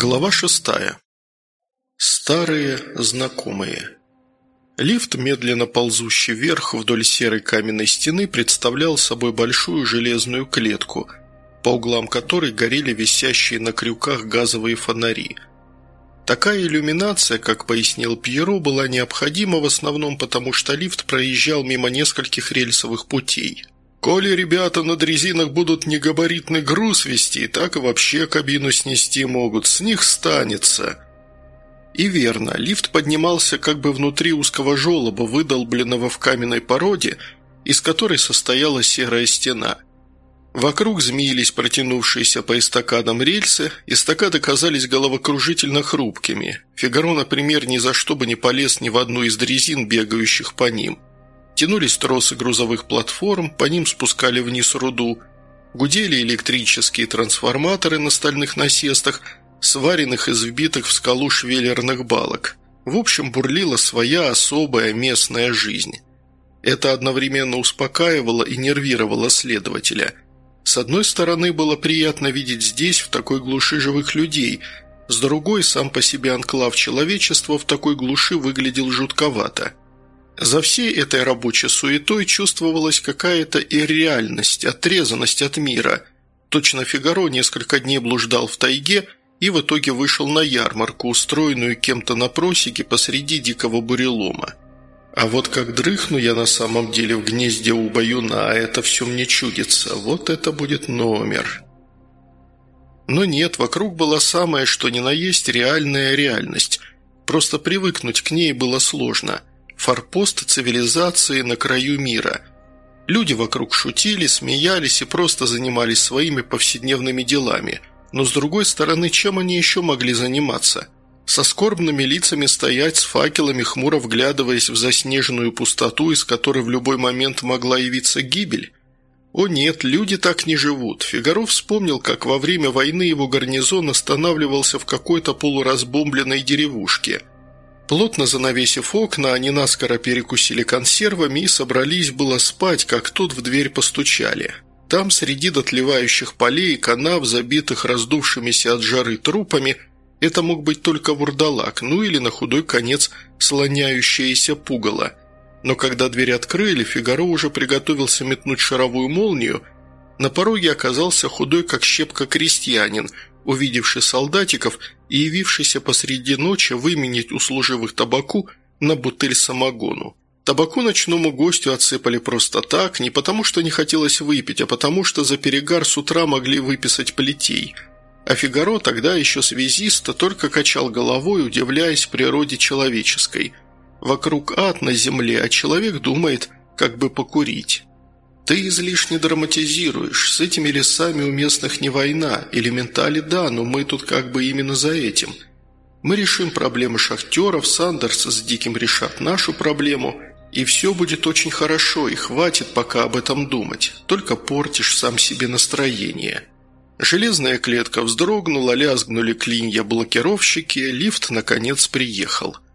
Глава шестая. Старые знакомые. Лифт, медленно ползущий вверх вдоль серой каменной стены, представлял собой большую железную клетку, по углам которой горели висящие на крюках газовые фонари. Такая иллюминация, как пояснил Пьеро, была необходима в основном потому, что лифт проезжал мимо нескольких рельсовых путей – Коли ребята на дрезинах будут негабаритный груз вести, так и вообще кабину снести могут, с них станется». И верно, лифт поднимался как бы внутри узкого желоба, выдолбленного в каменной породе, из которой состояла серая стена. Вокруг змеились протянувшиеся по эстакадам рельсы, эстакады казались головокружительно хрупкими. Фигаро, например, ни за что бы не полез ни в одну из дрезин, бегающих по ним – Тянулись тросы грузовых платформ, по ним спускали вниз руду. Гудели электрические трансформаторы на стальных насестах, сваренных из вбитых в скалу швеллерных балок. В общем, бурлила своя особая местная жизнь. Это одновременно успокаивало и нервировало следователя. С одной стороны, было приятно видеть здесь, в такой глуши живых людей, с другой, сам по себе анклав человечества в такой глуши выглядел жутковато – за всей этой рабочей суетой чувствовалась какая-то ирреальность, отрезанность от мира. Точно Фигаро несколько дней блуждал в тайге и в итоге вышел на ярмарку, устроенную кем-то на просеке посреди дикого бурелома. А вот как дрыхну я на самом деле в гнезде у баюна, а это все мне чудится, вот это будет номер. Но нет, вокруг была самая что ни на есть реальная реальность. Просто привыкнуть к ней было сложно – форпост цивилизации на краю мира. Люди вокруг шутили, смеялись и просто занимались своими повседневными делами. Но с другой стороны, чем они еще могли заниматься? Со скорбными лицами стоять, с факелами, хмуро вглядываясь в заснеженную пустоту, из которой в любой момент могла явиться гибель? О нет, люди так не живут. Фигаро вспомнил, как во время войны его гарнизон останавливался в какой-то полуразбомбленной деревушке – Плотно занавесив окна, они наскоро перекусили консервами и собрались было спать, как тут в дверь постучали. Там, среди дотлевающих полей и канав, забитых раздувшимися от жары трупами, это мог быть только вурдалак, ну или на худой конец слоняющееся пугало. Но когда дверь открыли, Фигаро уже приготовился метнуть шаровую молнию, на пороге оказался худой, как щепка, крестьянин – увидевший солдатиков и явившийся посреди ночи выменить у служивых табаку на бутыль самогону. Табаку ночному гостю отсыпали просто так, не потому что не хотелось выпить, а потому что за перегар с утра могли выписать плетей. А Фигаро, тогда еще связиста, только качал головой, удивляясь природе человеческой. Вокруг ад на земле, а человек думает, как бы покурить. «Ты излишне драматизируешь. С этими лесами у местных не война. Элементали да, но мы тут как бы именно за этим. Мы решим проблемы шахтеров, Сандерс с Диким решат нашу проблему, и все будет очень хорошо, и хватит пока об этом думать. Только портишь сам себе настроение». Железная клетка вздрогнула, лязгнули клинья блокировщики, лифт, наконец, приехал –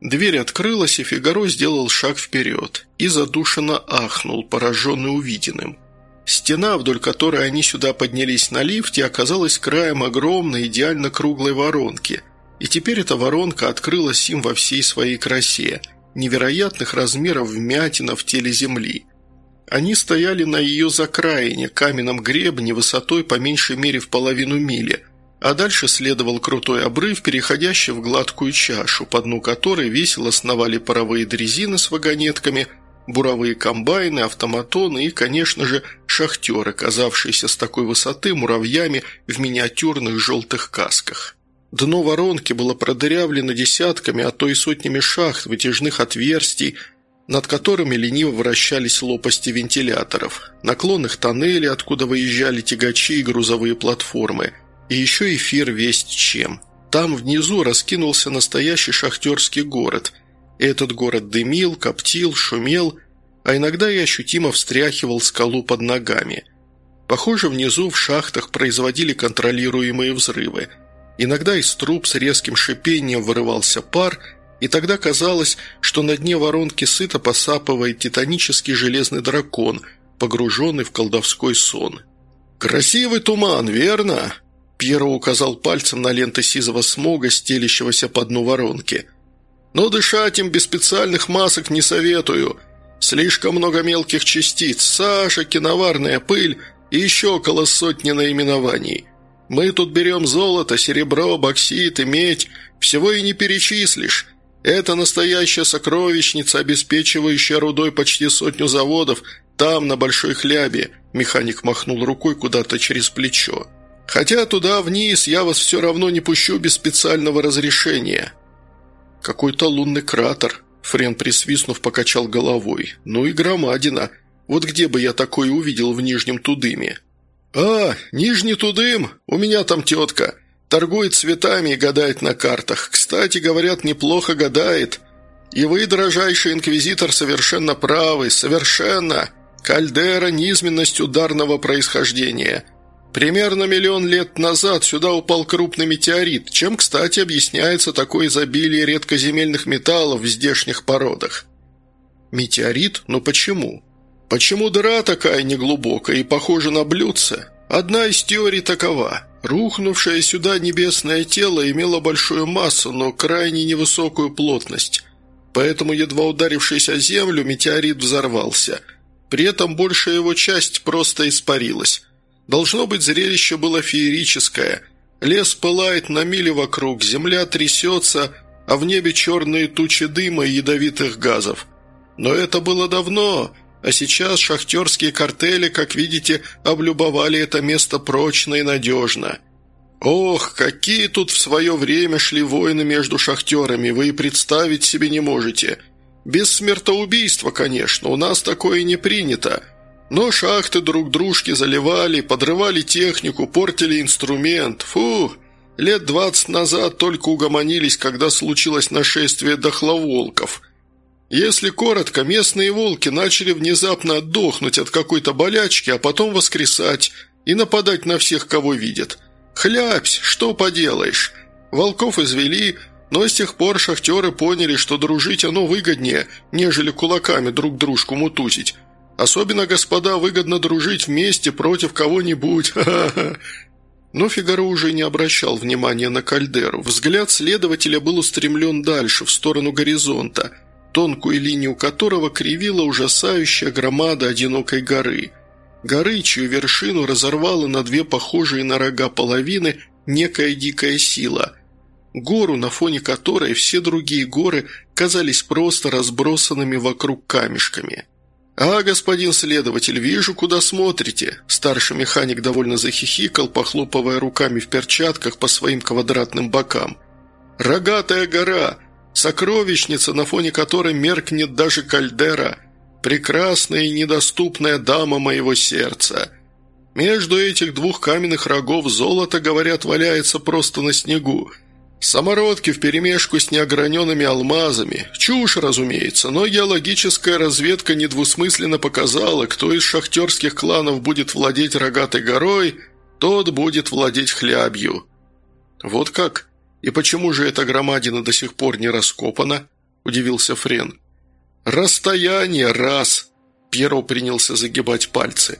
Дверь открылась, и Фигаро сделал шаг вперед и задушенно ахнул, пораженный увиденным. Стена, вдоль которой они сюда поднялись на лифте, оказалась краем огромной, идеально круглой воронки. И теперь эта воронка открылась им во всей своей красе, невероятных размеров вмятина в теле Земли. Они стояли на ее закраине, каменном гребне, высотой по меньшей мере в половину мили – а дальше следовал крутой обрыв, переходящий в гладкую чашу, по дну которой весело сновали паровые дрезины с вагонетками, буровые комбайны, автоматоны и, конечно же, шахтеры, казавшиеся с такой высоты муравьями в миниатюрных желтых касках. Дно воронки было продырявлено десятками, а то и сотнями шахт, вытяжных отверстий, над которыми лениво вращались лопасти вентиляторов, наклонных тоннелей, откуда выезжали тягачи и грузовые платформы – и еще эфир весть чем. Там внизу раскинулся настоящий шахтерский город. Этот город дымил, коптил, шумел, а иногда и ощутимо встряхивал скалу под ногами. Похоже, внизу в шахтах производили контролируемые взрывы. Иногда из труб с резким шипением вырывался пар, и тогда казалось, что на дне воронки сыто посапывает титанический железный дракон, погруженный в колдовской сон. «Красивый туман, верно?» Пьеро указал пальцем на ленты сизого смога, стелящегося по дну воронки. «Но дышать им без специальных масок не советую. Слишком много мелких частиц, сажа, киноварная пыль и еще около сотни наименований. Мы тут берем золото, серебро, боксит и медь, всего и не перечислишь. Это настоящая сокровищница, обеспечивающая рудой почти сотню заводов, там, на Большой Хлябе», – механик махнул рукой куда-то через плечо. «Хотя туда вниз я вас все равно не пущу без специального разрешения». «Какой-то лунный кратер», – Френ, присвистнув, покачал головой. «Ну и громадина. Вот где бы я такое увидел в Нижнем Тудыме?» «А, Нижний Тудым? У меня там тетка. Торгует цветами и гадает на картах. Кстати, говорят, неплохо гадает. И вы, дорожайший инквизитор, совершенно правы, совершенно. Кальдера – низменность ударного происхождения. Примерно миллион лет назад сюда упал крупный метеорит, чем, кстати, объясняется такое изобилие редкоземельных металлов в здешних породах. Метеорит? Но почему? Почему дыра такая неглубокая и похожа на блюдце? Одна из теорий такова. Рухнувшее сюда небесное тело имело большую массу, но крайне невысокую плотность. Поэтому, едва ударившись о землю, метеорит взорвался. При этом большая его часть просто испарилась. Должно быть, зрелище было феерическое. Лес пылает на мили вокруг, земля трясется, а в небе черные тучи дыма и ядовитых газов. Но это было давно, а сейчас шахтерские картели, как видите, облюбовали это место прочно и надежно. Ох, какие тут в свое время шли войны между шахтерами, вы и представить себе не можете. Без смертоубийства, конечно, у нас такое не принято. Но шахты друг дружки заливали, подрывали технику, портили инструмент. Фу, лет двадцать назад только угомонились, когда случилось нашествие дохловолков – если коротко, местные волки начали внезапно отдохнуть от какой-то болячки, а потом воскресать и нападать на всех, кого видят. Хляпсь, что поделаешь. Волков извели, но с тех пор шахтеры поняли, что дружить оно выгоднее, нежели кулаками друг дружку мутузить. Особенно, господа, выгодно дружить вместе против кого-нибудь. Но Фигаро уже не обращал внимания на кальдеру. Взгляд следователя был устремлен дальше, в сторону горизонта – тонкую линию которого кривила ужасающая громада одинокой горы. Горы, чью вершину разорвала на две похожие на рога половины некая дикая сила. Гору, на фоне которой все другие горы казались просто разбросанными вокруг камешками. «А, господин следователь, вижу, куда смотрите!» Старший механик довольно захихикал, похлопывая руками в перчатках по своим квадратным бокам. «Рогатая гора! Сокровищница, на фоне которой меркнет даже кальдера. Прекрасная и недоступная дама моего сердца. Между этих двух каменных рогов золото, говорят, валяется просто на снегу. Самородки вперемешку с неограненными алмазами. Чушь, разумеется, но геологическая разведка недвусмысленно показала, кто из шахтерских кланов будет владеть рогатой горой, тот будет владеть хлябью. Вот как? «И почему же эта громадина до сих пор не раскопана?» – удивился Френ. «Расстояние – раз!» – Пьеро принялся загибать пальцы.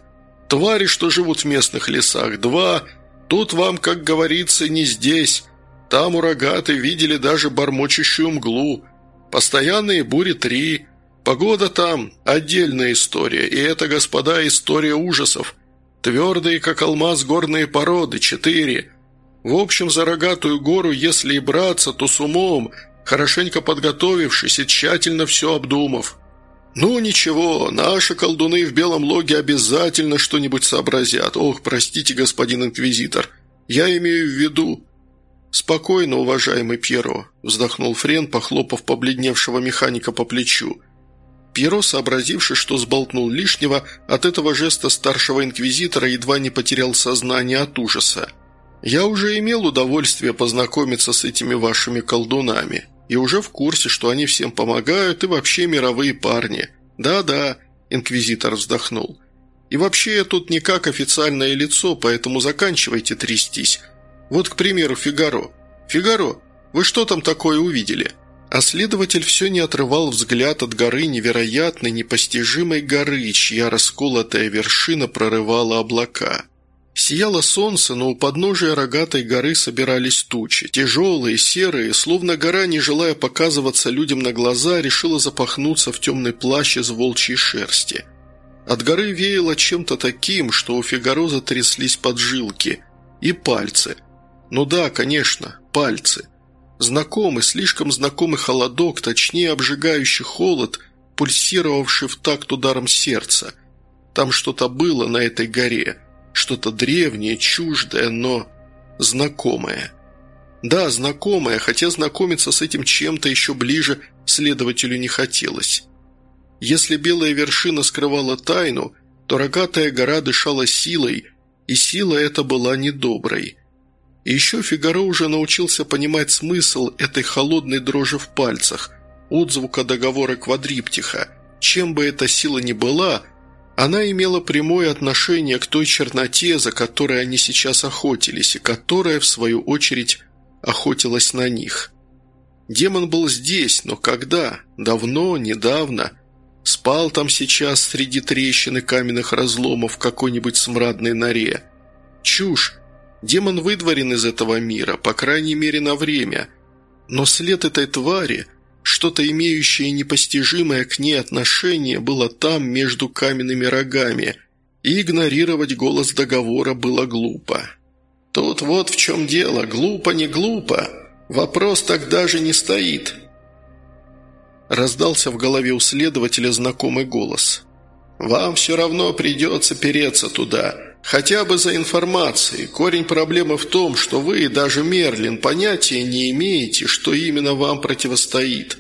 «Твари, что живут в местных лесах – два. Тут вам, как говорится, не здесь. Там у рогаты видели даже бормочущую мглу. Постоянные бури – три. Погода там – отдельная история, и это, господа, история ужасов. Твердые, как алмаз, горные породы – четыре. В общем, за рогатую гору, если и браться, то с умом, хорошенько подготовившись и тщательно все обдумав. Ну ничего, наши колдуны в белом логе обязательно что-нибудь сообразят. Ох, простите, господин инквизитор, я имею в виду... «Спокойно, уважаемый Пьеро», – вздохнул Френ, похлопав побледневшего механика по плечу. Пьеро, сообразивший, что сболтнул лишнего, от этого жеста старшего инквизитора едва не потерял сознание от ужаса. Я уже имел удовольствие познакомиться с этими вашими колдунами, и уже в курсе, что они всем помогают и вообще мировые парни. Да-да, инквизитор вздохнул. И вообще я тут не как официальное лицо, поэтому заканчивайте трястись. Вот, к примеру, Фигаро. Фигаро, вы что там такое увидели?» А следователь все не отрывал взгляд от горы невероятной, непостижимой горы, чья расколотая вершина прорывала облака. Сияло солнце, но у подножия рогатой горы собирались тучи. Тяжелые, серые, словно гора, не желая показываться людям на глаза, решила запахнуться в темный плащ из волчьей шерсти. От горы веяло чем-то таким, что у Фигаро затряслись поджилки. И пальцы. Ну да, конечно, пальцы. Знакомый, слишком знакомый холодок, точнее обжигающий холод, пульсировавший в такт ударом сердца. Там что-то было на этой горе – что-то древнее, чуждое, но знакомое. Да, знакомое, хотя знакомиться с этим чем-то еще ближе следователю не хотелось. Если белая вершина скрывала тайну, то рогатая гора дышала силой, и сила эта была недоброй. И еще Фигаро уже научился понимать смысл этой холодной дрожи в пальцах, отзвука договора квадриптиха. Чем бы эта сила ни была – она имела прямое отношение к той черноте, за которой они сейчас охотились, и которая, в свою очередь, охотилась на них. Демон был здесь, но когда? Давно, недавно. Спал там сейчас среди трещин и каменных разломов в какой-нибудь смрадной норе. Чушь. Демон выдворен из этого мира, по крайней мере на время. Но след этой твари – что-то имеющее непостижимое к ней отношение было там между каменными рогами, и игнорировать голос договора было глупо. «Тут вот в чем дело, глупо не глупо, вопрос так даже не стоит», раздался в голове у следователя знакомый голос. «Вам все равно придется переться туда, хотя бы за информацией. Корень проблемы в том, что вы, даже Мерлин, понятия не имеете, что именно вам противостоит.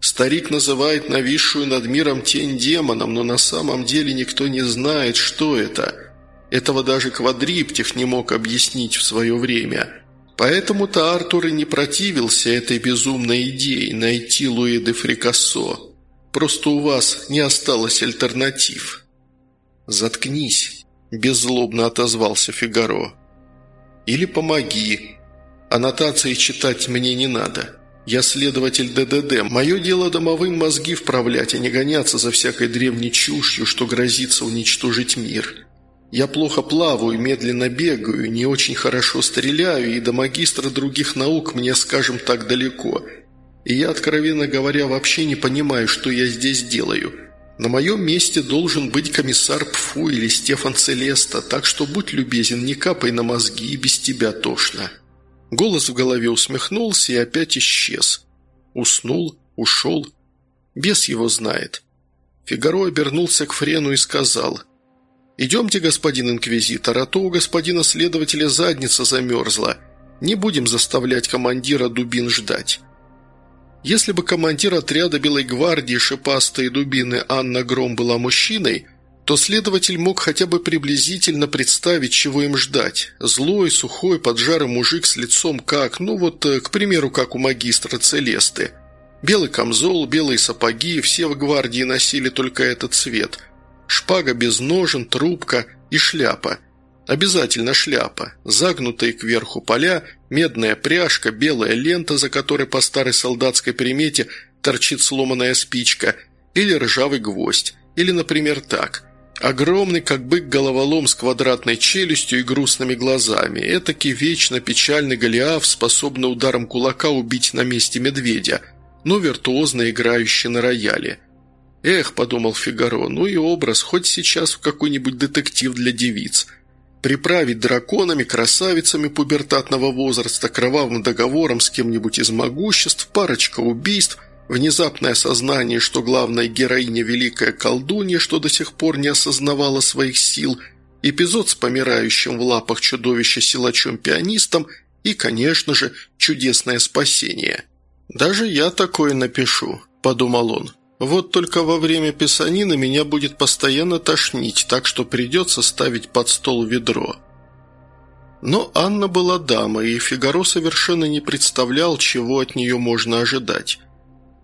Старик называет нависшую над миром тень демоном, но на самом деле никто не знает, что это. Этого даже Квадриптих не мог объяснить в свое время». Поэтому-то Артур и не противился этой безумной идее найти Луи де Фрикассо. Просто у вас не осталось альтернатив». «Заткнись», – беззлобно отозвался Фигаро. «Или помоги. Аннотации читать мне не надо. Я следователь ДДД. Мое дело домовым мозги вправлять, а не гоняться за всякой древней чушью, что грозится уничтожить мир. Я плохо плаваю, медленно бегаю, не очень хорошо стреляю, и до магистра других наук мне, скажем так, далеко. И я, откровенно говоря, вообще не понимаю, что я здесь делаю. На моем месте должен быть комиссар Пфу или Стефан Целеста, так что будь любезен, не капай на мозги, без тебя тошно». Голос в голове усмехнулся и опять исчез. Уснул, ушел. Бес его знает. Фигаро обернулся к Френу и сказал, «Идемте, господин инквизитор, а то у господина следователя задница замерзла. Не будем заставлять командира дубин ждать». Если бы командир отряда Белой гвардии шипастые дубины Анна Гром была мужчиной, то следователь мог хотя бы приблизительно представить, чего им ждать. Злой, сухой, поджарый мужик с лицом как, ну вот, э, к примеру, как у магистра Целесты. Белый камзол, белые сапоги, все в гвардии носили только этот цвет. Шпага без ножен, трубка и шляпа. Обязательно шляпа. Загнутые кверху поля, медная пряжка, белая лента, за которой по старой солдатской примете торчит сломанная спичка, или ржавый гвоздь. Или, например, так – Огромный, как бык-головолом с квадратной челюстью и грустными глазами. Этакий вечно печальный Голиаф, способный ударом кулака убить на месте медведя, но виртуозно играющий на рояле. «Эх», – подумал Фигаро, – «ну и образ, хоть сейчас в какой-нибудь детектив для девиц». Приправить драконами, красавицами пубертатного возраста, кровавым договором с кем-нибудь из могуществ, парочка убийств – Внезапное осознание, что главная героиня – великая колдунья, что до сих пор не осознавала своих сил, эпизод с помирающим в лапах чудовища силачом-пианистом и, конечно же, чудесное спасение. «Даже я такое напишу», – подумал он. «Вот только во время писанины меня будет постоянно тошнить, так что придется ставить под стол ведро». Но Анна была дама, и Фигаро совершенно не представлял, чего от нее можно ожидать.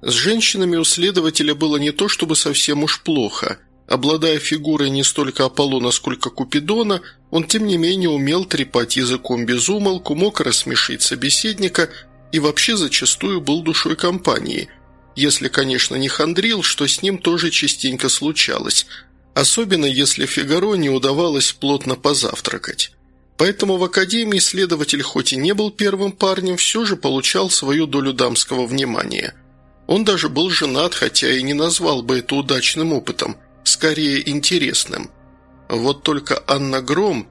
С женщинами у следователя было не то чтобы совсем уж плохо. Обладая фигурой не столько Аполлона, сколько Купидона, он тем не менее умел трепать языком без умолку, мог рассмешить собеседника и вообще зачастую был душой компании. Если, конечно, не хандрил, что с ним тоже частенько случалось, особенно если Фигаро не удавалось плотно позавтракать. Поэтому в академии следователь хоть и не был первым парнем, все же получал свою долю дамского внимания. Он даже был женат, хотя и не назвал бы это удачным опытом, скорее интересным. Вот только Анна Гром...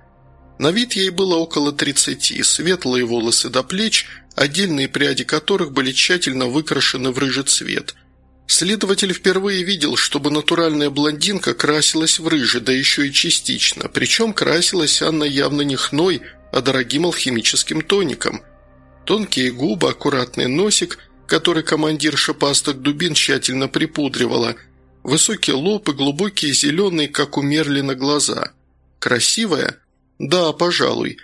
На вид ей было около тридцати, светлые волосы до плеч, отдельные пряди которых были тщательно выкрашены в рыжий цвет – Следователь впервые видел, чтобы натуральная блондинка красилась в рыжий, да еще и частично, причем красилась она явно не хной, а дорогим алхимическим тоником. Тонкие губы, аккуратный носик, который командир шипастых дубин тщательно припудривала, высокий лоб глубокие зеленые, как у Мерлина, глаза. Красивая? Да, пожалуй.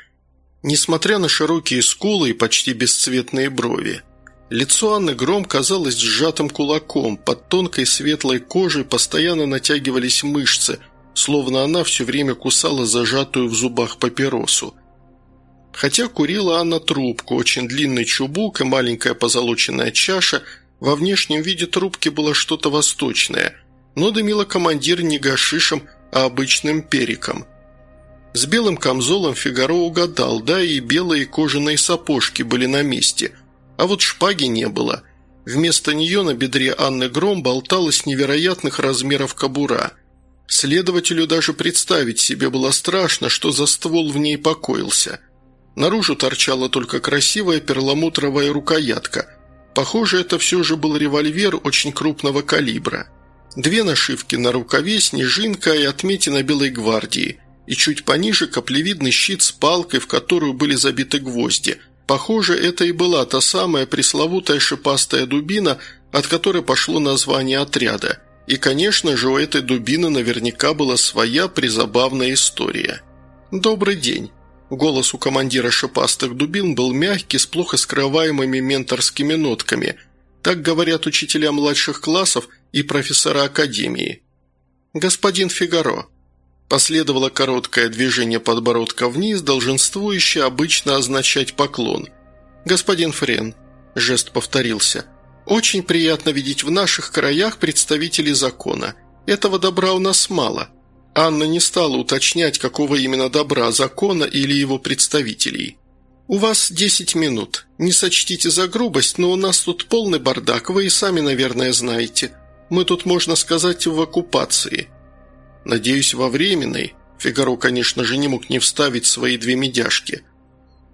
Несмотря на широкие скулы и почти бесцветные брови. Лицо Анны Гром казалось сжатым кулаком, под тонкой светлой кожей постоянно натягивались мышцы, словно она все время кусала зажатую в зубах папиросу. Хотя курила Анна трубку, очень длинный чубук и маленькая позолоченная чаша, во внешнем виде трубки было что-то восточное, но дымила командир не гашишем, а обычным периком. С белым камзолом Фигаро угадал, да и белые кожаные сапожки были на месте – а вот шпаги не было. Вместо нее на бедре Анны Гром болталась невероятных размеров кобура. Следователю даже представить себе было страшно, что за ствол в ней покоился. Наружу торчала только красивая перламутровая рукоятка. Похоже, это все же был револьвер очень крупного калибра. Две нашивки на рукаве, снежинка и отметина Белой гвардии, и чуть пониже каплевидный щит с палкой, в которую были забиты гвозди – Похоже, это и была та самая пресловутая шипастая дубина, от которой пошло название отряда. И, конечно же, у этой дубины наверняка была своя призабавная история. «Добрый день». Голос у командира шипастых дубин был мягкий, с плохо скрываемыми менторскими нотками. Так говорят учителя младших классов и профессора академии. «Господин Фигаро», Последовало короткое движение подбородка вниз, долженствующее обычно означать поклон. «Господин Френ», – жест повторился, – «очень приятно видеть в наших краях представителей закона. Этого добра у нас мало». Анна не стала уточнять, какого именно добра, закона или его представителей. «У вас десять минут. Не сочтите за грубость, но у нас тут полный бардак, вы и сами, наверное, знаете. Мы тут, можно сказать, в оккупации. Надеюсь, во временной. Фигаро, конечно же, не мог не вставить свои две медяшки.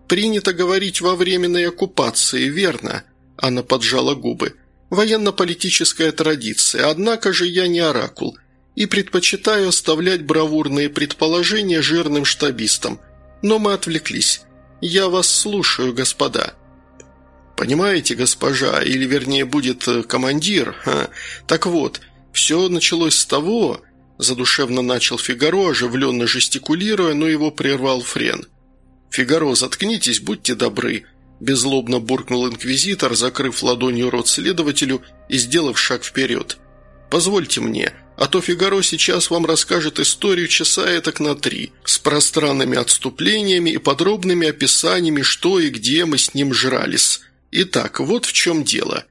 «Принято говорить во временной оккупации, верно?» Она поджала губы. «Военно-политическая традиция, однако же я не оракул и предпочитаю оставлять бравурные предположения жирным штабистам. Но мы отвлеклись. Я вас слушаю, господа». «Понимаете, госпожа, или вернее будет э, командир? Ха. Так вот, все началось с того, Задушевно начал Фигаро, оживленно жестикулируя, но его прервал Френ. «Фигаро, заткнитесь, будьте добры», – беззлобно буркнул инквизитор, закрыв ладонью рот следователю и сделав шаг вперед. «Позвольте мне, а то Фигаро сейчас вам расскажет историю часа этак на три, с пространными отступлениями и подробными описаниями, что и где мы с ним жрались. Итак, вот в чем дело».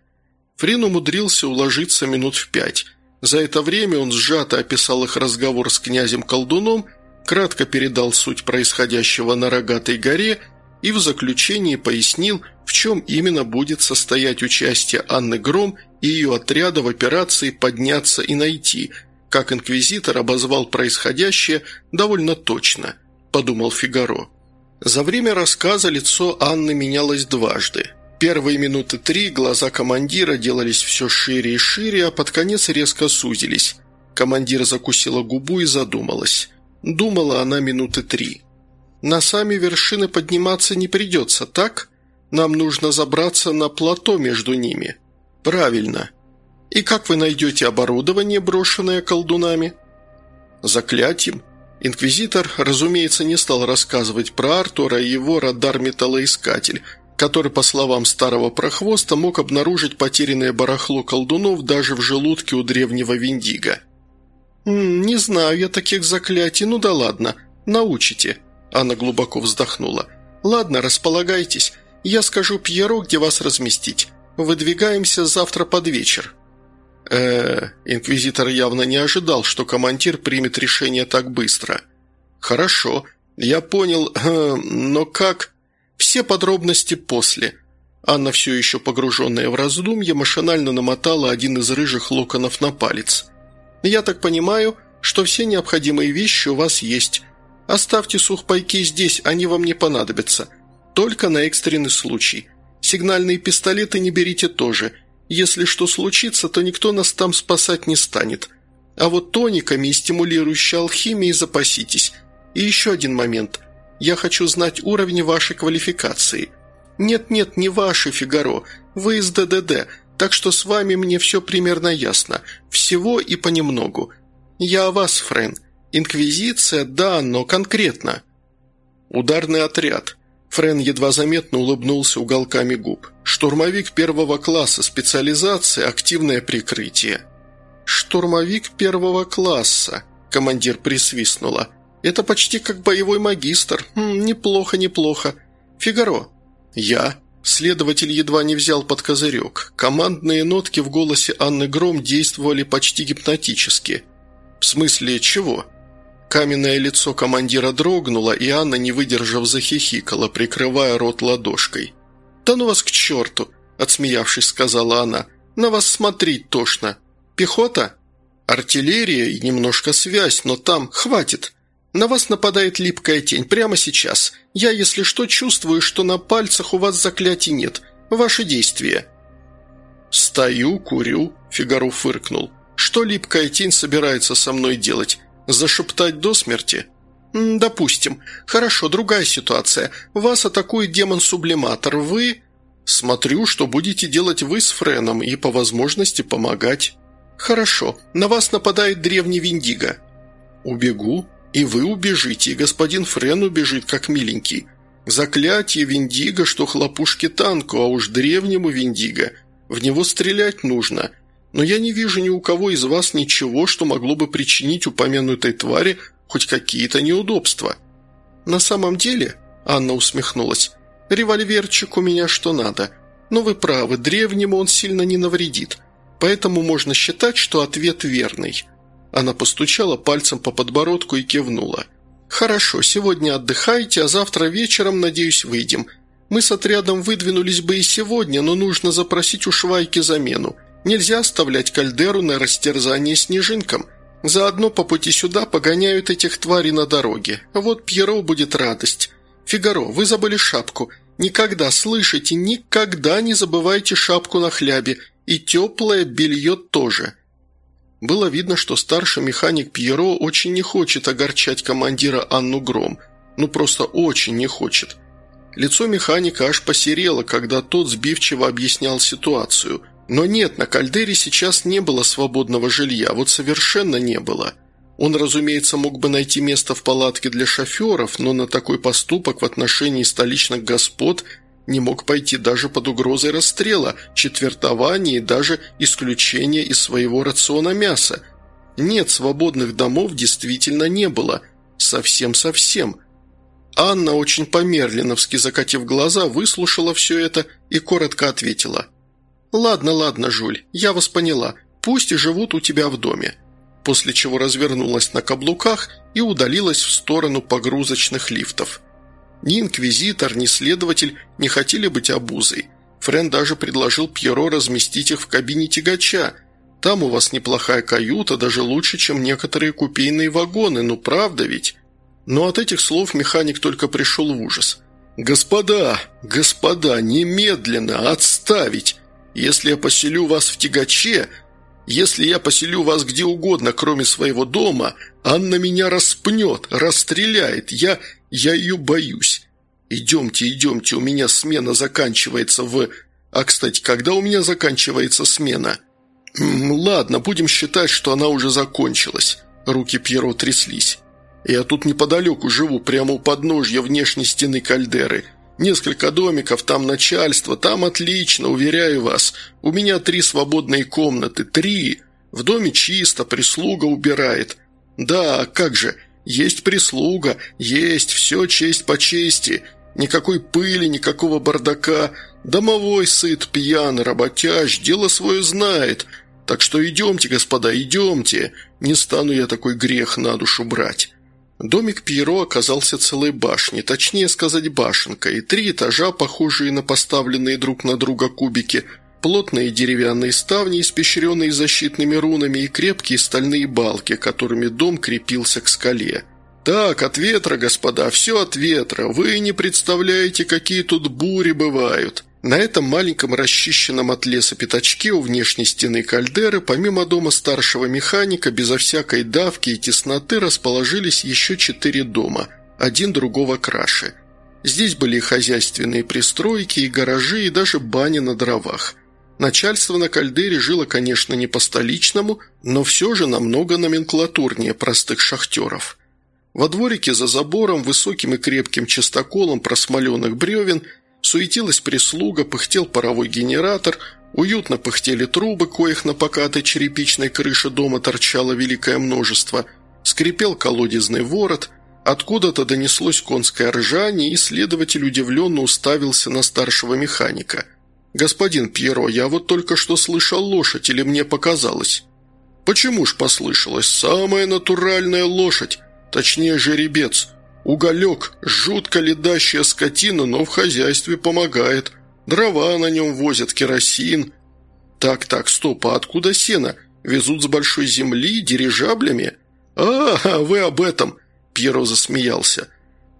Френ умудрился уложиться минут в пять – за это время он сжато описал их разговор с князем-колдуном, кратко передал суть происходящего на Рогатой горе и в заключении пояснил, в чем именно будет состоять участие Анны Гром и ее отряда в операции «Подняться и найти», как инквизитор обозвал происходящее довольно точно, подумал Фигаро. За время рассказа лицо Анны менялось дважды. Первые минуты три глаза командира делались все шире и шире, а под конец резко сузились. Командир закусила губу и задумалась. Думала она минуты три. «На сами вершины подниматься не придется, так? Нам нужно забраться на плато между ними». «Правильно. И как вы найдете оборудование, брошенное колдунами?» «Заклятием». Инквизитор, разумеется, не стал рассказывать про Артура и его радар-металлоискатель – который, по словам старого прохвоста, мог обнаружить потерянное барахло колдунов даже в желудке у древнего Виндиго. «Не знаю я таких заклятий, ну да ладно, научите», – Анна глубоко вздохнула. «Ладно, располагайтесь, я скажу Пьеро, где вас разместить. Выдвигаемся завтра под вечер». э инквизитор явно не ожидал, что командир примет решение так быстро. «Хорошо, «Я понял, э, но как?» «Все подробности после». Анна, все еще погруженная в раздумье, машинально намотала один из рыжих локонов на палец. «Я так понимаю, что все необходимые вещи у вас есть. Оставьте сухпайки здесь, они вам не понадобятся. Только на экстренный случай. Сигнальные пистолеты не берите тоже. Если что случится, то никто нас там спасать не станет. А вот тониками и стимулирующей алхимией запаситесь. И еще один момент. Я хочу знать уровень вашей квалификации. Нет-нет, не ваши, Фигаро. Вы из ДДД, так что с вами мне все примерно ясно. Всего и понемногу. Я о вас, Френ. Инквизиция, да, но конкретно. Ударный отряд. Френ едва заметно улыбнулся уголками губ. «Штурмовик первого класса, специализация, активное прикрытие». «Штурмовик первого класса», – командир присвистнула. «Это почти как боевой магистр. Хм, неплохо, неплохо. Фигаро». «Я». Следователь едва не взял под козырек. Командные нотки в голосе Анны Гром действовали почти гипнотически. «В смысле чего?» Каменное лицо командира дрогнуло, и Анна, не выдержав, захихикала, прикрывая рот ладошкой. «Да ну вас к черту!» – отсмеявшись, сказала она. «На вас смотреть тошно. Пехота?» «Артиллерия и немножко связь, но там хватит. На вас нападает липкая тень прямо сейчас. Я, если что, чувствую, что на пальцах у вас заклятий нет. Ваши действия». «Стою, курю», – Фигару фыркнул. «Что липкая тень собирается со мной делать? Зашептать до смерти? Допустим. Хорошо, другая ситуация. Вас атакует демон-сублиматор. Вы... Смотрю, что будете делать вы с Френом и по возможности помогать. Хорошо. На вас нападает древний Виндиго. Убегу. И вы убежите, и господин Френ убежит, как миленький. Заклятие Виндиго, что хлопушки танку, а уж древнему Виндиго. В него стрелять нужно но я не вижу ни у кого из вас ничего, что могло бы причинить упомянутой твари хоть какие-то неудобства». «На самом деле», – Анна усмехнулась, – «револьверчик у меня что надо. Но вы правы, древнему он сильно не навредит, поэтому можно считать, что ответ верный». Она постучала пальцем по подбородку и кивнула. «Хорошо, сегодня отдыхайте, а завтра вечером, надеюсь, выйдем. Мы с отрядом выдвинулись бы и сегодня, но нужно запросить у Швайки замену. Нельзя оставлять кальдеру на растерзание снежинкам. Заодно по пути сюда погоняют этих тварей на дороге. Вот Пьеро будет радость. Фигаро, вы забыли шапку. Никогда, слышите, никогда не забывайте шапку на хлябе. И теплое белье тоже». Было видно, что старший механик Пьеро очень не хочет огорчать командира Анну Гром. Ну, просто очень не хочет. Лицо механика аж посерело, когда тот сбивчиво объяснял ситуацию – но нет, на Кальдере сейчас не было свободного жилья, вот совершенно не было. Он, разумеется, мог бы найти место в палатке для шоферов, но на такой поступок в отношении столичных господ не мог пойти даже под угрозой расстрела, четвертования и даже исключения из своего рациона мяса. Нет, свободных домов действительно не было. Совсем-совсем. Анна, очень померленовски закатив глаза, выслушала все это и коротко ответила – «Ладно, ладно, Жуль, я вас поняла. Пусть и живут у тебя в доме». После чего развернулась на каблуках и удалилась в сторону погрузочных лифтов. Ни инквизитор, ни следователь не хотели быть обузой. Френ даже предложил Пьеро разместить их в кабине тягача. Там у вас неплохая каюта, даже лучше, чем некоторые купейные вагоны, ну правда ведь? Но от этих слов механик только пришел в ужас. «Господа, господа, немедленно отставить!» Если я поселю вас в тягаче, если я поселю вас где угодно, кроме своего дома, Анна меня распнет, расстреляет. Я... я ее боюсь. Идемте, идемте, у меня смена заканчивается в... А, кстати, когда у меня заканчивается смена? Ладно, будем считать, что она уже закончилась. Руки Пьеро тряслись. Я тут неподалеку живу, прямо у подножья внешней стены кальдеры – Несколько домиков, там начальство, там отлично, уверяю вас. У меня три свободные комнаты, три. В доме чисто, прислуга убирает. Да, как же, есть прислуга, есть, все честь по чести. Никакой пыли, никакого бардака. Домовой сыт, пьян, работяж, дело свое знает. Так что идемте, господа, идемте. Не стану я такой грех на душу брать. Домик Пьеро оказался целой башней, точнее сказать башенкой, три этажа, похожие на поставленные друг на друга кубики, плотные деревянные ставни, испещренные защитными рунами и крепкие стальные балки, которыми дом крепился к скале. «Так, от ветра, господа, все от ветра. Вы не представляете, какие тут бури бывают». На этом маленьком расчищенном от леса пятачке у внешней стены кальдеры, помимо дома старшего механика, безо всякой давки и тесноты расположились еще четыре дома, один другого краше. Здесь были и хозяйственные пристройки, и гаражи, и даже бани на дровах. Начальство на кальдере жило, конечно, не по-столичному, но все же намного номенклатурнее простых шахтеров. Во дворике за забором, высоким и крепким частоколом просмоленных бревен – Суетилась прислуга, пыхтел паровой генератор, уютно пыхтели трубы, коих на покатой черепичной крыше дома торчало великое множество, скрипел колодезный ворот, откуда-то донеслось конское ржание, и следователь удивленно уставился на старшего механика. «Господин Пьеро, я вот только что слышал лошадь, или мне показалось?» «Почему ж послышалось? Самая натуральная лошадь, точнее жеребец». Уголек – жутко ледащая скотина, но в хозяйстве помогает. Дрова на нем возят, керосин. Так-так, стоп, а откуда сено? Везут с большой земли, дирижаблями? А, вы об этом, Пьеро засмеялся.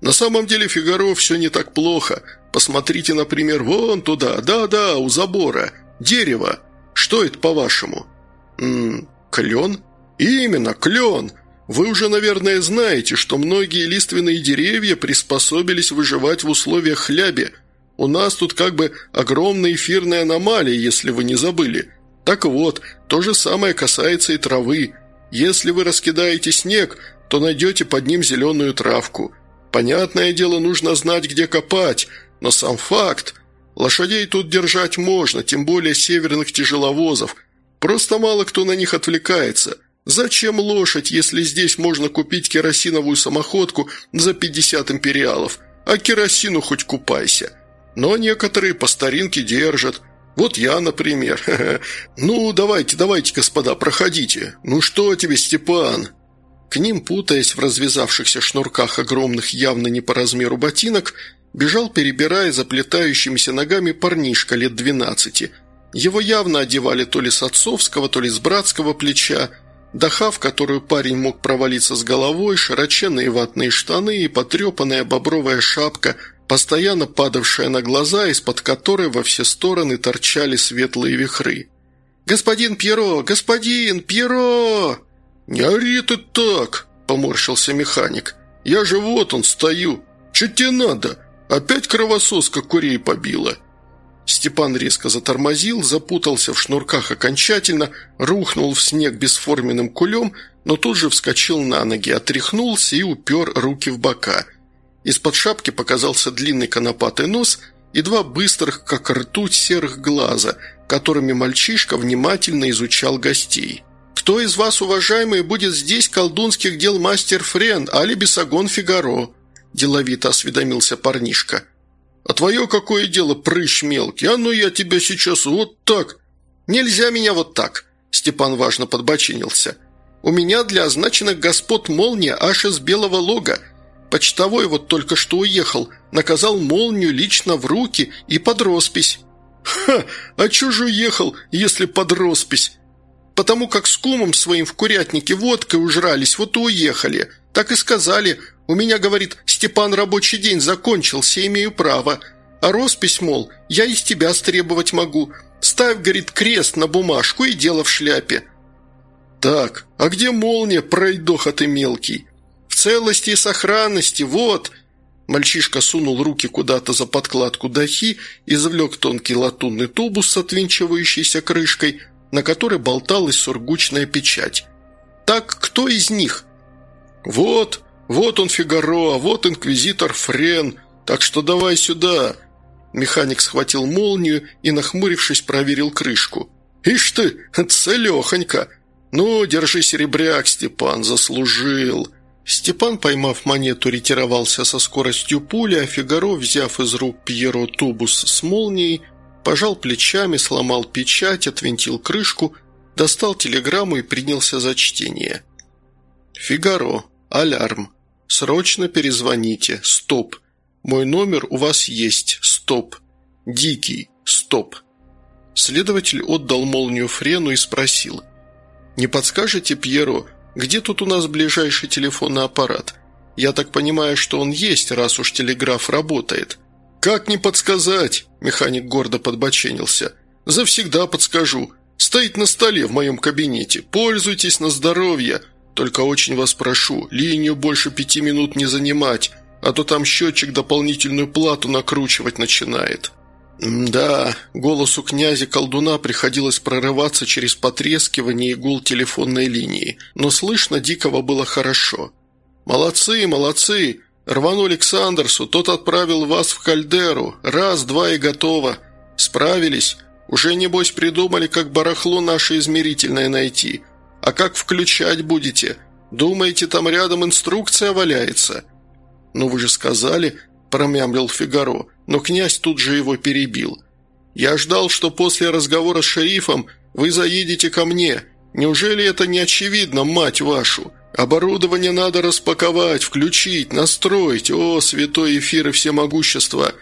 На самом деле, Фигаро, все не так плохо. Посмотрите, например, вон туда, да-да, у забора. Дерево. Что это, по-вашему? Ммм, клен? Именно, клен. Вы уже, наверное, знаете, что многие лиственные деревья приспособились выживать в условиях хляби. У нас тут как бы огромная эфирная аномалия, если вы не забыли. Так вот, то же самое касается и травы. Если вы раскидаете снег, то найдете под ним зеленую травку. Понятное дело, нужно знать, где копать, но сам факт. Лошадей тут держать можно, тем более северных тяжеловозов. Просто мало кто на них отвлекается – Зачем лошадь, если здесь можно купить керосиновую самоходку за 50 империалов, а керосину хоть купайся? Но некоторые по старинке держат. Вот я, например. Ну, давайте, давайте, господа, проходите. Ну что тебе, Степан?» К ним, путаясь в развязавшихся шнурках огромных явно не по размеру ботинок, бежал, перебирая заплетающимися ногами парнишка лет двенадцати. Его явно одевали то ли с отцовского, то ли с братского плеча, Даха, в которую парень мог провалиться с головой, широченные ватные штаны и потрепанная бобровая шапка, постоянно падавшая на глаза, из-под которой во все стороны торчали светлые вихры. «Господин Пьеро! Господин Пьеро!» «Не ори ты так!» – поморщился механик. «Я же вот он стою! Че тебе надо? Опять кровососка курей побила!» Степан резко затормозил, запутался в шнурках окончательно, рухнул в снег бесформенным кулем, но тут же вскочил на ноги, отряхнулся и упер руки в бока. Из-под шапки показался длинный конопатый нос и два быстрых, как ртуть, серых глаза, которыми мальчишка внимательно изучал гостей. «Кто из вас, уважаемый, будет здесь колдунских дел мастер Френ, али Бесогон Фигаро?» – деловито осведомился парнишка – «А твое какое дело, прыщ мелкий? А ну я тебя сейчас вот так!» «Нельзя меня вот так!» Степан важно подбочинился. «У меня для означенных господ молния аж из белого лога. Почтовой вот только что уехал, наказал молнию лично в руки и под роспись». «Ха! А чё же уехал, если под роспись?» «Потому как с кумом своим в курятнике водкой ужрались, вот и уехали. Так и сказали, у меня, говорит, Степан рабочий день закончился, имею право. А роспись, мол, я из тебя стребовать могу. Ставь, говорит, крест на бумажку и дело в шляпе». «Так, а где молния, пройдоха ты мелкий?» «В целости и сохранности, вот!» Мальчишка сунул руки куда-то за подкладку дахи, извлек тонкий латунный тубус с отвинчивающейся крышкой, на которой болталась сургучная печать. «Так кто из них?» «Вот!» «Вот он, Фигаро, а вот инквизитор Френ, так что давай сюда!» Механик схватил молнию и, нахмурившись, проверил крышку. «Ишь ты, целехонько! Ну, держи серебряк, Степан, заслужил!» Степан, поймав монету, ретировался со скоростью пули, а Фигаро, взяв из рук Пьеро тубус с молнией, пожал плечами, сломал печать, отвинтил крышку, достал телеграмму и принялся за чтение. «Фигаро. Алярм. Срочно перезвоните. Стоп. Мой номер у вас есть. Стоп. Дикий. Стоп». Следователь отдал молнию Френу и спросил. «Не подскажете, Пьеро, где тут у нас ближайший телефонный аппарат? Я так понимаю, что он есть, раз уж телеграф работает». «Как не подсказать?» – механик гордо подбоченился. «Завсегда подскажу. Стоит на столе в моем кабинете. Пользуйтесь на здоровье. Только очень вас прошу, линию больше пяти минут не занимать, а то там счетчик дополнительную плату накручивать начинает». Да, голосу князя-колдуна приходилось прорываться через потрескивание и гул телефонной линии, но слышно Дикого было хорошо. «Молодцы, молодцы! Рванули к Сандерсу, тот отправил вас в кальдеру. Раз, два и готово. Справились. Уже, небось, придумали, как барахло наше измерительное найти. А как включать будете? Думаете, там рядом инструкция валяется?» «Ну вы же сказали», – промямлил Фигаро, но князь тут же его перебил. «Я ждал, что после разговора с шерифом вы заедете ко мне. Неужели это не очевидно, мать вашу? Оборудование надо распаковать, включить, настроить. О, святой эфир и всемогущество!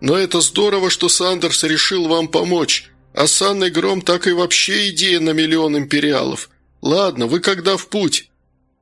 Но это здорово, что Сандерс решил вам помочь. А с Анной Гром так и вообще идея на миллион империалов. Ладно, вы когда в путь?»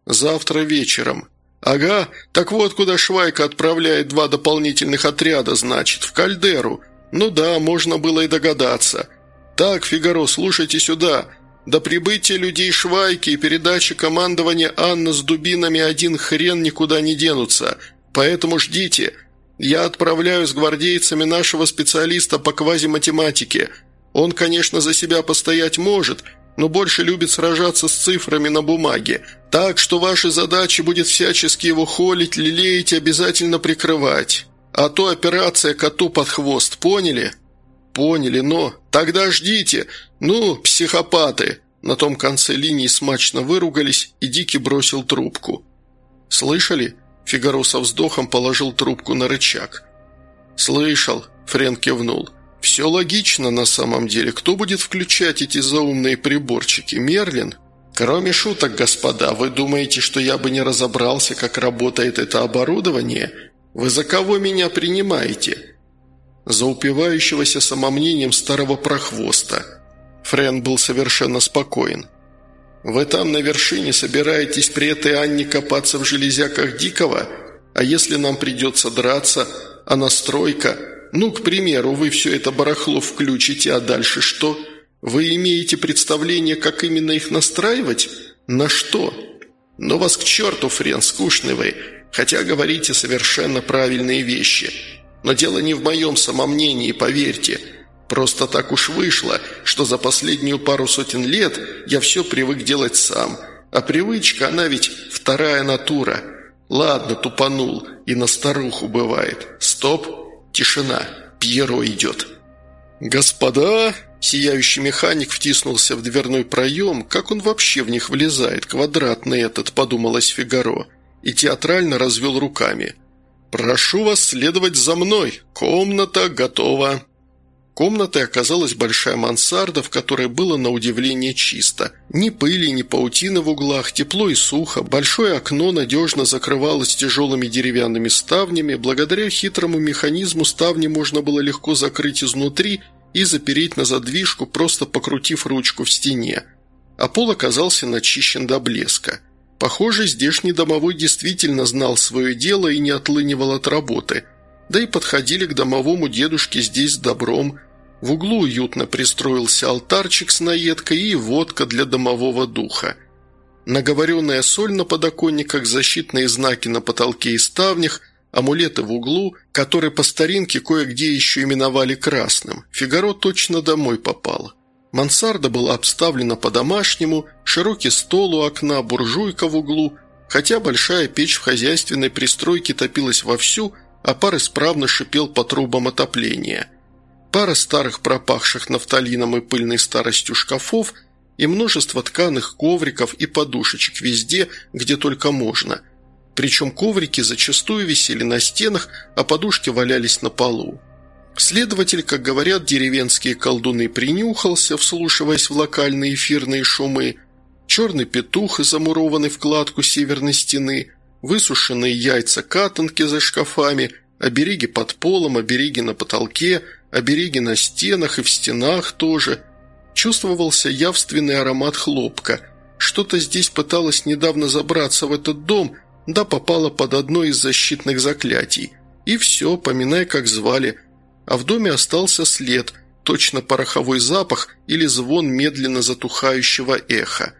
«Завтра вечером». «Ага, так вот куда Швайка отправляет два дополнительных отряда, значит, в Кальдеру. Ну да, можно было и догадаться. Так, Фигаро, слушайте сюда. До прибытия людей Швайки и передачи командования Анна с дубинами один хрен никуда не денутся. Поэтому ждите. Я отправляю с гвардейцами нашего специалиста по квазиматематике. Он, конечно, за себя постоять может, но больше любит сражаться с цифрами на бумаге. Так что ваша задача будет всячески его холить, лелеять и обязательно прикрывать. А то операция коту под хвост, поняли?» «Поняли, но... Тогда ждите! Ну, психопаты!» На том конце линии смачно выругались, и Дикий бросил трубку. «Слышали?» Фигаро со вздохом положил трубку на рычаг. «Слышал», — Френ кивнул. «Все логично на самом деле. Кто будет включать эти заумные приборчики? Мерлин?» «Кроме шуток, господа, вы думаете, что я бы не разобрался, как работает это оборудование? Вы за кого меня принимаете?» За упивающегося самомнением старого прохвоста. Френ был совершенно спокоен. «Вы там на вершине собираетесь при этой Анне копаться в железяках Дикого? А если нам придется драться, а настройка? Ну, к примеру, вы все это барахло включите, а дальше что? Вы имеете представление, как именно их настраивать? На что? Ну вас к черту, Френ, скучный вы, хотя говорите совершенно правильные вещи». Но дело не в моем самомнении, поверьте. Просто так уж вышло, что за последнюю пару сотен лет я все привык делать сам. А привычка, она ведь вторая натура. Ладно, тупанул, и на старуху бывает. Стоп, тишина, Пьеро идет. «Господа!» Сияющий механик втиснулся в дверной проем. Как он вообще в них влезает, квадратный этот, подумалось Фигаро. И театрально развел руками – «Прошу вас следовать за мной. Комната готова». Комнатой оказалась большая мансарда, в которой было на удивление чисто. Ни пыли, ни паутины в углах, тепло и сухо. Большое окно надежно закрывалось тяжелыми деревянными ставнями. Благодаря хитрому механизму ставни можно было легко закрыть изнутри и запереть на задвижку, просто покрутив ручку в стене. А пол оказался начищен до блеска. Похоже, здешний домовой действительно знал свое дело и не отлынивал от работы. Да и подходили к домовому дедушке здесь с добром. В углу уютно пристроился алтарчик с наедкой и водка для домового духа. Наговоренная соль на подоконниках, защитные знаки на потолке и ставнях, амулеты в углу, которые по старинке кое-где еще именовали красным. Фигаро точно домой попал. Мансарда была обставлена по-домашнему, широкий стол у окна, буржуйка в углу, хотя большая печь в хозяйственной пристройке топилась вовсю, а пар исправно шипел по трубам отопления. Пара старых пропахших нафталином и пыльной старостью шкафов и множество тканых ковриков и подушечек везде, где только можно. Причем коврики зачастую висели на стенах, а подушки валялись на полу. Следователь, как говорят деревенские колдуны, принюхался, вслушиваясь в локальные эфирные шумы. Черный петух, замурованный в кладку северной стены, высушенные яйца катанки за шкафами, обереги под полом, обереги на потолке, обереги на стенах и в стенах тоже. Чувствовался явственный аромат хлопка. Что-то здесь пыталось недавно забраться в этот дом, да попало под одно из защитных заклятий. И все, поминая, как звали. А в доме остался след, точно пороховой запах или звон медленно затухающего эха.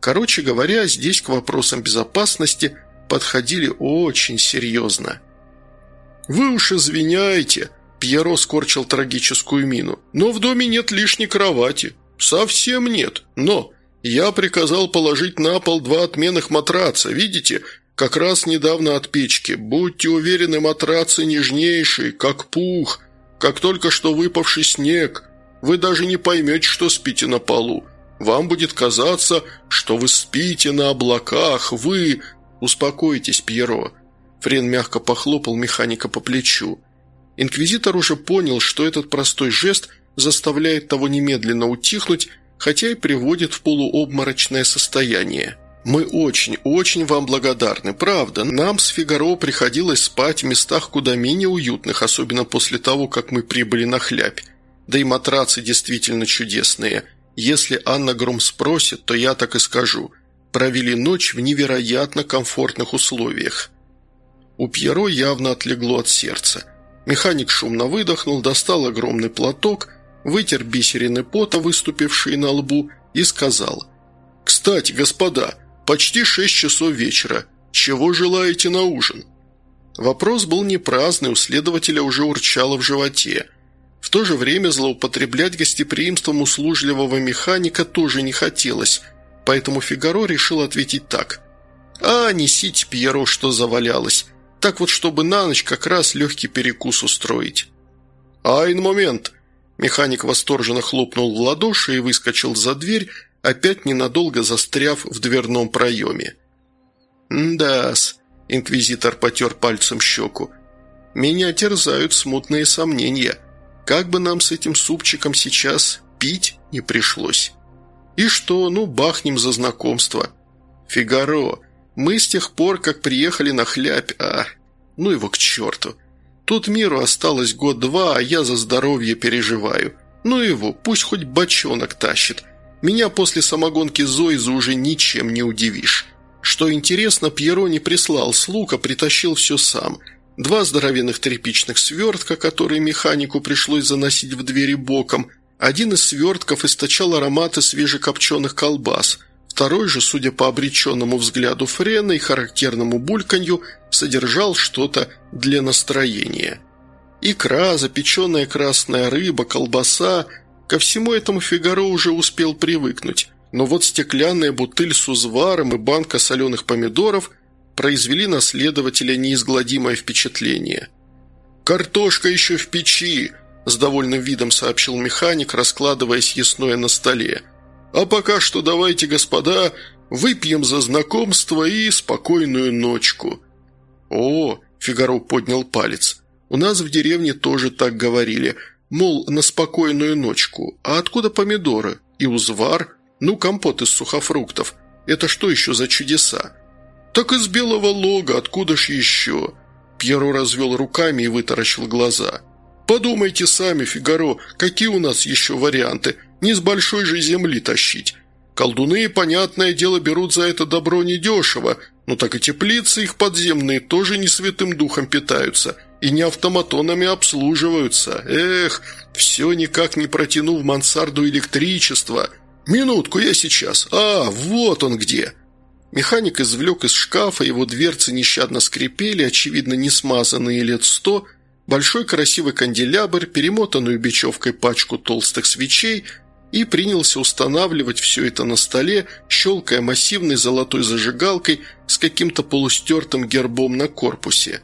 Короче говоря, здесь к вопросам безопасности подходили очень серьезно. «Вы уж извиняйте», – Пьеро скорчил трагическую мину, – «но в доме нет лишней кровати. Совсем нет. Но я приказал положить на пол два отменных матраца, видите, как раз недавно от печки. Будьте уверены, матрацы нежнейшие, как пух, как только что выпавший снег. Вы даже не поймете, что спите на полу. Вам будет казаться, что вы спите на облаках, вы «Успокойтесь, Пьеро». Френ мягко похлопал механика по плечу. Инквизитор уже понял, что этот простой жест заставляет того немедленно утихнуть, хотя и приводит в полуобморочное состояние. «Мы очень, очень вам благодарны, правда. Нам с Фигаро приходилось спать в местах куда менее уютных, особенно после того, как мы прибыли на хлябь. Да и матрацы действительно чудесные. Если Анна Гром спросит, то я так и скажу провели ночь в невероятно комфортных условиях. У Пьеро явно отлегло от сердца. Механик шумно выдохнул, достал огромный платок, вытер бисерины пота, выступившие на лбу, и сказал «Кстати, господа, почти шесть часов вечера. Чего желаете на ужин?» Вопрос был не праздный, у следователя уже урчало в животе. В то же время злоупотреблять гостеприимством услужливого механика тоже не хотелось, поэтому Фигаро решил ответить так. «А, несите, Пьеро, что завалялось. Так вот, чтобы на ночь как раз легкий перекус устроить». «Айн момент!» Механик восторженно хлопнул в ладоши и выскочил за дверь, опять ненадолго застряв в дверном проеме. «Да-с», — инквизитор потер пальцем щеку, — «меня терзают смутные сомнения. Как бы нам с этим супчиком сейчас пить не пришлось». И что, ну, бахнем за знакомство. Фигаро, мы с тех пор, как приехали на хлябь, а... Ну его к черту. Тут миру осталось год-два, а я за здоровье переживаю. Ну его, пусть хоть бочонок тащит. Меня после самогонки Зоиза уже ничем не удивишь. Что интересно, Пьеро не прислал слуг, а притащил все сам. Два здоровенных тряпичных свертка, которые механику пришлось заносить в двери боком – один из свертков источал ароматы свежекопченых колбас, второй же, судя по обреченному взгляду Френа и характерному бульканью, содержал что-то для настроения. Икра, запеченная красная рыба, колбаса – ко всему этому Фигаро уже успел привыкнуть, но вот стеклянная бутыль с узваром и банка соленых помидоров произвели на следователя неизгладимое впечатление. «Картошка еще в печи!» – с довольным видом сообщил механик, раскладывая съестное на столе. «А пока что давайте, господа, выпьем за знакомство и спокойную ночку». «О!» – Фигаро поднял палец. «У нас в деревне тоже так говорили, мол, на спокойную ночку. А откуда помидоры? И узвар? Ну, компот из сухофруктов. Это что еще за чудеса?» «Так из белого лога, откуда ж еще?» Пьеро развел руками и вытаращил глаза – Подумайте сами, Фигаро, какие у нас еще варианты? Не с большой же земли тащить. Колдуны, понятное дело, берут за это добро недешево, но так и теплицы их подземные тоже не святым духом питаются и не автоматонами обслуживаются. Эх, все никак не протяну в мансарду электричества. Минутку, я сейчас. А, вот он где!» Механик извлек из шкафа, его дверцы нещадно скрипели, очевидно, не смазанные лет сто – большой красивый канделябр, перемотанную бечевкой пачку толстых свечей и принялся устанавливать все это на столе, щелкая массивной золотой зажигалкой с каким-то полустертым гербом на корпусе.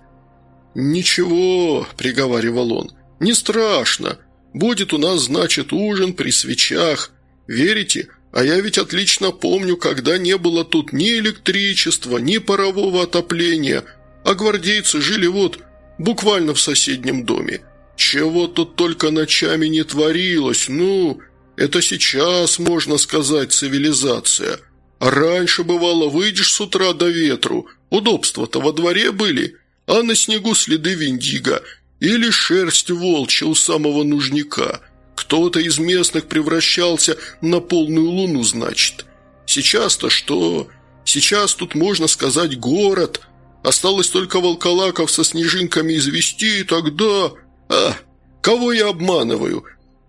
«Ничего», – приговаривал он, – «не страшно. Будет у нас, значит, ужин при свечах. Верите? А я ведь отлично помню, когда не было тут ни электричества, ни парового отопления, а гвардейцы жили вот Буквально в соседнем доме. Чего тут только ночами не творилось, ну, это сейчас, можно сказать, цивилизация. А раньше, бывало, выйдешь с утра до ветру, Удобства-то во дворе были, а на снегу следы виндиго или шерсть волчья у самого нужника. Кто-то из местных превращался на полную луну, значит. Сейчас-то что? Сейчас тут, можно сказать, город. Осталось только волколаков со снежинками извести, и тогда... А, кого я обманываю?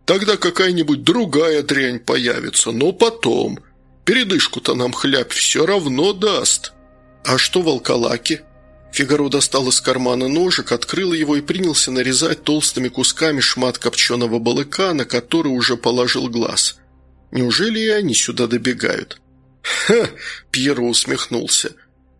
Тогда какая-нибудь другая дрянь появится, но потом. Передышку-то нам хляб все равно даст. А что волколаки? Фигаро достал из кармана ножик, открыл его и принялся нарезать толстыми кусками шмат копченого балыка, на который уже положил глаз. Неужели и они сюда добегают? «Ха!» – Пьеро усмехнулся.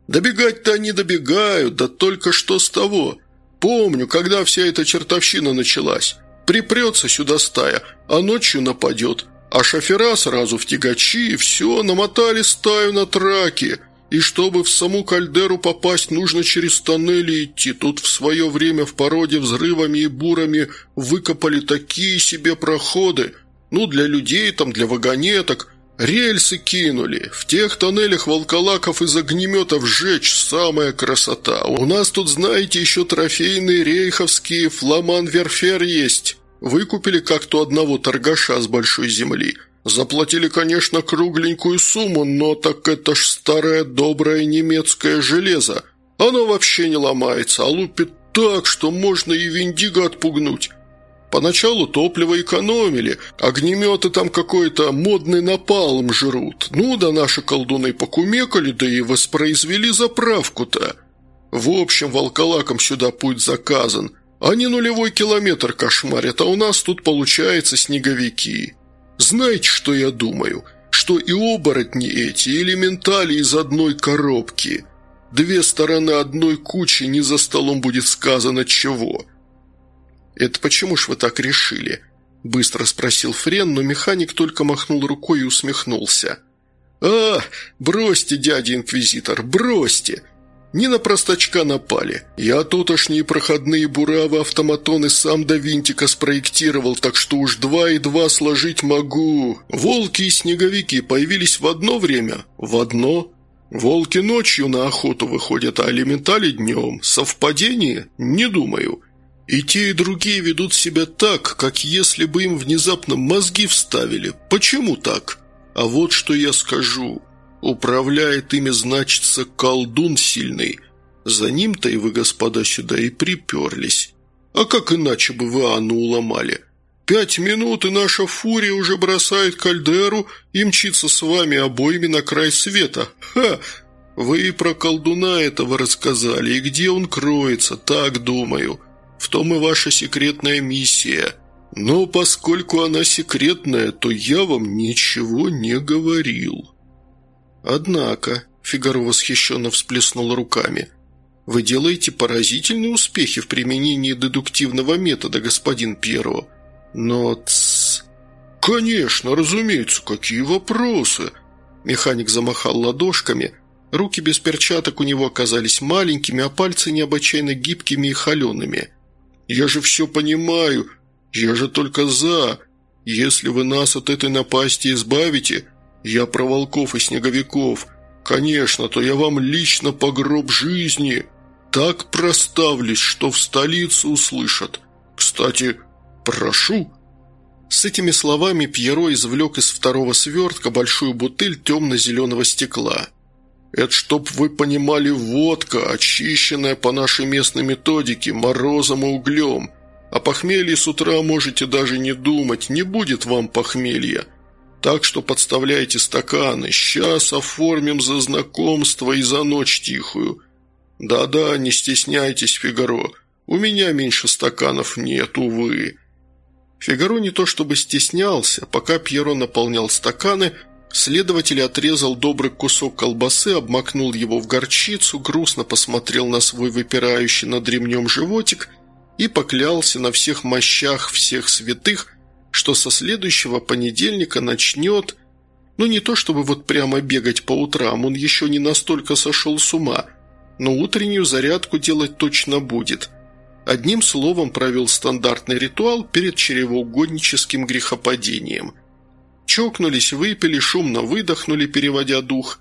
«Добегать-то они добегают, да только что с того. Помню, когда вся эта чертовщина началась. Припрется сюда стая, а ночью нападет. А шофера сразу в тягачи, и все, намотали стаю на траки. И чтобы в саму кальдеру попасть, нужно через тоннели идти. Тут в свое время в породе взрывами и бурами выкопали такие себе проходы. Ну, для людей там, для вагонеток. Рельсы кинули. В тех тоннелях волколаков из огнеметов сжечь самая красота. У нас тут, знаете, еще трофейные рейховские фламан-верфер есть. Выкупили как-то одного торгаша с большой земли. Заплатили, конечно, кругленькую сумму, но так это ж старое доброе немецкое железо. Оно вообще не ломается, а лупит так, что можно и Виндиго отпугнуть. Поначалу топливо экономили, огнеметы там какой-то модный напалм жрут. Ну да наши колдуны покумекали, да и воспроизвели заправку-то. В общем, волколакам сюда путь заказан. Они нулевой километр кошмарят, а у нас тут получается снеговики. Знаете, что я думаю? Что и оборотни эти элементали из одной коробки. Две стороны одной кучи, не за столом будет сказано чего. Это почему ж вы так решили?» Быстро спросил Френ, но механик только махнул рукой и усмехнулся. «А, бросьте, дядя-инквизитор, бросьте! Не на простачка напали. Я тутошние проходные буравы автоматоны сам до винтика спроектировал, так что уж два и два сложить могу. Волки и снеговики появились в одно время? В одно. Волки ночью на охоту выходят, а элементали днем. Совпадение? Не думаю. И те, и другие ведут себя так, как если бы им внезапно мозги вставили. Почему так? А вот что я скажу. Управляет ими, значится, колдун сильный. За ним-то и вы, господа, сюда и приперлись. А как иначе бы вы Анну уломали? Пять минут, и наша фурия уже бросает кальдеру и мчится с вами обоими на край света. Ха! Вы и про колдуна этого рассказали, и где он кроется, так думаю. В том и ваша секретная миссия. Но поскольку она секретная, то я вам ничего не говорил». «Однако», – Фигаро восхищенно всплеснул руками, – «вы делаете поразительные успехи в применении дедуктивного метода, господин Пьеро. Но тссс...» «Конечно, разумеется, какие вопросы?» Механик замахал ладошками. Руки без перчаток у него оказались маленькими, а пальцы необычайно гибкими и холеными. «Я же все понимаю. Я же только за. Если вы нас от этой напасти избавите, «Я про волков и снеговиков. Конечно, то я вам лично по гроб жизни. Так проставлюсь, что в столице услышат. Кстати, прошу». С этими словами Пьеро извлек из второго свертка большую бутыль темно-зеленого стекла. «Это чтоб вы понимали, водка, очищенная по нашей местной методике, морозом и углем. О похмелье с утра можете даже не думать, не будет вам похмелья. Так что подставляйте стаканы. Сейчас оформим за знакомство и за ночь тихую. Да-да, не стесняйтесь, Фигаро. У меня меньше стаканов нет, увы». Фигаро не то чтобы стеснялся. Пока Пьеро наполнял стаканы, следователь отрезал добрый кусок колбасы, обмакнул его в горчицу, грустно посмотрел на свой выпирающий над ремнем животик и поклялся на всех мощах всех святых – что со следующего понедельника начнет... Ну, не то чтобы вот прямо бегать по утрам, он еще не настолько сошел с ума, но утреннюю зарядку делать точно будет. Одним словом провел стандартный ритуал перед чревоугодническим грехопадением. Чокнулись, выпили, шумно выдохнули, переводя дух.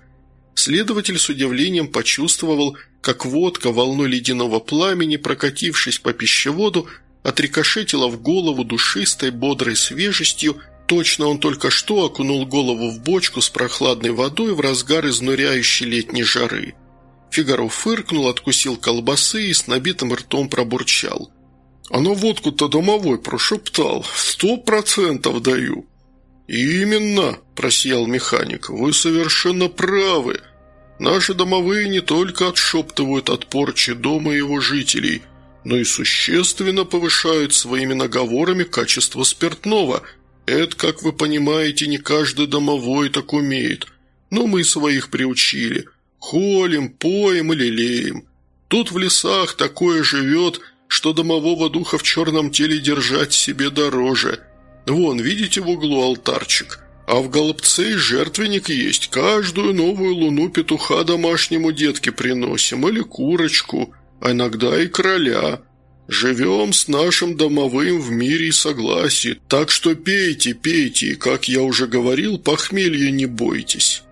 Следователь с удивлением почувствовал, как водка волной ледяного пламени, прокатившись по пищеводу, отрикошетила в голову душистой, бодрой свежестью, точно он только что окунул голову в бочку с прохладной водой в разгар изнуряющей летней жары. Фигаро фыркнул, откусил колбасы и с набитым ртом пробурчал. «А на водку-то домовой прошептал. Сто процентов даю». «Именно», – просиял механик, – «вы совершенно правы. Наши домовые не только отшептывают от порчи дома его жителей, но и существенно повышают своими наговорами качество спиртного. Это, как вы понимаете, не каждый домовой так умеет, но мы своих приучили. Холим, поем или лелеем. Тут в лесах такое живет, что домового духа в черном теле держать себе дороже. Вон, видите в углу алтарчик?» А в Голубце и жертвенник есть. Каждую новую луну петуха домашнему детке приносим, или курочку, иногда и короля. Живем с нашим домовым в мире и согласии, так что пейте, пейте, и, как я уже говорил, похмелья не бойтесь».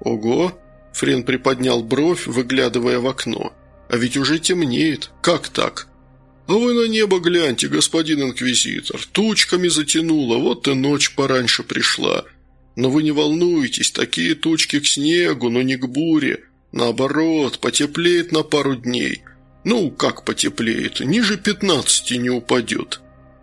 «Ого!» – Френ приподнял бровь, выглядывая в окно. «А ведь уже темнеет. Как так?» «А вы на небо гляньте, господин инквизитор. Тучками затянуло, вот и ночь пораньше пришла. Но вы не волнуйтесь, такие тучки к снегу, но не к буре. Наоборот, потеплеет на пару дней. Ну, как потеплеет, ниже пятнадцати не упадет.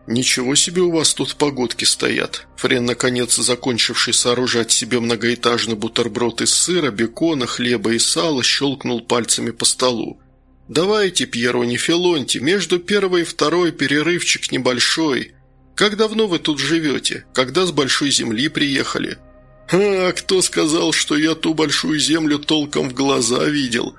Ничего себе у вас тут погодки стоят. Френ, наконец, закончивший сооружать себе многоэтажный бутерброд из сыра, бекона, хлеба и сала, щелкнул пальцами по столу. «Давайте, Пьеро, не Филонти, между первой и второй перерывчик небольшой. Как давно вы тут живете? Когда с большой земли приехали?» «А кто сказал, что я ту большую землю толком в глаза видел?»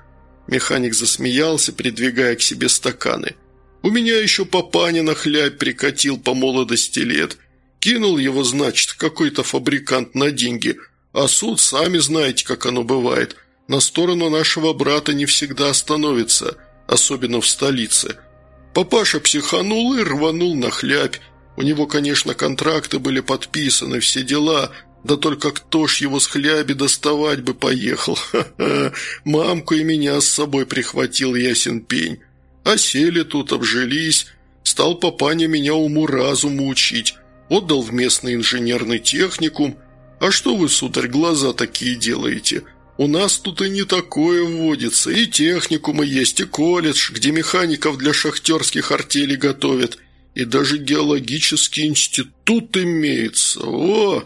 Механик засмеялся, придвигая к себе стаканы. «У меня еще папаня на хлябь прикатил по молодости лет. Кинул его, значит, какой-то фабрикант на деньги. А суд, сами знаете, как оно бывает. На сторону нашего брата не всегда становится, особенно в столице. Папаша психанул и рванул на хлябь. У него, конечно, контракты были подписаны, все дела, да только кто ж его с хляби доставать бы поехал? Ха-ха, мамку и меня с собой прихватил ясен пень. А сели тут, обжились, стал папаня меня уму-разуму учить, отдал в местный инженерный техникум. А что вы, сударь, глаза такие делаете?» У нас тут и не такое вводится, и техникумы есть, и колледж, где механиков для шахтерских артелей готовят, и даже геологический институт имеется. О,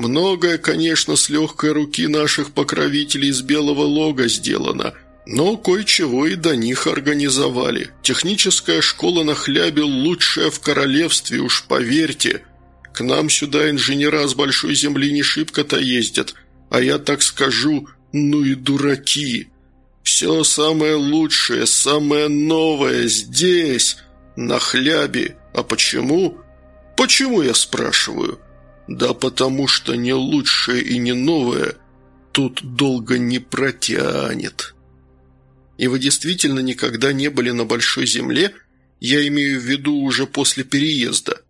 многое, конечно, с легкой руки наших покровителей из белого лога сделано, но кое-чего и до них организовали. Техническая школа на хлябе лучшая в королевстве, уж поверьте. К нам сюда инженера с большой земли не шибко-то ездят, а я так скажу, ну и дураки. Все самое лучшее, самое новое здесь, на хлябе. А почему? Почему, я спрашиваю? Да потому что не лучшее и не новое тут долго не протянет. И вы действительно никогда не были на Большой Земле? Я имею в виду уже после переезда.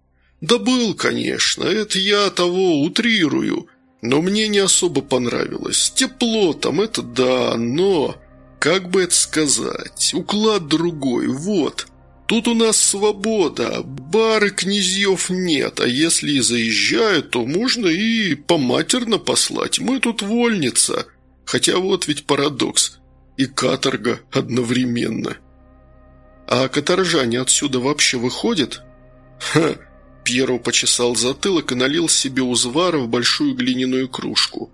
Да был, конечно, это я того утрирую. Но мне не особо понравилось. Тепло там, это да, но... Как бы это сказать? Уклад другой, вот. Тут у нас свобода, бары князьев нет, а если и заезжают, то можно и поматерно послать. Мы тут вольница. Хотя вот ведь парадокс. И каторга одновременно. А каторжане отсюда вообще выходят? Ха, Пьеро почесал затылок и налил себе узвара в большую глиняную кружку.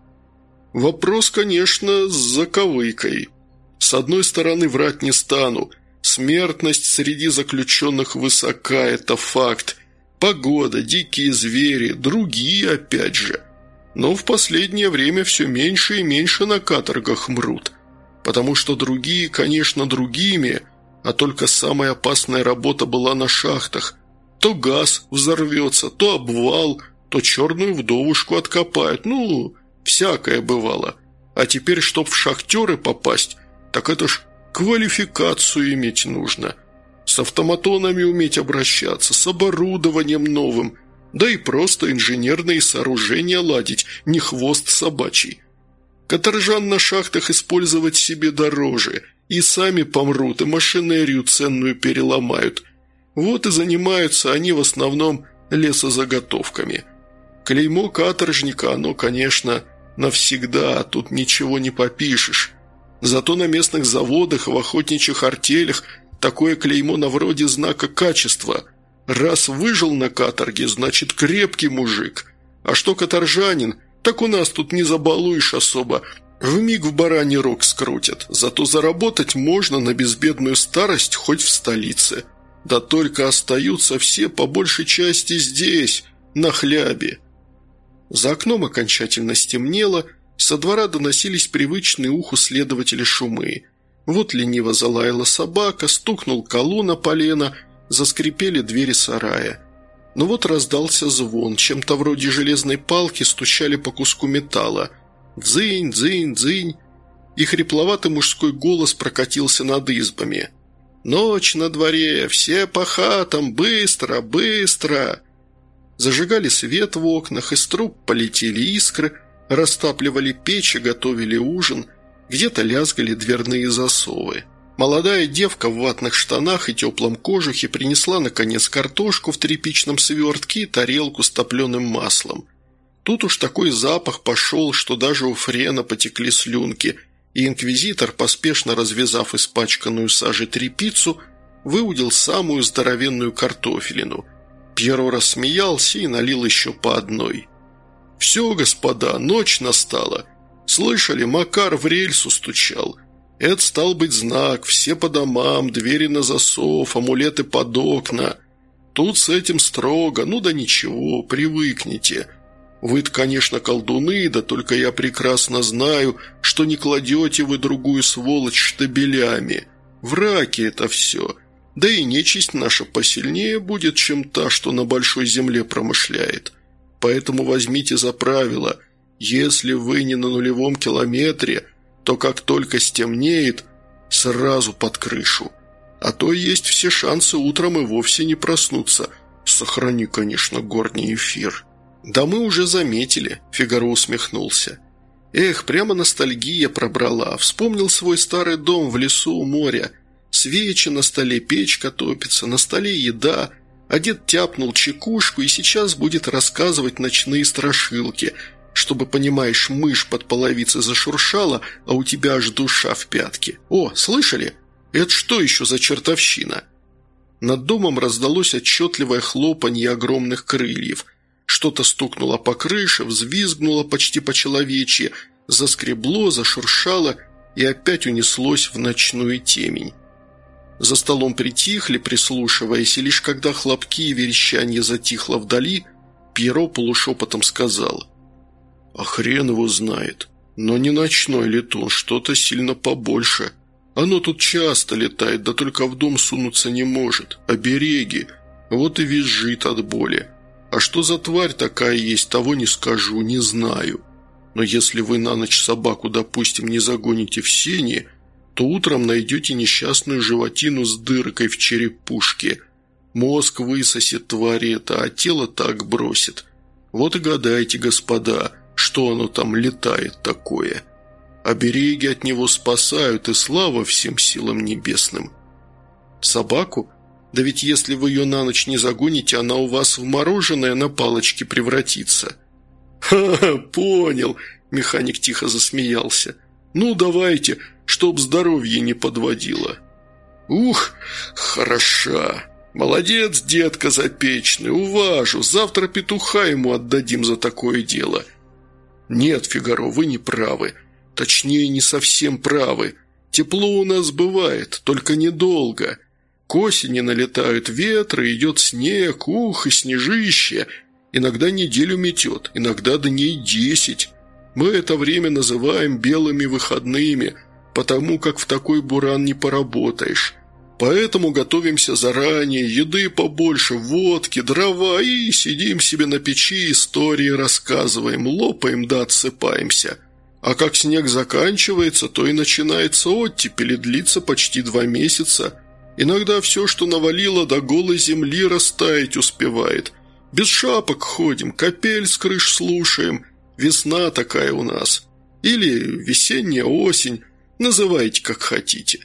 Вопрос, конечно, с заковыкой. С одной стороны, врать не стану – Смертность среди заключенных высока, это факт. Погода, дикие звери, другие опять же. Но в последнее время все меньше и меньше на каторгах мрут. Потому что другие, конечно, другими, а только самая опасная работа была на шахтах. То газ взорвется, то обвал, то черную вдовушку откопают. Ну, всякое бывало. А теперь, чтоб в шахтеры попасть, так это ж Квалификацию иметь нужно. С автоматонами уметь обращаться, с оборудованием новым, да и просто инженерные сооружения ладить, не хвост собачий. Каторжан на шахтах использовать себе дороже. И сами помрут, и машинерию ценную переломают. Вот и занимаются они в основном лесозаготовками. Клеймо каторжника, оно, конечно, навсегда, тут ничего не попишешь. Зато на местных заводах, в охотничьих артелях такое клеймо на вроде знака качества. Раз выжил на каторге, значит крепкий мужик. А что каторжанин, так у нас тут не забалуешь особо. В миг в бараний рог скрутят, зато заработать можно на безбедную старость хоть в столице. Да только остаются все по большей части здесь, на хлябе. За окном окончательно стемнело, со двора доносились привычные уху следователя шумы. Вот лениво залаяла собака, стукнул колу на полено, заскрипели двери сарая. Но вот раздался звон, чем-то вроде железной палки стучали по куску металла. Дзынь, дзынь, дзынь. И хрипловатый мужской голос прокатился над избами. «Ночь на дворе, все по хатам, быстро, быстро!» Зажигали свет в окнах, из труб полетели искры, растапливали печи, готовили ужин, где-то лязгали дверные засовы. Молодая девка в ватных штанах и теплом кожухе принесла, наконец, картошку в тряпичном свертке и тарелку с топленым маслом. Тут уж такой запах пошел, что даже у Френа потекли слюнки, и инквизитор, поспешно развязав испачканную сажей тряпицу, выудил самую здоровенную картофелину. Пьеро рассмеялся и налил еще по одной. «Все, господа, ночь настала. Слышали, Макар в рельсу стучал». Это стал быть знак, все по домам, двери на засов, амулеты под окна. Тут с этим строго, ну да ничего, привыкните. Вы-то, конечно, колдуны, да только я прекрасно знаю, что не кладете вы другую сволочь штабелями. Враки это все. Да и нечисть наша посильнее будет, чем та, что на большой земле промышляет. Поэтому возьмите за правило, если вы не на нулевом километре – то как только стемнеет, сразу под крышу. А то есть все шансы утром и вовсе не проснуться. Сохрани, конечно, горний эфир. Да мы уже заметили, Фигаро усмехнулся. Эх, прямо ностальгия пробрала. Вспомнил свой старый дом в лесу у моря. Свечи на столе, печка топится, на столе еда. А дед тяпнул чекушку и сейчас будет рассказывать ночные страшилки – чтобы, понимаешь, мышь под половицей зашуршала, а у тебя аж душа в пятке. О, слышали? Это что еще за чертовщина?» Над домом раздалось отчетливое хлопанье огромных крыльев. Что-то стукнуло по крыше, взвизгнуло почти по-человечьи, заскребло, зашуршало и опять унеслось в ночную темень. За столом притихли, прислушиваясь, и лишь когда хлопки и верещание затихло вдали, Пьеро полушепотом сказал – а хрен его знает. Но не ночной летун, что-то сильно побольше. Оно тут часто летает, да только в дом сунуться не может. Обереги. Вот и визжит от боли. А что за тварь такая есть, того не скажу, не знаю. Но если вы на ночь собаку, допустим, не загоните в сене, то утром найдете несчастную животину с дыркой в черепушке. Мозг высосет твари это, а тело так бросит. Вот и гадайте, господа, что оно там летает такое. Обереги от него спасают, и слава всем силам небесным. Собаку? Да ведь если вы ее на ночь не загоните, она у вас в мороженое на палочке превратится. «Ха-ха, понял», – механик тихо засмеялся. «Ну, давайте, чтоб здоровье не подводило». «Ух, хороша! Молодец, детка запечный, уважу, завтра петуха ему отдадим за такое дело». «Нет, Фигаро, вы не правы. Точнее, не совсем правы. Тепло у нас бывает, только недолго. К осени налетают ветры, идет снег, ух, и снежище. Иногда неделю метет, иногда дней десять. Мы это время называем белыми выходными, потому как в такой буран не поработаешь». Поэтому готовимся заранее, еды побольше, водки, дрова и сидим себе на печи, истории рассказываем, лопаем да отсыпаемся. А как снег заканчивается, то и начинается оттепель и длится почти два месяца. Иногда все, что навалило, до голой земли растаять успевает. Без шапок ходим, капель с крыш слушаем. Весна такая у нас. Или весенняя осень, называйте как хотите».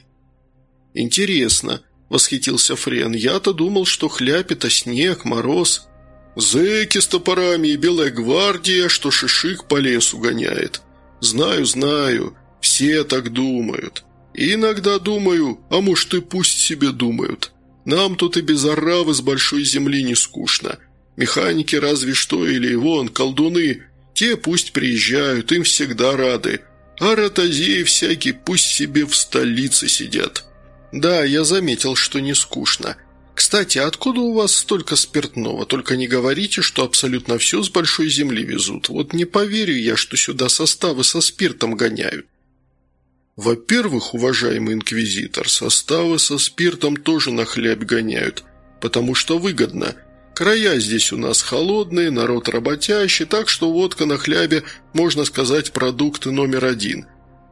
«Интересно», – восхитился Френ, – «я-то думал, что хляпь – это снег, мороз». «Зэки с топорами и белая гвардия, что шишик по лесу гоняет. Знаю, знаю, все так думают. И иногда думаю, а может и пусть себе думают. Нам тут и без оравы с большой земли не скучно. Механики разве что или вон, колдуны, те пусть приезжают, им всегда рады. А ротозеи всякие пусть себе в столице сидят. Да, я заметил, что не скучно. Кстати, откуда у вас столько спиртного? Только не говорите, что абсолютно все с большой земли везут. Вот не поверю я, что сюда составы со спиртом гоняют. Во-первых, уважаемый инквизитор, составы со спиртом тоже на хляб гоняют, потому что выгодно. Края здесь у нас холодные, народ работящий, так что водка на хлябе, можно сказать, продукт номер один.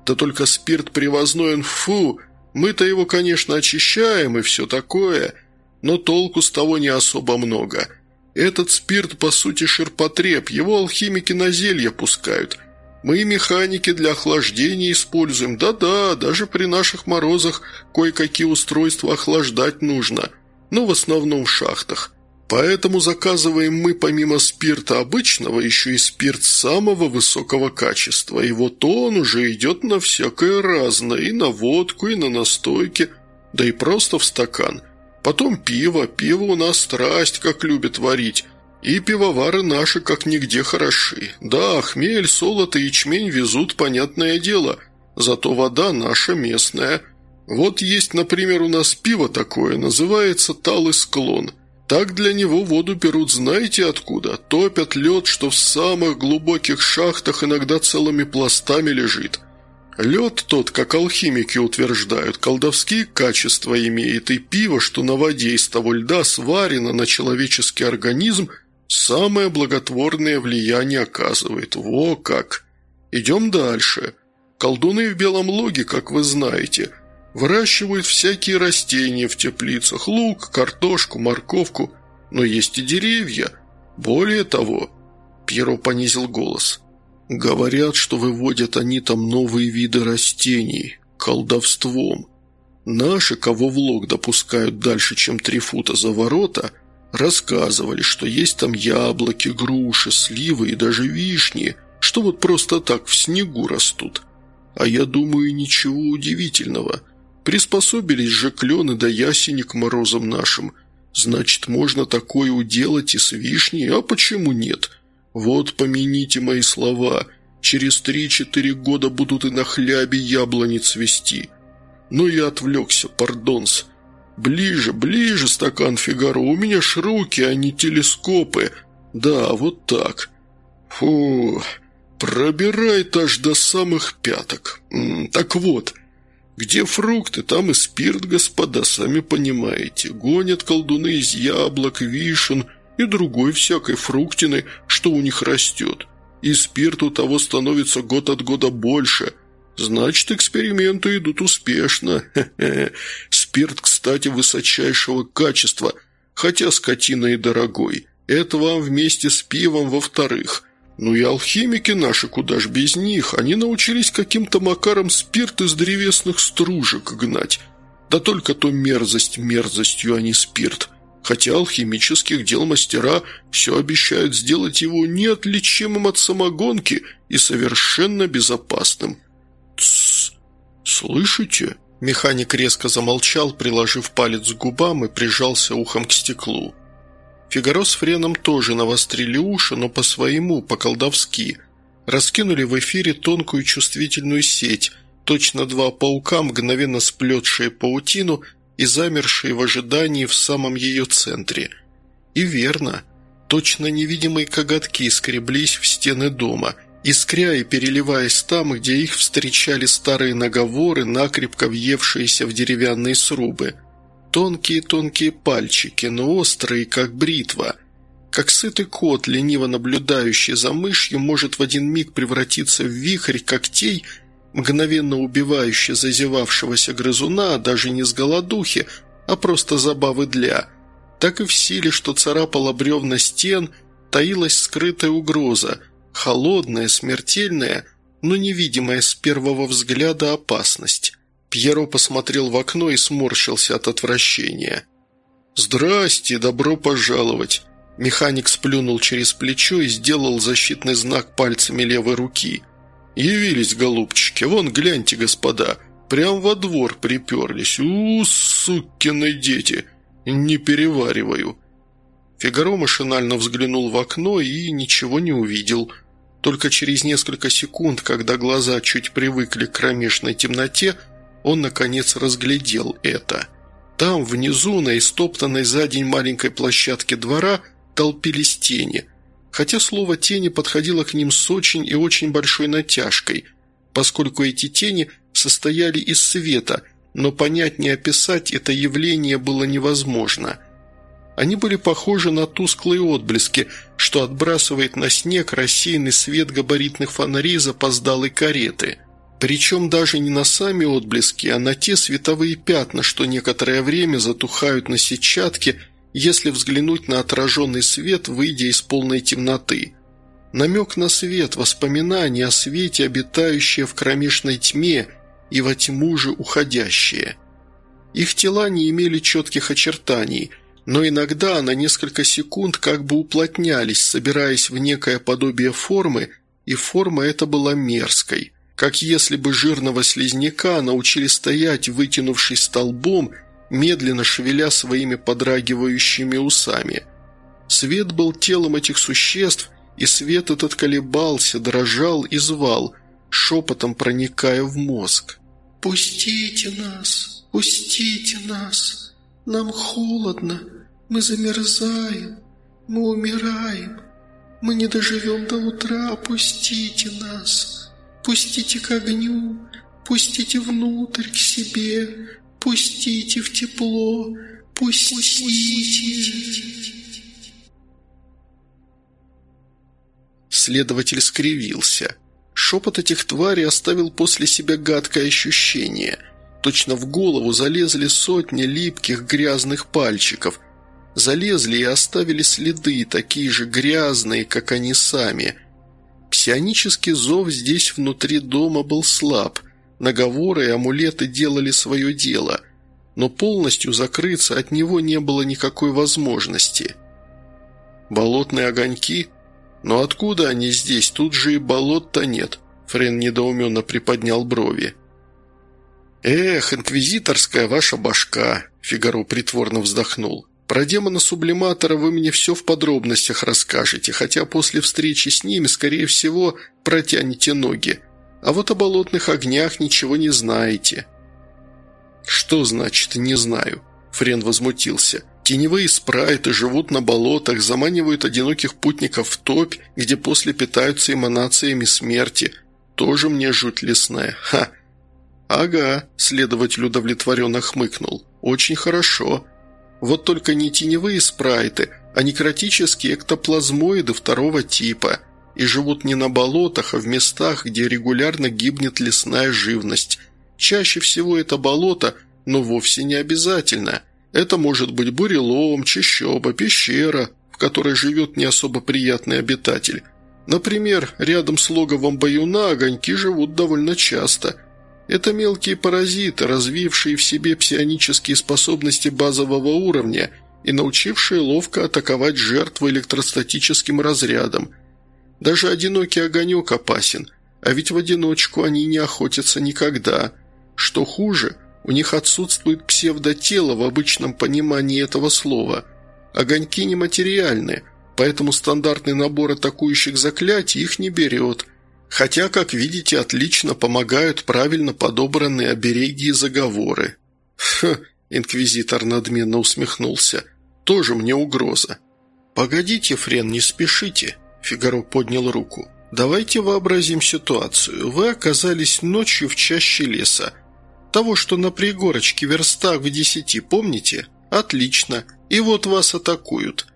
Да только спирт привозной, он фу, мы-то его, конечно, очищаем и все такое, но толку с того не особо много. Этот спирт, по сути, ширпотреб, его алхимики на зелья пускают – мы механики для охлаждения используем. Да-да, даже при наших морозах кое-какие устройства охлаждать нужно. Но в основном в шахтах. Поэтому заказываем мы помимо спирта обычного еще и спирт самого высокого качества. И вот он уже идет на всякое разное, и на водку, и на настойки, да и просто в стакан. Потом пиво, пиво у нас страсть, как любят варить. И пивовары наши как нигде хороши. Да, хмель, солото и ячмень везут, понятное дело. Зато вода наша местная. Вот есть, например, у нас пиво такое, называется «Талый склон». Так для него воду берут знаете откуда? Топят лед, что в самых глубоких шахтах иногда целыми пластами лежит. Лед тот, как алхимики утверждают, колдовские качества имеет, и пиво, что на воде из того льда сварено на человеческий организм, самое благотворное влияние оказывает. Во как! Идем дальше. Колдуны в Белом Логе, как вы знаете, выращивают всякие растения в теплицах, лук, картошку, морковку, но есть и деревья. Более того, Пьеро понизил голос. Говорят, что выводят они там новые виды растений, колдовством. Наши, кого в лог допускают дальше, чем три фута за ворота – Рассказывали, что есть там яблоки, груши, сливы и даже вишни, что вот просто так в снегу растут. А я думаю, ничего удивительного. Приспособились же клены да ясени к морозам нашим. Значит, можно такое уделать и с вишней, а почему нет? Вот помяните мои слова, через три-четыре года будут и на хлябе яблони цвести. Но я отвлекся, пардонс. «Ближе, ближе, стакан Фигаро, у меня ж руки, а не телескопы. Да, вот так. Фу, пробирает аж до самых пяток. Так вот, где фрукты, там и спирт, господа, сами понимаете. Гонят колдуны из яблок, вишен и другой всякой фруктины, что у них растет. И спирт у того становится год от года больше». Значит, эксперименты идут успешно. Хе -хе. Спирт, кстати, высочайшего качества, хотя скотина и дорогой. Это вам вместе с пивом во-вторых. Ну и алхимики наши, куда ж без них, они научились каким-то макаром спирт из древесных стружек гнать. Да только то мерзость мерзостью, а не спирт. Хотя алхимических дел мастера все обещают сделать его неотличимым от самогонки и совершенно безопасным. Тссс, слышите? Механик резко замолчал, приложив палец к губам и прижался ухом к стеклу. Фигаро с Френом тоже навострили уши, но по-своему, по-колдовски. Раскинули в эфире тонкую чувствительную сеть, точно два паука, мгновенно сплетшие паутину и замершие в ожидании в самом ее центре. И верно, точно невидимые коготки скреблись в стены дома – искря и переливаясь там, где их встречали старые наговоры, накрепко въевшиеся в деревянные срубы. Тонкие-тонкие пальчики, но острые, как бритва. Как сытый кот, лениво наблюдающий за мышью, может в один миг превратиться в вихрь когтей, мгновенно убивающий зазевавшегося грызуна, даже не с голодухи, а просто забавы для. Так и в силе, что царапала бревна стен, таилась скрытая угроза – холодная, смертельная, но невидимая с первого взгляда опасность. Пьеро посмотрел в окно и сморщился от отвращения. «Здрасте, добро пожаловать!» Механик сплюнул через плечо и сделал защитный знак пальцами левой руки. «Явились, голубчики, вон, гляньте, господа, прям во двор приперлись. У, сукины дети! Не перевариваю!» Фигаро машинально взглянул в окно и ничего не увидел. Только через несколько секунд, когда глаза чуть привыкли к кромешной темноте, он, наконец, разглядел это. Там, внизу, на истоптанной за день маленькой площадке двора, толпились тени. Хотя слово «тени» подходило к ним с очень и очень большой натяжкой, поскольку эти тени состояли из света, но понять не описать это явление было невозможно – они были похожи на тусклые отблески, что отбрасывает на снег рассеянный свет габаритных фонарей запоздалой кареты. Причем даже не на сами отблески, а на те световые пятна, что некоторое время затухают на сетчатке, если взглянуть на отраженный свет, выйдя из полной темноты. Намек на свет, воспоминания о свете, обитающие в кромешной тьме и во тьму же уходящие. Их тела не имели четких очертаний – но иногда на несколько секунд как бы уплотнялись, собираясь в некое подобие формы, и форма эта была мерзкой, как если бы жирного слизняка научили стоять, вытянувшись столбом, медленно шевеля своими подрагивающими усами. Свет был телом этих существ, и свет этот колебался, дрожал и звал, шепотом проникая в мозг. «Пустите нас! Пустите нас!» Нам холодно, мы замерзаем, мы умираем. Мы не доживем до утра, пустите нас. Пустите к огню, пустите внутрь к себе, пустите в тепло, пустите. Следователь скривился. Шепот этих тварей оставил после себя гадкое ощущение – Точно в голову залезли сотни липких грязных пальчиков. Залезли и оставили следы, такие же грязные, как они сами. Псионический зов здесь внутри дома был слаб. Наговоры и амулеты делали свое дело. Но полностью закрыться от него не было никакой возможности. Болотные огоньки? Но откуда они здесь? Тут же и болот-то нет. Френ недоуменно приподнял брови. «Эх, инквизиторская ваша башка!» – Фигаро притворно вздохнул. «Про демона-сублиматора вы мне все в подробностях расскажете, хотя после встречи с ними, скорее всего, протянете ноги. А вот о болотных огнях ничего не знаете». «Что значит «не знаю»?» – Френ возмутился. «Теневые спрайты живут на болотах, заманивают одиноких путников в топь, где после питаются эманациями смерти. Тоже мне жуть лесная. Ха!» «Ага», – следователь удовлетворенно хмыкнул. «Очень хорошо. Вот только не теневые спрайты, а некротические эктоплазмоиды второго типа. И живут не на болотах, а в местах, где регулярно гибнет лесная живность. Чаще всего это болото, но вовсе не обязательно. Это может быть бурелом, чащоба, пещера, в которой живет не особо приятный обитатель. Например, рядом с логовом баюна огоньки живут довольно часто – это мелкие паразиты, развившие в себе псионические способности базового уровня и научившие ловко атаковать жертву электростатическим разрядом. Даже одинокий огонек опасен, а ведь в одиночку они не охотятся никогда. Что хуже, у них отсутствует псевдотело в обычном понимании этого слова. Огоньки нематериальны, поэтому стандартный набор атакующих заклятий их не берет – Хотя, как видите, отлично помогают правильно подобранные обереги и заговоры. Ха, инквизитор надменно усмехнулся. Тоже мне угроза. «Погодите, Френ, не спешите», – Фигаро поднял руку. «Давайте вообразим ситуацию. Вы оказались ночью в чаще леса. Того, что на пригорочке верстах в десяти, помните? Отлично. И вот вас атакуют.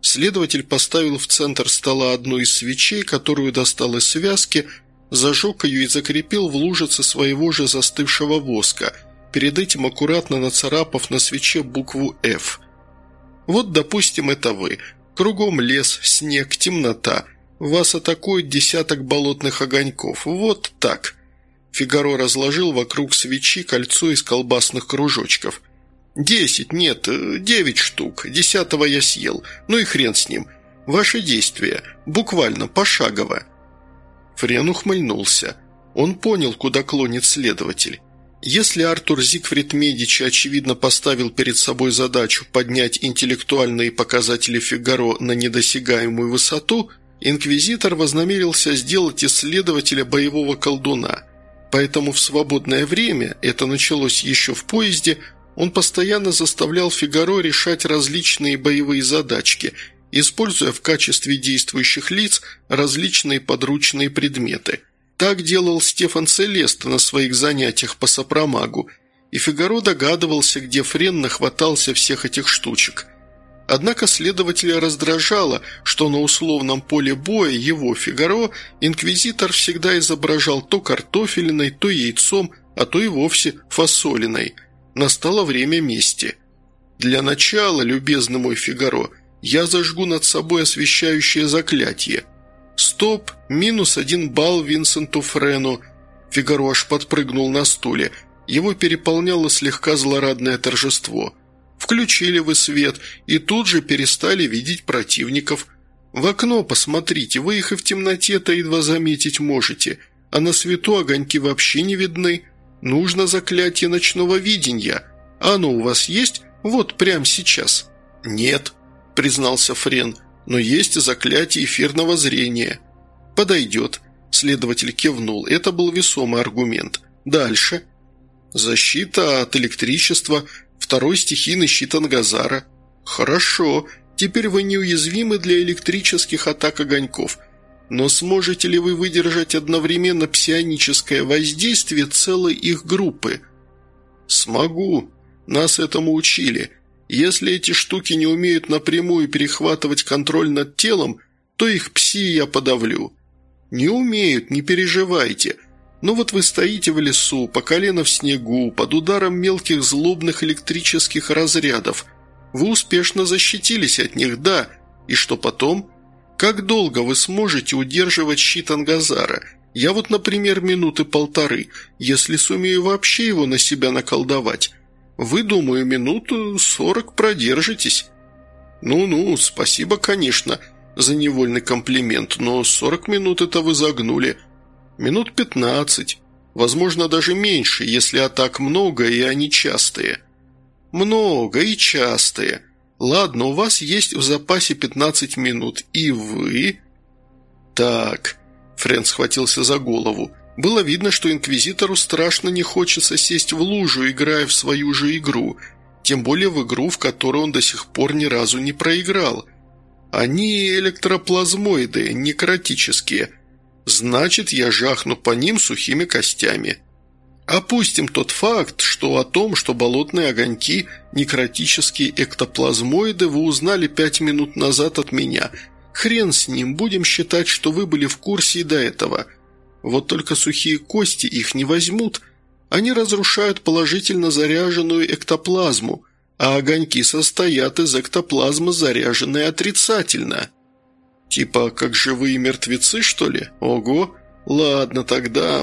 Следователь поставил в центр стола одну из свечей, которую достал из связки, зажег ее и закрепил в лужице своего же застывшего воска, перед этим аккуратно нацарапав на свече букву «Ф». «Вот, допустим, это вы. Кругом лес, снег, темнота. Вас атакует десяток болотных огоньков. Вот так». Фигаро разложил вокруг свечи кольцо из колбасных кружочков. «Десять, нет, девять штук. Десятого я съел. Ну и хрен с ним. Ваши действия. Буквально, пошагово». Френ ухмыльнулся. Он понял, куда клонит следователь. Если Артур Зигфрид Медичи очевидно поставил перед собой задачу поднять интеллектуальные показатели Фигаро на недосягаемую высоту, инквизитор вознамерился сделать исследователя боевого колдуна. Поэтому в свободное время, это началось еще в поезде, он постоянно заставлял Фигаро решать различные боевые задачки, используя в качестве действующих лиц различные подручные предметы – так делал Стефан Целест на своих занятиях по сопромагу, и Фигаро догадывался, где Френ нахватался всех этих штучек. Однако следователя раздражало, что на условном поле боя его, Фигаро, инквизитор всегда изображал то картофелиной, то яйцом, а то и вовсе фасолиной. Настало время мести. «Для начала, любезный мой Фигаро, я зажгу над собой освещающее заклятие», «Стоп! Минус один балл Винсенту Френу!» Фигаро аж подпрыгнул на стуле. Его переполняло слегка злорадное торжество. «Включили вы свет и тут же перестали видеть противников. В окно посмотрите, вы их и в темноте-то едва заметить можете, а на свету огоньки вообще не видны. Нужно заклятие ночного видения. Оно у вас есть? Вот прямо сейчас». «Нет», – признался Френ – но есть заклятие эфирного зрения. Подойдет. Следователь кивнул. Это был весомый аргумент. Дальше. Защита от электричества. Второй стихийный щит Ангазара. Хорошо. Теперь вы неуязвимы для электрических атак огоньков. Но сможете ли вы выдержать одновременно псионическое воздействие целой их группы? Смогу. Нас этому учили. Если эти штуки не умеют напрямую перехватывать контроль над телом, то их пси я подавлю. Не умеют, не переживайте. Но вот вы стоите в лесу, по колено в снегу, под ударом мелких злобных электрических разрядов. Вы успешно защитились от них, да. И что потом? Как долго вы сможете удерживать щит Ангазара? Я вот, например, минуты полторы, если сумею вообще его на себя наколдовать. Вы, думаю, минуту сорок продержитесь». «Ну-ну, спасибо, конечно, за невольный комплимент, но сорок минут это вы загнули. Минут пятнадцать, возможно, даже меньше, если атак много и они частые». «Много и частые. Ладно, у вас есть в запасе пятнадцать минут, и вы...» «Так...» — Френ схватился за голову. Было видно, что инквизитору страшно не хочется сесть в лужу, играя в свою же игру, тем более в игру, в которой он до сих пор ни разу не проиграл. Они электроплазмоиды, некротические. Значит, я жахну по ним сухими костями. Опустим тот факт, что о том, что болотные огоньки – некротические эктоплазмоиды, вы узнали пять минут назад от меня. Хрен с ним, будем считать, что вы были в курсе и до этого – вот только сухие кости их не возьмут. Они разрушают положительно заряженную эктоплазму, а огоньки состоят из эктоплазмы, заряженной отрицательно. Типа как живые мертвецы, что ли? Ого! Ладно, тогда...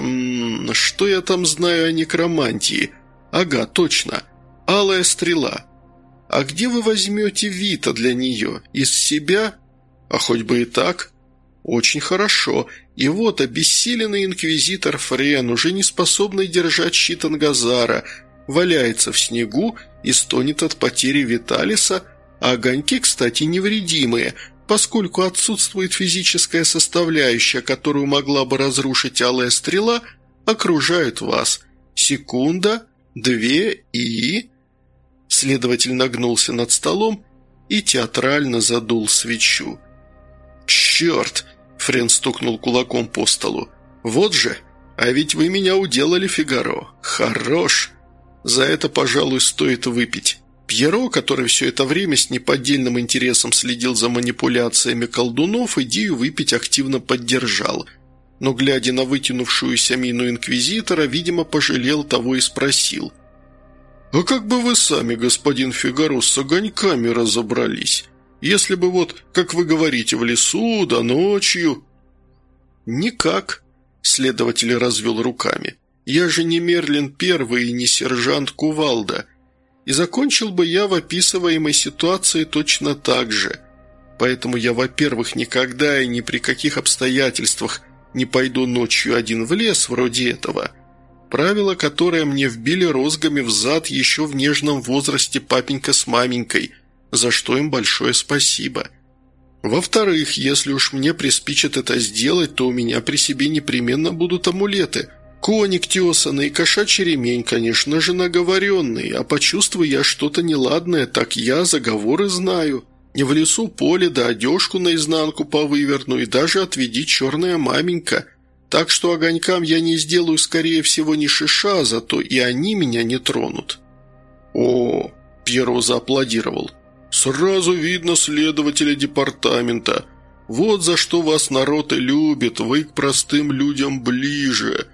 Что я там знаю о некромантии? Ага, точно. Алая стрела. А где вы возьмете Вита для нее? Из себя? А хоть бы и так. Очень хорошо. И вот обессиленный инквизитор Френ, уже не способный держать щит Ангазара, валяется в снегу и стонет от потери Виталиса, а огоньки, кстати, невредимые, поскольку отсутствует физическая составляющая, которую могла бы разрушить алая стрела, окружают вас. Секунда, две и... Следователь нагнулся над столом и театрально задул свечу. «Черт!» Френ стукнул кулаком по столу. «Вот же! А ведь вы меня уделали, Фигаро! Хорош! За это, пожалуй, стоит выпить». Пьеро, который все это время с неподдельным интересом следил за манипуляциями колдунов, идею выпить активно поддержал. Но, глядя на вытянувшуюся мину инквизитора, видимо, пожалел того и спросил. «А как бы вы сами, господин Фигаро, с огоньками разобрались?» Если бы вот, как вы говорите, в лесу, да ночью...» «Никак», – следователь развел руками. «Я же не Мерлин Первый и не сержант Кувалда. И закончил бы я в описываемой ситуации точно так же. Поэтому я, во-первых, никогда и ни при каких обстоятельствах не пойду ночью один в лес вроде этого. Правило, которое мне вбили розгами в зад еще в нежном возрасте папенька с маменькой, за что им большое спасибо. Во-вторых, если уж мне приспичит это сделать, то у меня при себе непременно будут амулеты. Коник тесанный, кошачий ремень, конечно же, наговоренный, а почувствую я что-то неладное, так я заговоры знаю». В лесу поле, да одежку наизнанку повыверну и даже отведи черная маменька. Так что огонькам я не сделаю, скорее всего, ни шиша, зато и они меня не тронут». «О!» – Пьеро зааплодировал. «Сразу видно следователя департамента. Вот за что вас народ и любит, вы к простым людям ближе.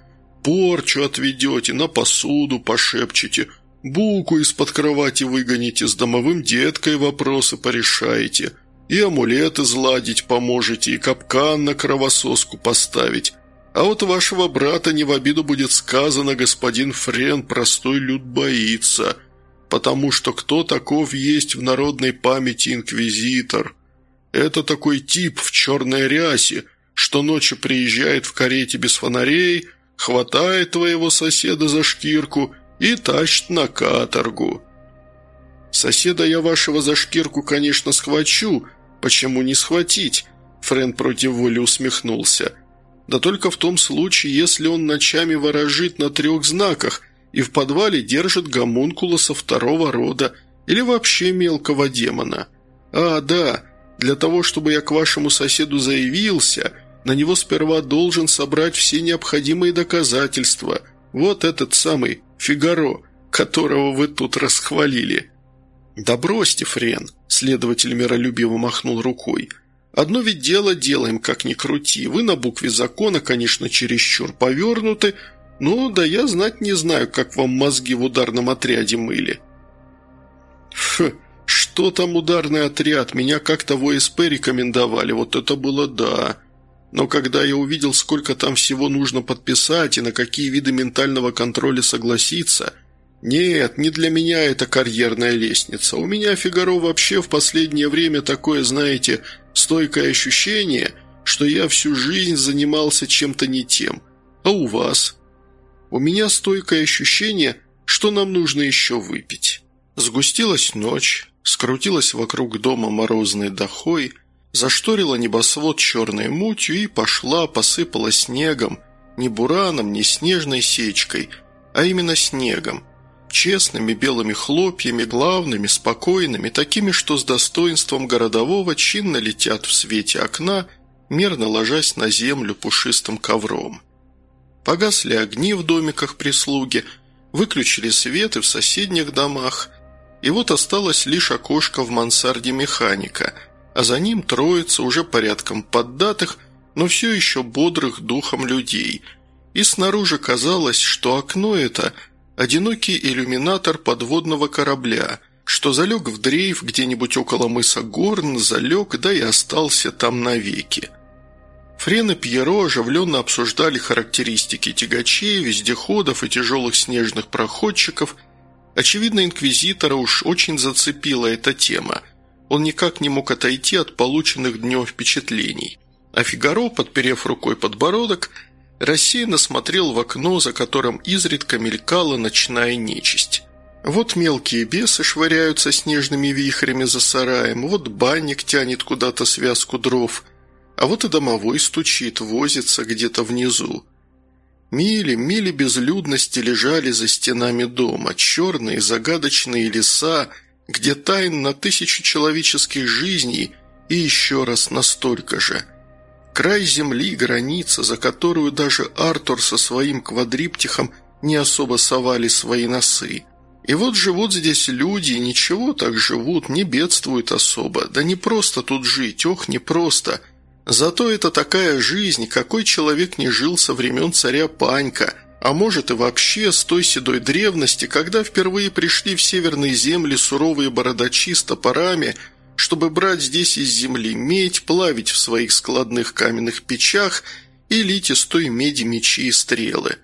Порчу отведете, на посуду пошепчете». Булку из-под кровати выгоните, с домовым деткой вопросы порешаете, и амулеты зладить поможете, и капкан на кровососку поставить. А вот вашего брата не в обиду будет сказано, господин Френ, простой люд боится, потому что кто таков есть в народной памяти инквизитор? Это такой тип в черной рясе, что ночью приезжает в карете без фонарей, хватает твоего соседа за шкирку – и тащит на каторгу. Соседа я вашего за шкирку, конечно, схвачу. Почему не схватить?» Френ против воли усмехнулся. «Да только в том случае, если он ночами ворожит на трех знаках и в подвале держит гомункулоса второго рода или вообще мелкого демона. А, да, для того, чтобы я к вашему соседу заявился, на него сперва должен собрать все необходимые доказательства. Вот этот самый Фигаро, которого вы тут расхвалили». «Да бросьте, Френ», – следователь миролюбиво махнул рукой. «Одно ведь дело делаем, как ни крути. Вы на букве закона, конечно, чересчур повернуты, но да я знать не знаю, как вам мозги в ударном отряде мыли». «Фу, что там ударный отряд? Меня как-то в ОСП рекомендовали, вот это было да». Но когда я увидел, сколько там всего нужно подписать и на какие виды ментального контроля согласиться... Нет, не для меня это карьерная лестница. У меня, Фигаро, вообще в последнее время такое, знаете, стойкое ощущение, что я всю жизнь занимался чем-то не тем. А у вас? У меня стойкое ощущение, что нам нужно еще выпить. Сгустилась ночь, скрутилась вокруг дома морозной дохой – Зашторила небосвод черной мутью и пошла, посыпала снегом, не бураном, не снежной сечкой, а именно снегом, честными белыми хлопьями, главными, спокойными, такими, что с достоинством городового чинно летят в свете окна, мерно ложась на землю пушистым ковром. Погасли огни в домиках прислуги, выключили свет в соседних домах, и вот осталось лишь окошко в мансарде механика – а за ним троица уже порядком поддатых, но все еще бодрых духом людей. И снаружи казалось, что окно это – одинокий иллюминатор подводного корабля, что залег в дрейф где-нибудь около мыса Горн, залег, да и остался там навеки. Френ и Пьеро оживленно обсуждали характеристики тягачей, вездеходов и тяжелых снежных проходчиков. Очевидно, инквизитора уж очень зацепила эта тема – он никак не мог отойти от полученных днем впечатлений. А Фигаро, подперев рукой подбородок, рассеянно смотрел в окно, за которым изредка мелькала ночная нечисть. Вот мелкие бесы швыряются снежными вихрями за сараем, вот банник тянет куда-то связку дров, а вот и домовой стучит, возится где-то внизу. Мили, мили безлюдности лежали за стенами дома, черные загадочные леса, где тайн на тысячу человеческих жизней и еще раз настолько же. Край земли – граница, за которую даже Артур со своим квадриптихом не особо совали свои носы. И вот живут здесь люди, ничего так живут, не бедствуют особо. Да не просто тут жить, ох, не просто. Зато это такая жизнь, какой человек не жил со времен царя Панька – а может и вообще с той седой древности, когда впервые пришли в северные земли суровые бородачи с топорами, чтобы брать здесь из земли медь, плавить в своих складных каменных печах и лить из той меди мечи и стрелы.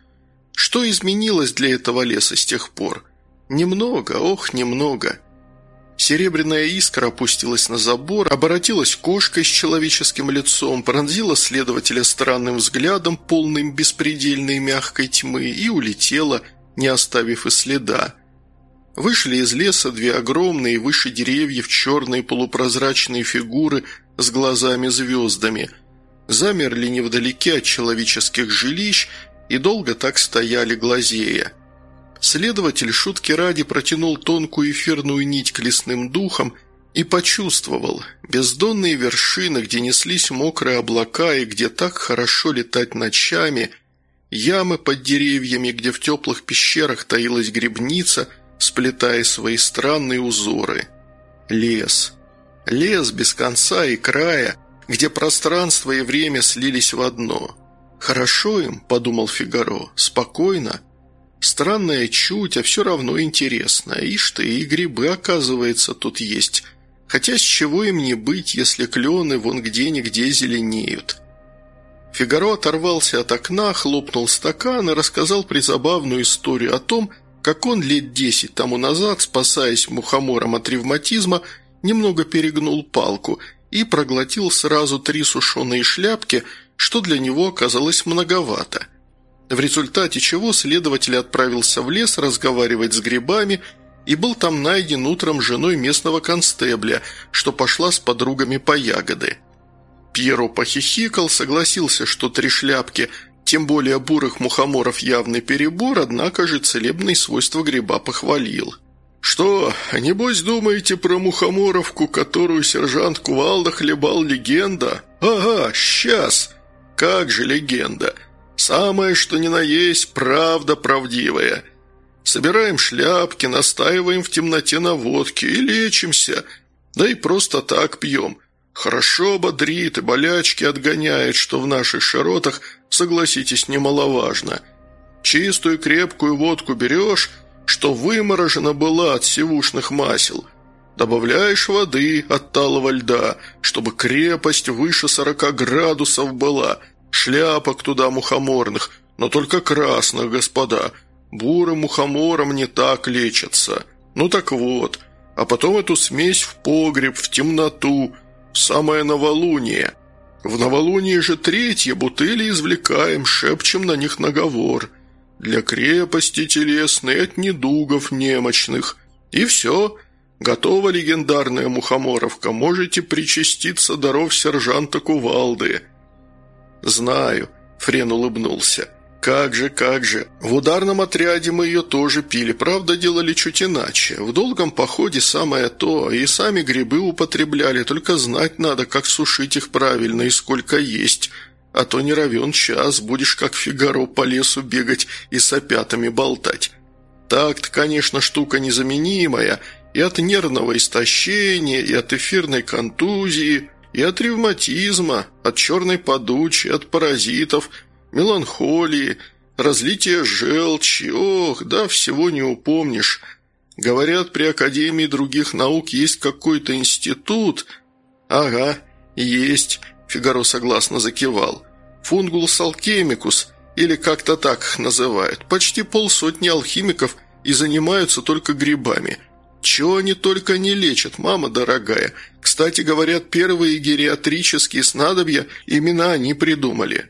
Что изменилось для этого леса с тех пор? Немного, ох, немного. Серебряная искра опустилась на забор, оборотилась кошкой с человеческим лицом, пронзила следователя странным взглядом, полным беспредельной мягкой тьмы, и улетела, не оставив и следа. Вышли из леса две огромные, выше деревьев, черные полупрозрачные фигуры с глазами-звездами. Замерли невдалеке от человеческих жилищ и долго так стояли глазея. Следователь шутки ради протянул тонкую эфирную нить к лесным духам и почувствовал бездонные вершины, где неслись мокрые облака и где так хорошо летать ночами, ямы под деревьями, где в теплых пещерах таилась грибница, сплетая свои странные узоры. Лес. Лес без конца и края, где пространство и время слились в одно. «Хорошо им», — подумал Фигаро, — «спокойно». Странная чуть, а все равно интересно. Ишь ты, и грибы, оказывается, тут есть. Хотя с чего им не быть, если клены вон где-нигде зеленеют? Фигаро оторвался от окна, хлопнул стакан и рассказал призабавную историю о том, как он лет десять тому назад, спасаясь мухомором от ревматизма, немного перегнул палку и проглотил сразу три сушеные шляпки, что для него оказалось многовато – в результате чего следователь отправился в лес разговаривать с грибами и был там найден утром женой местного констебля, что пошла с подругами по ягоды. Пьеро похихикал, согласился, что три шляпки, тем более бурых мухоморов явный перебор, однако же целебные свойства гриба похвалил. «Что, небось думаете про мухоморовку, которую сержант Кувалда хлебал легенда? Ага, сейчас! Как же легенда!» Самое, что ни на есть, правда правдивая. Собираем шляпки, настаиваем в темноте на водке и лечимся. Да и просто так пьем. Хорошо бодрит и болячки отгоняет, что в наших широтах, согласитесь, немаловажно. Чистую крепкую водку берешь, что выморожена была от сивушных масел – Добавляешь воды от талого льда, чтобы крепость выше сорока градусов была, Шляпок туда мухоморных, но только красных, господа. Бурым мухомором не так лечатся. Ну так вот, а потом эту смесь в погреб, в темноту, в самое новолуние. В новолуние же третье бутыли извлекаем, шепчем на них наговор. Для крепости телесной от недугов немощных. И все, готова легендарная мухоморовка, можете причаститься даров сержанта Кувалды». «Знаю», – Френ улыбнулся. «Как же, как же. В ударном отряде мы ее тоже пили, правда, делали чуть иначе. В долгом походе самое то, и сами грибы употребляли, только знать надо, как сушить их правильно и сколько есть. А то не равен час, будешь как Фигаро по лесу бегать и с опятами болтать. Так-то, конечно, штука незаменимая, и от нервного истощения, и от эфирной контузии». И от ревматизма, от черной подучи, от паразитов, меланхолии, разлития желчи, ох, да всего не упомнишь. Говорят, при Академии других наук есть какой-то институт. Ага, есть, Фигаро согласно закивал. Фунгулс алхимикус, или как-то так их называют. Почти полсотни алхимиков и занимаются только грибами. Чего они только не лечат, мама дорогая. Кстати, говорят, первые гериатрические снадобья именно они придумали.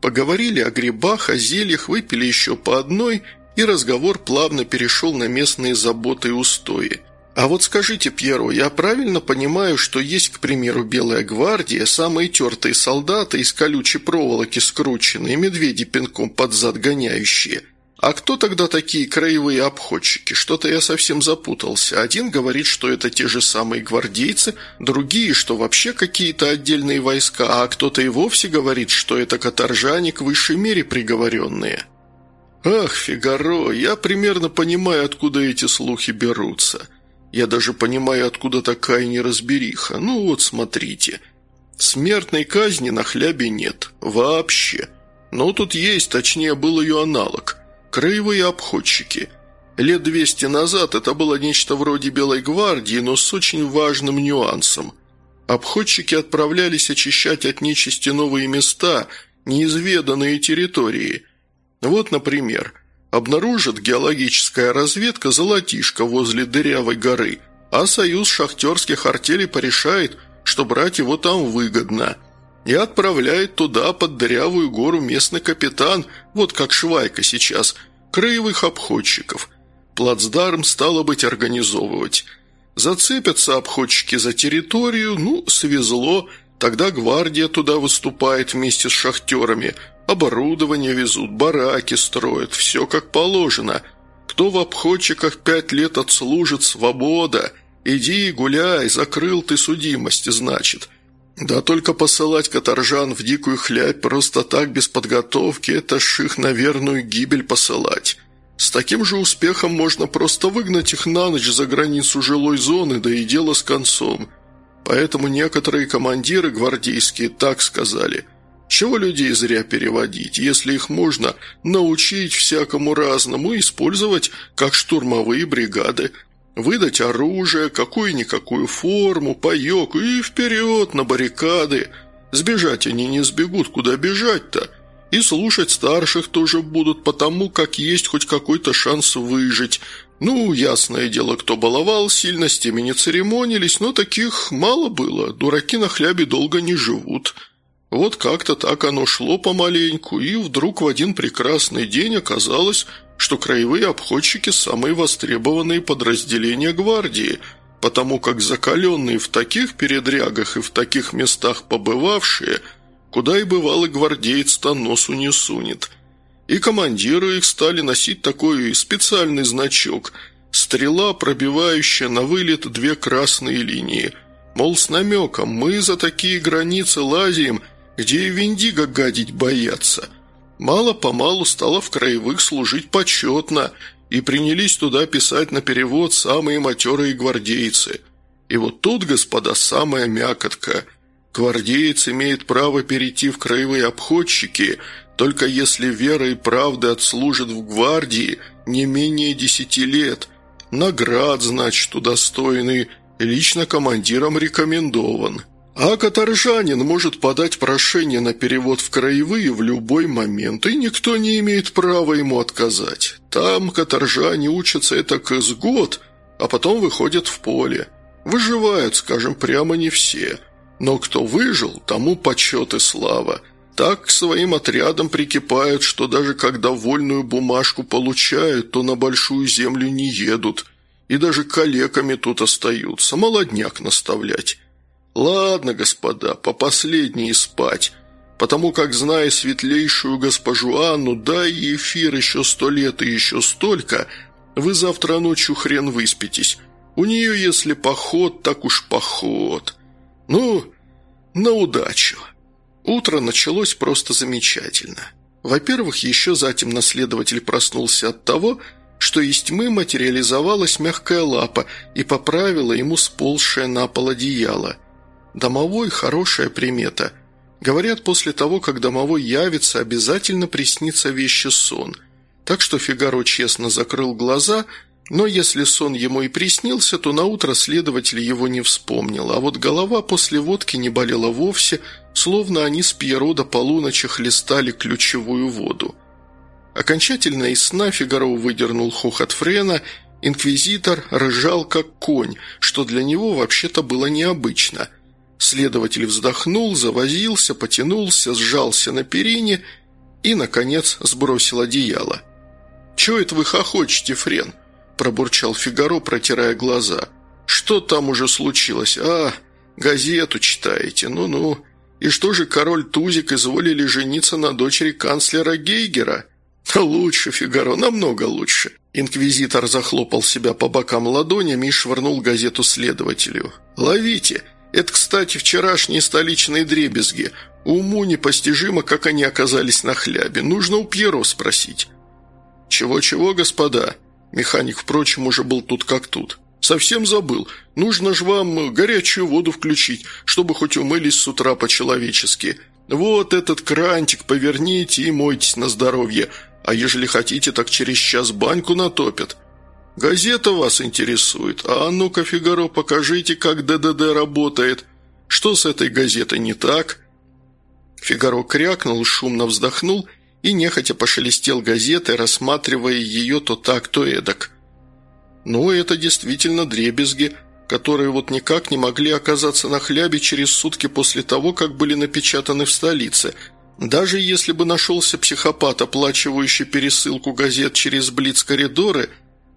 Поговорили о грибах, о зельях, выпили еще по одной, и разговор плавно перешел на местные заботы и устои. А вот скажите, Пьеро, я правильно понимаю, что есть, к примеру, Белая гвардия, самые тертые солдаты из колючей проволоки скрученные, медведи пинком под зад гоняющие – а кто тогда такие краевые обходчики? Что-то я совсем запутался. Один говорит, что это те же самые гвардейцы, другие, что вообще какие-то отдельные войска, а кто-то и вовсе говорит, что это каторжане к высшей мере приговоренные. Ах, Фигаро, я примерно понимаю, откуда эти слухи берутся. Я даже понимаю, откуда такая неразбериха. Ну вот, смотрите. Смертной казни на хлябе нет. Вообще. Но тут есть, точнее, был ее аналог – Краевые обходчики. Лет 200 назад это было нечто вроде Белой гвардии, но с очень важным нюансом. Обходчики отправлялись очищать от нечисти новые места неизведанные территории. Вот, например, обнаружит геологическая разведка золотишко возле дырявой горы, а союз шахтерских артелей порешает, что брать его там выгодно, и отправляет туда под дырявую гору местный капитан, вот как Швайка сейчас, краевых обходчиков. Плацдарм стало быть организовывать. Зацепятся обходчики за территорию, ну, свезло, тогда гвардия туда выступает вместе с шахтерами, оборудование везут, бараки строят, все как положено. Кто в обходчиках пять лет отслужит, свобода. Иди гуляй, закрыл ты судимости, значит. Да только посылать каторжан в дикую хлябь просто так, без подготовки, это ж их на верную гибель посылать. С таким же успехом можно просто выгнать их на ночь за границу жилой зоны, да и дело с концом. Поэтому некоторые командиры гвардейские так сказали. Чего людей зря переводить, если их можно научить всякому разному использовать как штурмовые бригады, выдать оружие, какую-никакую форму, паек и вперед на баррикады. Сбежать они не сбегут, куда бежать-то? И слушать старших тоже будут, потому как есть хоть какой-то шанс выжить. Ну, ясное дело, кто баловал сильно, с теми не церемонились, но таких мало было. Дураки на хлябе долго не живут. Вот как-то так оно шло помаленьку, и вдруг в один прекрасный день оказалось, что краевые обходчики – самые востребованные подразделения гвардии, потому как закаленные в таких передрягах и в таких местах побывавшие – куда и бывалый гвардеец-то носу не сунет. И командиры их стали носить такой специальный значок – стрела, пробивающая на вылет две красные линии. Мол, с намеком, мы за такие границы лазим, где и Виндиго гадить боятся. Мало-помалу стало в краевых служить почетно, и принялись туда писать на перевод самые матерые гвардейцы. И вот тут, господа, самая мякотка – Гвардеец имеет право перейти в краевые обходчики, только если верой и правдой отслужит в гвардии не менее десяти лет. Наград, значит, удостоенный, лично командиром рекомендован. А каторжанин может подать прошение на перевод в краевые в любой момент, и никто не имеет права ему отказать. Там каторжане учатся это с год, а потом выходят в поле. Выживают, скажем прямо, не все – но кто выжил, тому почет и слава. Так к своим отрядам прикипают, что даже когда вольную бумажку получают, то на большую землю не едут. И даже калеками тут остаются, молодняк наставлять. Ладно, господа, по последней спать, потому как, зная светлейшую госпожу Анну, да и эфир еще сто лет и еще столько, вы завтра ночью хрен выспитесь. У нее, если поход, так уж поход». «Ну, на удачу!» Утро началось просто замечательно. Во-первых, еще затем наследователь проснулся от того, что из тьмы материализовалась мягкая лапа и поправила ему сползшее на пол одеяло. Домовой – хорошая примета. Говорят, после того, как домовой явится, обязательно приснится вещи сон. Так что Фигаро честно закрыл глаза – но если сон ему и приснился, то наутро следователь его не вспомнил, а вот голова после водки не болела вовсе, словно они с Пьеро до полуночи хлестали ключевую воду. Окончательно из сна Фигаро выдернул хохот Френа, инквизитор рыжал как конь, что для него вообще-то было необычно. Следователь вздохнул, завозился, потянулся, сжался на перине и, наконец, сбросил одеяло. «Чего это вы хохочете, Френ?» – пробурчал Фигаро, протирая глаза. «Что там уже случилось? А, газету читаете, ну-ну. И что же король Тузик изволили жениться на дочери канцлера Гейгера?» «Лучше, Фигаро, намного лучше». Инквизитор захлопал себя по бокам ладонями и швырнул газету следователю. «Ловите! Это, кстати, вчерашние столичные дребезги. Уму непостижимо, как они оказались на хлябе. Нужно у Пьеро спросить». «Чего-чего, господа?» Механик, впрочем, уже был тут как тут. «Совсем забыл. Нужно же вам горячую воду включить, чтобы хоть умылись с утра по-человечески. Вот этот крантик поверните и мойтесь на здоровье. А ежели хотите, так через час баньку натопят. Газета вас интересует. А ну-ка, Фигаро, покажите, как ДДД работает. Что с этой газетой не так?» Фигаро крякнул, шумно вздохнул и нехотя пошелестел газетой, рассматривая ее то так, то эдак. «Ну, это действительно дребезги», которые вот никак не могли оказаться на хлябе через сутки после того, как были напечатаны в столице. Даже если бы нашелся психопат, оплачивающий пересылку газет через блиц-коридоры,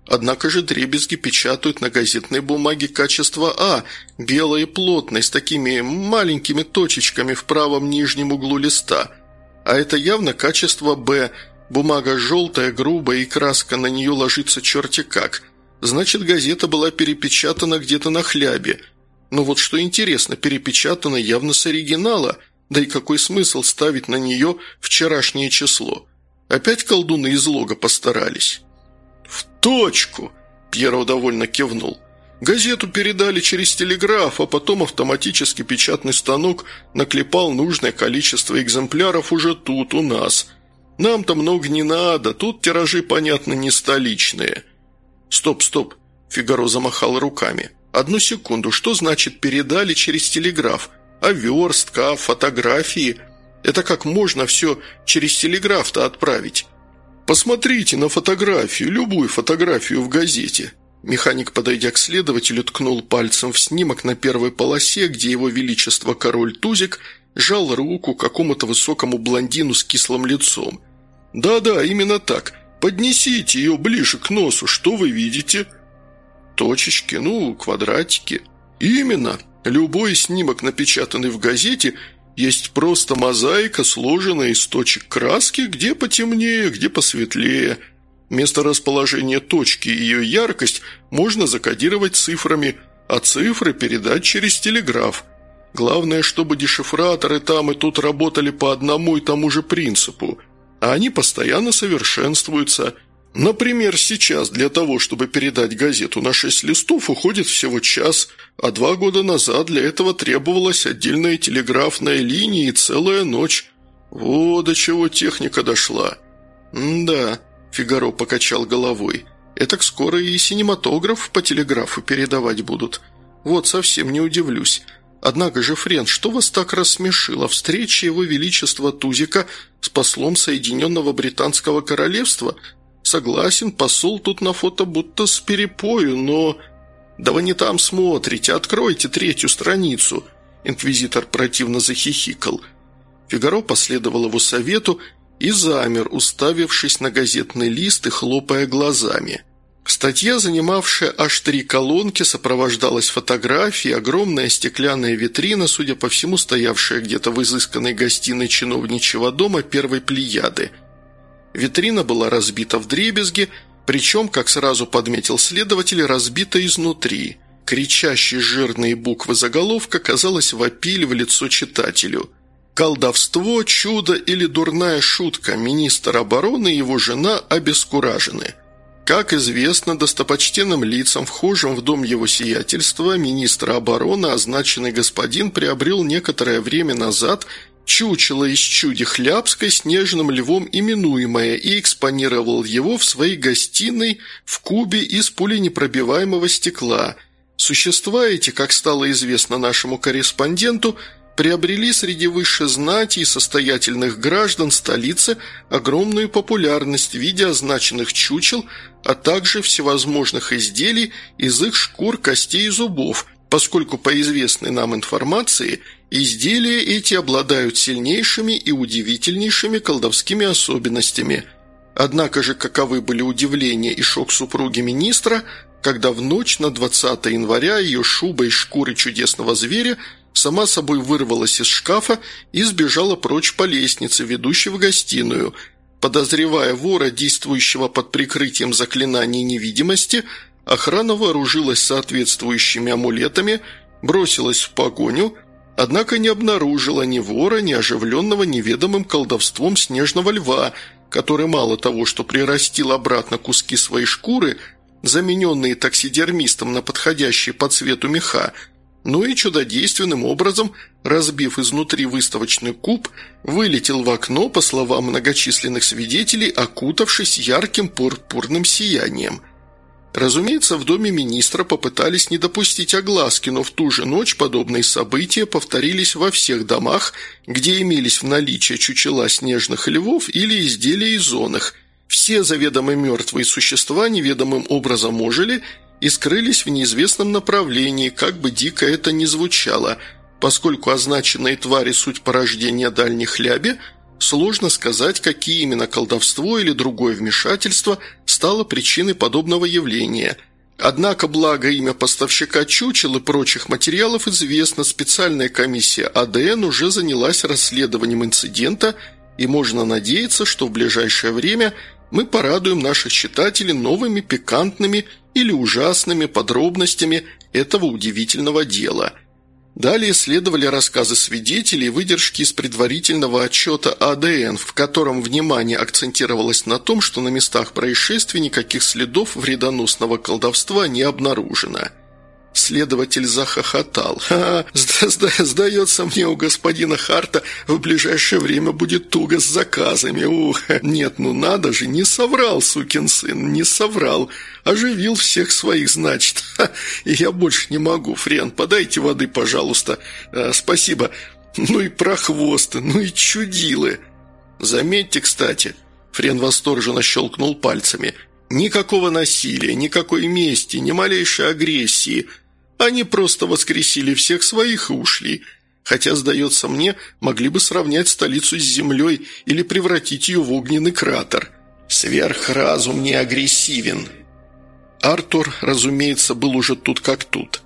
однако же дребезги печатают на газетной бумаге качества А, белой и плотной, с такими маленькими точечками в правом нижнем углу листа. А это явно качество Б, бумага желтая, грубая и краска на нее ложится черти как – Значит, газета была перепечатана где-то на хлябе. Но вот что интересно, перепечатана явно с оригинала, да и какой смысл ставить на нее вчерашнее число? Опять колдуны из лога постарались. «В точку!» – Пьеро довольно кивнул. «Газету передали через телеграф, а потом автоматический печатный станок наклепал нужное количество экземпляров уже тут, у нас. Нам-то много не надо, тут тиражи, понятно, не столичные». «Стоп, стоп!» – Фигаро замахал руками. «Одну секунду, что значит передали через телеграф? А верстка, фотографии? Это как можно все через телеграф-то отправить?» «Посмотрите на фотографию, любую фотографию в газете». Механик, подойдя к следователю, ткнул пальцем в снимок на первой полосе, где его величество король Тузик жал руку какому-то высокому блондину с кислым лицом. «Да-да, именно так. Поднесите ее ближе к носу, что вы видите?» «Точечки, ну, квадратики». «Именно. Любой снимок, напечатанный в газете, есть просто мозаика, сложенная из точек краски, где потемнее, где посветлее. Место расположения точки и ее яркость можно закодировать цифрами, а цифры передать через телеграф. Главное, чтобы дешифраторы там и тут работали по одному и тому же принципу – а они постоянно совершенствуются. Например, сейчас для того, чтобы передать газету на шесть листов, уходит всего час, а два года назад для этого требовалась отдельная телеграфная линия и целая ночь. Вот до чего техника дошла. «Да», – Фигаро покачал головой, – «этак скоро и синематограф по телеграфу передавать будут. Вот совсем не удивлюсь». Однако же, Френ, что вас так рассмешило? Встреча его величества Тузика с послом Соединенного Британского Королевства? Согласен, посол тут на фото будто с перепою, но... Да вы не там смотрите, откройте третью страницу. Инквизитор противно захихикал. Фигаро последовал его совету и замер, уставившись на газетный лист и хлопая глазами – Статья, занимавшая аж три колонки, сопровождалась фотографией, огромная стеклянная витрина, судя по всему, стоявшая где-то в изысканной гостиной чиновничьего дома первой плеяды. Витрина была разбита в дребезги, причем, как сразу подметил следователь, разбита изнутри. Кричащие жирные буквы заголовка, казалось, вопили в лицо читателю. «Колдовство, чудо или дурная шутка. Министр обороны и его жена обескуражены». Как известно достопочтенным лицам, вхожим в дом его сиятельства, министра обороны, означенный господин приобрел некоторое время назад чучело из чуди хлябской снежным львом именуемое и экспонировал его в своей гостиной в кубе из пуленепробиваемого стекла. Существа эти, как стало известно нашему корреспонденту, приобрели среди высшей знати и состоятельных граждан столицы огромную популярность в виде означенных чучел, а также всевозможных изделий из их шкур, костей и зубов, поскольку по известной нам информации изделия эти обладают сильнейшими и удивительнейшими колдовскими особенностями. Однако же каковы были удивления и шок супруги министра, когда в ночь на 20 января ее шуба из шкуры чудесного зверя – сама собой вырвалась из шкафа и сбежала прочь по лестнице, ведущей в гостиную. Подозревая вора, действующего под прикрытием заклинаний невидимости, охрана вооружилась соответствующими амулетами, бросилась в погоню, однако не обнаружила ни вора, ни оживленного неведомым колдовством снежного льва, который мало того, что прирастил обратно куски своей шкуры, замененные таксидермистом на подходящие по цвету меха, ну и чудодейственным образом, разбив изнутри выставочный куб, вылетел в окно, по словам многочисленных свидетелей, окутавшись ярким пурпурным сиянием. Разумеется, в доме министра попытались не допустить огласки, но в ту же ночь подобные события повторились во всех домах, где имелись в наличии чучела снежных львов или изделия из зонах. Все заведомо мертвые существа неведомым образом ожили и скрылись в неизвестном направлении, как бы дико это ни звучало, поскольку означенные твари суть порождения дальних ляби – Сложно сказать, какие именно колдовство или другое вмешательство стало причиной подобного явления. Однако, благо имя поставщика чучел и прочих материалов известно, специальная комиссия АДН уже занялась расследованием инцидента, и можно надеяться, что в ближайшее время мы порадуем наших читателей новыми пикантными или ужасными подробностями этого удивительного дела – Далее следовали рассказы свидетелей и выдержки из предварительного отчета АДН, в котором внимание акцентировалось на том, что на местах происшествий никаких следов вредоносного колдовства не обнаружено – Следователь захохотал. «Ха, -ха сдается мне, у господина Харта в ближайшее время будет туго с заказами. Ух, нет, ну надо же, не соврал, сукин сын, не соврал. Оживил всех своих, значит. Ха, я больше не могу. Френ, подайте воды, пожалуйста. А, спасибо. Ну и прохвосты, ну и чудилы. Заметьте, кстати». Френ восторженно щелкнул пальцами – Никакого насилия, никакой мести, ни малейшей агрессии. Они просто воскресили всех своих и ушли. Хотя, сдается мне, могли бы сравнять столицу с землей или превратить ее в огненный кратер. Сверхразум не агрессивен. Артур, разумеется, был уже тут как тут.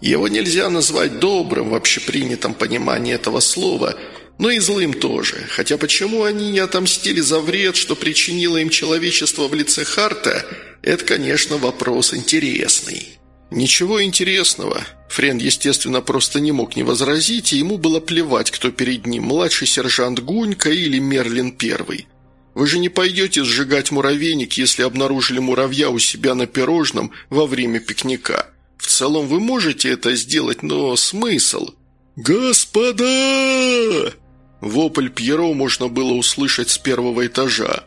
Его нельзя назвать добрым в общепринятом понимании этого слова – но и злым тоже. Хотя почему они не отомстили за вред, что причинило им человечество в лице Харта, это, конечно, вопрос интересный. Ничего интересного. Френ, естественно, просто не мог не возразить, и ему было плевать, кто перед ним, младший сержант Гунька или Мерлин Первый. Вы же не пойдете сжигать муравейник, если обнаружили муравья у себя на пирожном во время пикника. В целом вы можете это сделать, но смысл? «Господа!» Вопль Пьеро можно было услышать с первого этажа.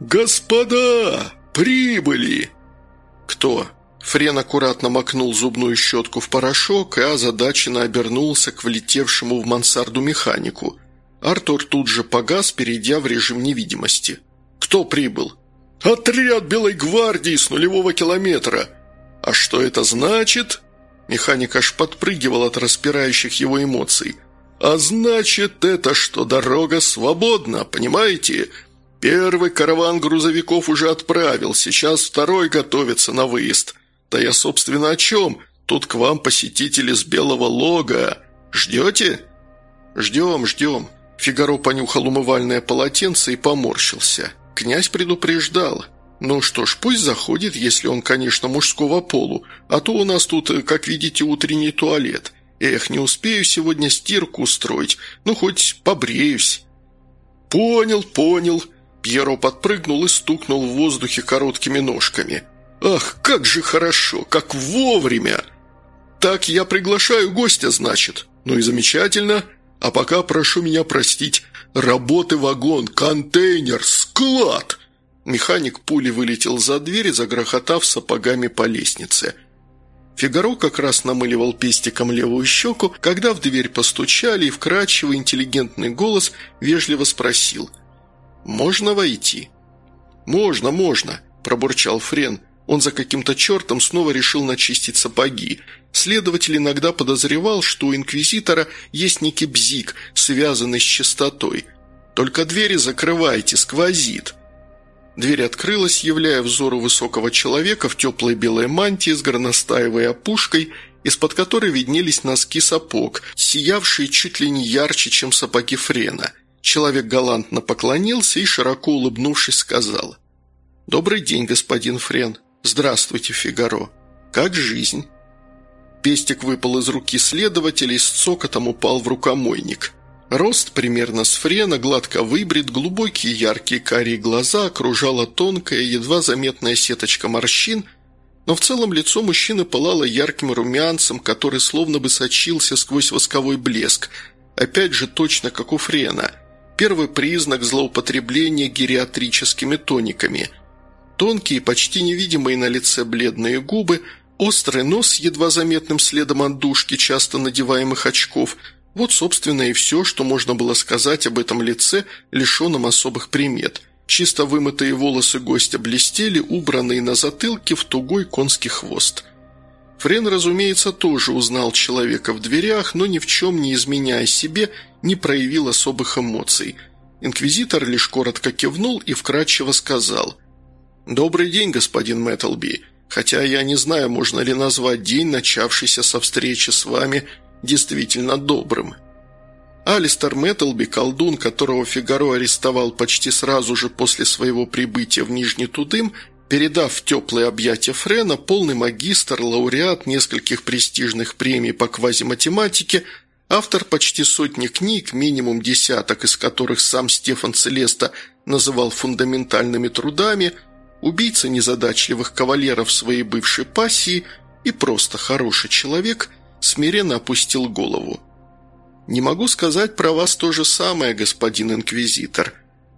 «Господа! Прибыли!» «Кто?» Френ аккуратно макнул зубную щетку в порошок и озадаченно обернулся к влетевшему в мансарду механику. Артур тут же погас, перейдя в режим невидимости. «Кто прибыл?» «Отряд Белой гвардии с нулевого километра!» «А что это значит?» Механик аж подпрыгивал от распирающих его эмоций – «А значит, это что дорога свободна, понимаете? Первый караван грузовиков уже отправил, сейчас второй готовится на выезд. Да я, собственно, о чем? Тут к вам посетители с Белого Лога. Ждете?» «Ждем, ждем». Фигаро понюхал умывальное полотенце и поморщился. Князь предупреждал. «Ну что ж, пусть заходит, если он, конечно, мужского полу, а то у нас тут, как видите, утренний туалет». Эх, не успею сегодня стирку устроить, ну хоть побреюсь». «Понял, понял». Пьеро подпрыгнул и стукнул в воздухе короткими ножками. «Ах, как же хорошо, как вовремя!» «Так я приглашаю гостя, значит. Ну и замечательно. А пока прошу меня простить. Работы вагон, контейнер, склад!» Механик пули вылетел за дверь, загрохотав сапогами по лестнице – Фигаро как раз намыливал пестиком левую щеку, когда в дверь постучали, и вкрадчивый интеллигентный голос вежливо спросил «Можно войти?» «Можно, можно», – пробурчал Френ. Он за каким-то чертом снова решил начистить сапоги. Следователь иногда подозревал, что у инквизитора есть некий бзик, связанный с чистотой. «Только двери закрывайте, сквозит». Дверь открылась, являя взору высокого человека в теплой белой мантии с горностаевой опушкой, из-под которой виднелись носки сапог, сиявшие чуть ли не ярче, чем сапоги Френа. Человек галантно поклонился и, широко улыбнувшись, сказал «Добрый день, господин Френ. Здравствуйте, Фигаро. Как жизнь?» Пестик выпал из руки следователя и с цокотом упал в рукомойник – Рост примерно с френа, гладко выбрит, глубокие яркие карие глаза окружала тонкая, едва заметная сеточка морщин, но в целом лицо мужчины пылало ярким румянцем, который словно бы сочился сквозь восковой блеск, опять же точно как у френа. Первый признак злоупотребления гериатрическими тониками. Тонкие, почти невидимые на лице бледные губы, острый нос с едва заметным следом отдушки, часто надеваемых очков – вот, собственно, и все, что можно было сказать об этом лице, лишенном особых примет. Чисто вымытые волосы гостя блестели, убранные на затылке в тугой конский хвост. Френ, разумеется, тоже узнал человека в дверях, но ни в чем не изменяя себе, не проявил особых эмоций. Инквизитор лишь коротко кивнул и вкратчиво сказал «Добрый день, господин Мэттлби, хотя я не знаю, можно ли назвать день, начавшийся со встречи с вами, действительно добрым». Алистер Мэттлби, колдун, которого Фигаро арестовал почти сразу же после своего прибытия в Нижний Тудым, передав теплые объятия Френа, полный магистр, лауреат нескольких престижных премий по квазиматематике, автор почти сотни книг, минимум десяток из которых сам Стефан Целеста называл фундаментальными трудами, убийца незадачливых кавалеров своей бывшей пассии и просто хороший человек, смиренно опустил голову. «Не могу сказать про вас то же самое, господин инквизитор.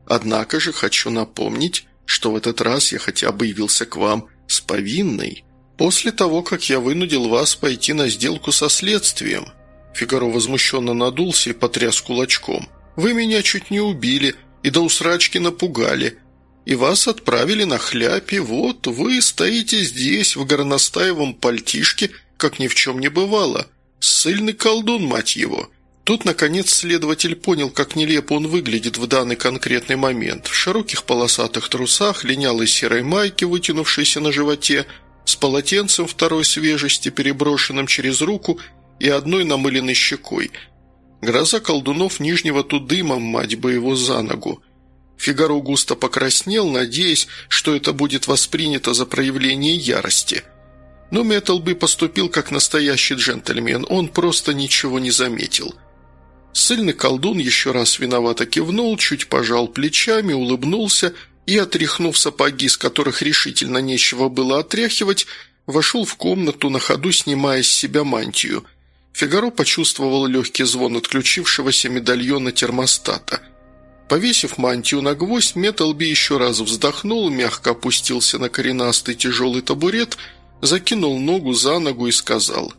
Однако же хочу напомнить, что в этот раз я хотя бы явился к вам с повинной. После того, как я вынудил вас пойти на сделку со следствием». Фигаро возмущенно надулся и потряс кулачком. «Вы меня чуть не убили и до усрачки напугали. И вас отправили на хляпе. Вот вы стоите здесь, в горностаевом пальтишке, как ни в чем не бывало. Сыльный колдун, мать его!» Тут, наконец, следователь понял, как нелепо он выглядит в данный конкретный момент. В широких полосатых трусах, линялой серой майке, вытянувшейся на животе, с полотенцем второй свежести, переброшенным через руку и одной намыленной щекой. Гроза колдунов Нижнего Тудыма, мать бы его за ногу. Фигаро густо покраснел, надеясь, что это будет воспринято за проявление ярости – но Металби поступил как настоящий джентльмен, он просто ничего не заметил. Сыльный колдун еще раз виновато кивнул, чуть пожал плечами, улыбнулся и, отряхнув сапоги, с которых решительно нечего было отряхивать, вошел в комнату, на ходу снимая с себя мантию. Фигаро почувствовал легкий звон отключившегося медальона термостата. Повесив мантию на гвоздь, Металби еще раз вздохнул, мягко опустился на коренастый тяжелый табурет, закинул ногу за ногу и сказал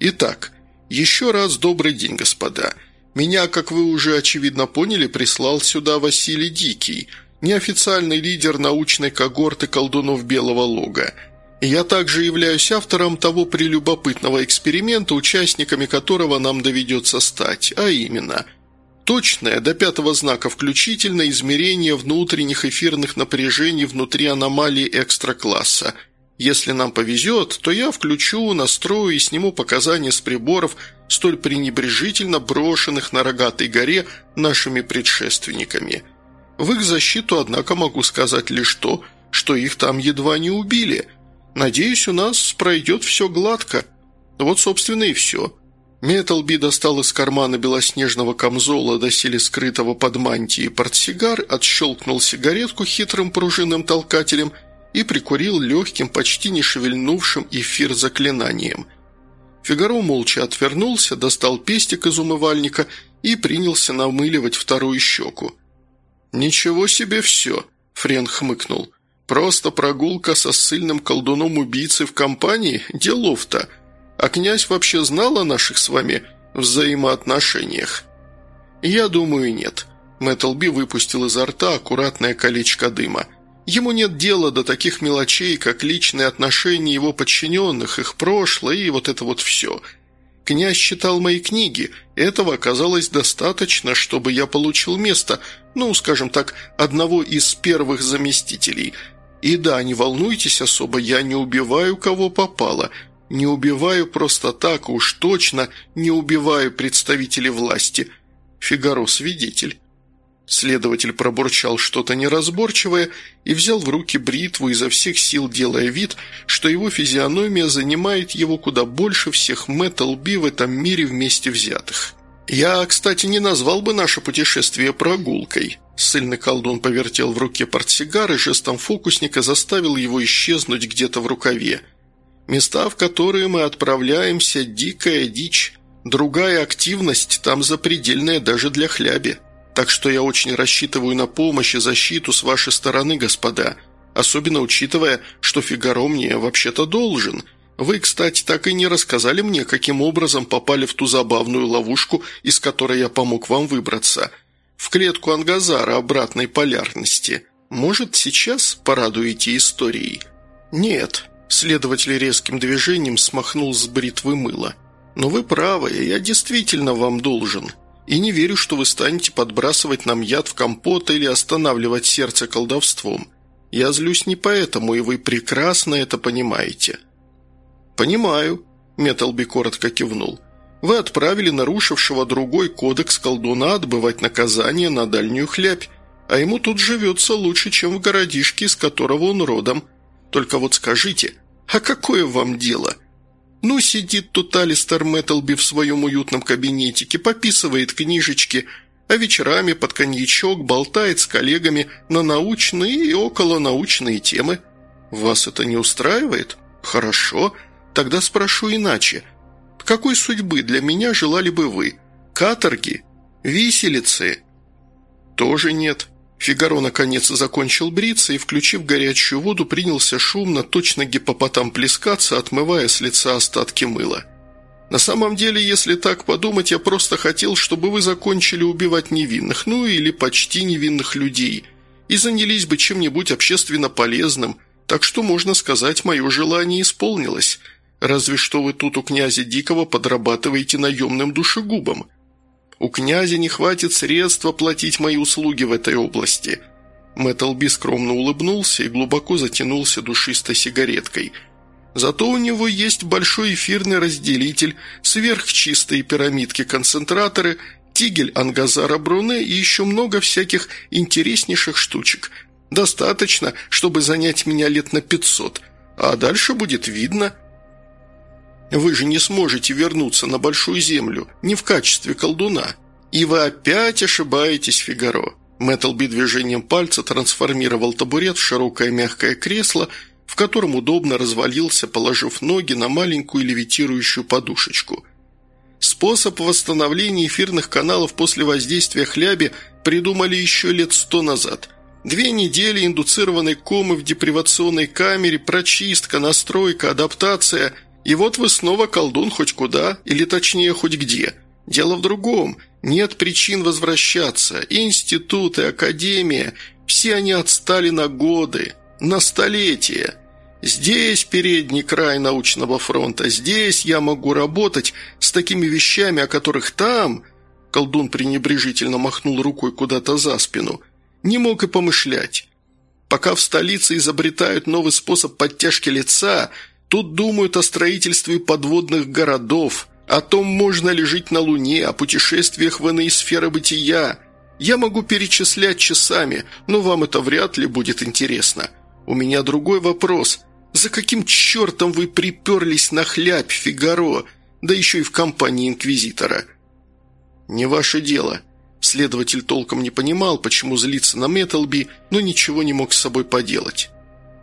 «Итак, еще раз добрый день, господа». Меня, как вы уже очевидно поняли, прислал сюда Василий Дикий, неофициальный лидер научной когорты колдунов Белого Лога. Я также являюсь автором того прелюбопытного эксперимента, участниками которого нам доведется стать, а именно – точное до пятого знака включительно измерение внутренних эфирных напряжений внутри аномалии экстракласса – если нам повезет, то я включу, настрою и сниму показания с приборов, столь пренебрежительно брошенных на рогатой горе нашими предшественниками. В их защиту, однако, могу сказать лишь то, что их там едва не убили. Надеюсь, у нас пройдет все гладко. Вот, собственно, и все». Металби достал из кармана белоснежного камзола, доселе скрытого под мантией портсигар, отщелкнул сигаретку хитрым пружинным толкателем – и прикурил легким, почти не шевельнувшим эфир заклинанием. Фигаро молча отвернулся, достал пестик из умывальника и принялся намыливать вторую щеку. «Ничего себе все!» – Френ хмыкнул. «Просто прогулка со ссыльным колдуном-убийцей в компании? Делов-то! А князь вообще знал о наших с вами взаимоотношениях?» «Я думаю, нет». Мэттлби выпустил изо рта аккуратное колечко дыма – Ему нет дела до таких мелочей, как личные отношения его подчиненных, их прошлое и вот это вот все. Князь читал мои книги, этого оказалось достаточно, чтобы я получил место, ну, скажем так, одного из первых заместителей. И да, не волнуйтесь особо, я не убиваю кого попало, не убиваю просто так, уж точно не убиваю представителей власти. Фигаро свидетель. Следователь пробурчал что-то неразборчивое и взял в руки бритву изо всех сил, делая вид, что его физиономия занимает его куда больше всех Мэттл Би в этом мире вместе взятых. «Я, кстати, не назвал бы наше путешествие прогулкой». Сыльный колдун повертел в руке портсигар и жестом фокусника заставил его исчезнуть где-то в рукаве. «Места, в которые мы отправляемся, дикая дичь. Другая активность там запредельная даже для хляби». Так что я очень рассчитываю на помощь и защиту с вашей стороны, господа. особенно учитывая, что Фигаро мне вообще-то должен. Вы, кстати, так и не рассказали мне, каким образом попали в ту забавную ловушку, из которой я помог вам выбраться. В клетку Ангазара обратной полярности. Может, сейчас порадуете историей?» «Нет», – следователь резким движением смахнул с бритвы мыло. «Но вы правы, я действительно вам должен. И не верю, что вы станете подбрасывать нам яд в компот или останавливать сердце колдовством. Я злюсь не поэтому, и вы прекрасно это понимаете». «Понимаю», – Металби коротко кивнул. «Вы отправили нарушившего другой кодекс колдуна отбывать наказание на дальнюю хлябь, а ему тут живется лучше, чем в городишке, из которого он родом. Только вот скажите, а какое вам дело?» Ну, сидит тут Алистер Мэттлби в своем уютном кабинетике, пописывает книжечки, а вечерами под коньячок болтает с коллегами на научные и околонаучные темы. Вас это не устраивает? Хорошо. Тогда спрошу иначе. Какой судьбы для меня желали бы вы? Каторги? Виселицы? Тоже нет. Фигаро наконец закончил бриться и, включив горячую воду, принялся шумно, точно гипопотам плескаться, отмывая с лица остатки мыла. «На самом деле, если так подумать, я просто хотел, чтобы вы закончили убивать невинных, ну или почти невинных людей, и занялись бы чем-нибудь общественно полезным, так что, можно сказать, мое желание исполнилось. Разве что вы тут у князя Дикого подрабатываете наемным душегубом». У князя не хватит средств оплатить мои услуги в этой области». Мэттлби скромно улыбнулся и глубоко затянулся душистой сигареткой. «Зато у него есть большой эфирный разделитель, сверхчистые пирамидки-концентраторы, тигель Ангазара Бруне и еще много всяких интереснейших штучек. Достаточно, чтобы занять меня лет на пятьсот, а дальше будет видно». Вы же не сможете вернуться на Большую Землю, не в качестве колдуна. И вы опять ошибаетесь, Фигаро». Мэттлби движением пальца трансформировал табурет в широкое мягкое кресло, в котором удобно развалился, положив ноги на маленькую левитирующую подушечку. Способ восстановления эфирных каналов после воздействия хляби придумали еще лет сто назад. Две недели индуцированной комы в депривационной камере, прочистка, настройка, адаптация – и вот вы снова колдун хоть куда, или точнее хоть где. Дело в другом. Нет причин возвращаться. Институты, академия – все они отстали на годы, на столетия. Здесь передний край научного фронта, здесь я могу работать с такими вещами, о которых там...» Колдун пренебрежительно махнул рукой куда-то за спину. «Не мог и помышлять. Пока в столице изобретают новый способ подтяжки лица, Тут думают о строительстве подводных городов, о том, можно ли жить на Луне, о путешествиях в иные сферы бытия. Я могу перечислять часами, но вам это вряд ли будет интересно. У меня другой вопрос. За каким чертом вы приперлись на хлябь, Фигаро, да еще и в компании Инквизитора?» «Не ваше дело». Следователь толком не понимал, почему злиться на Металби, но ничего не мог с собой поделать.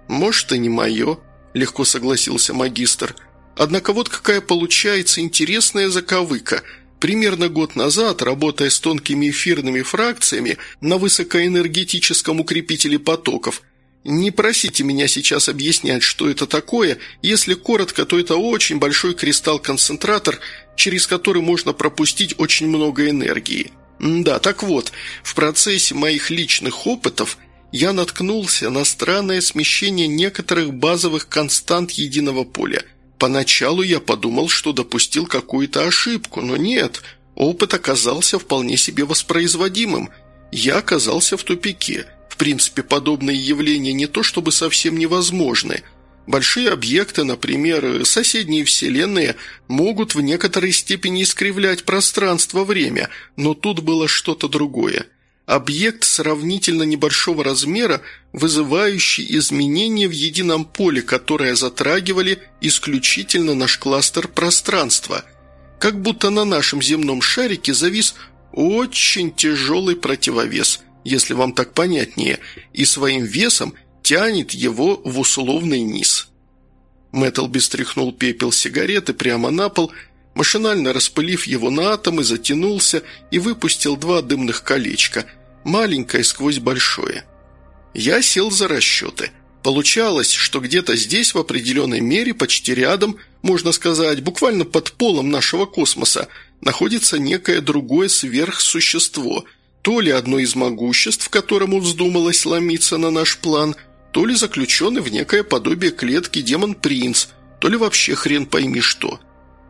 «Может, и не мое», легко согласился магистр. «Однако вот какая получается интересная заковыка. Примерно год назад, работая с тонкими эфирными фракциями на высокоэнергетическом укрепителе потоков, не просите меня сейчас объяснять, что это такое, если коротко, то это очень большой кристалл-концентратор, через который можно пропустить очень много энергии. Да, так вот, в процессе моих личных опытов – я наткнулся на странное смещение некоторых базовых констант единого поля. Поначалу я подумал, что допустил какую-то ошибку, но нет, опыт оказался вполне себе воспроизводимым. Я оказался в тупике. В принципе, подобные явления не то чтобы совсем невозможны. Большие объекты, например, соседние вселенные, могут в некоторой степени искривлять пространство-время, но тут было что-то другое объект сравнительно небольшого размера, вызывающий изменения в едином поле, которые затрагивали исключительно наш кластер пространства. Как будто на нашем земном шарике завис очень тяжелый противовес, если вам так понятнее, и своим весом тянет его в условный низ. Мэттлби стряхнул пепел сигареты прямо на пол, машинально распылив его на атомы, затянулся и выпустил два дымных колечка, маленькое сквозь большое. Я сел за расчеты. Получалось, что где-то здесь, в определенной мере, почти рядом, можно сказать, буквально под полом нашего космоса, находится некое другое сверхсущество, то ли одно из могуществ, которому вздумалось ломиться на наш план, то ли заключенный в некое подобие клетки демон-принц, то ли вообще хрен пойми что.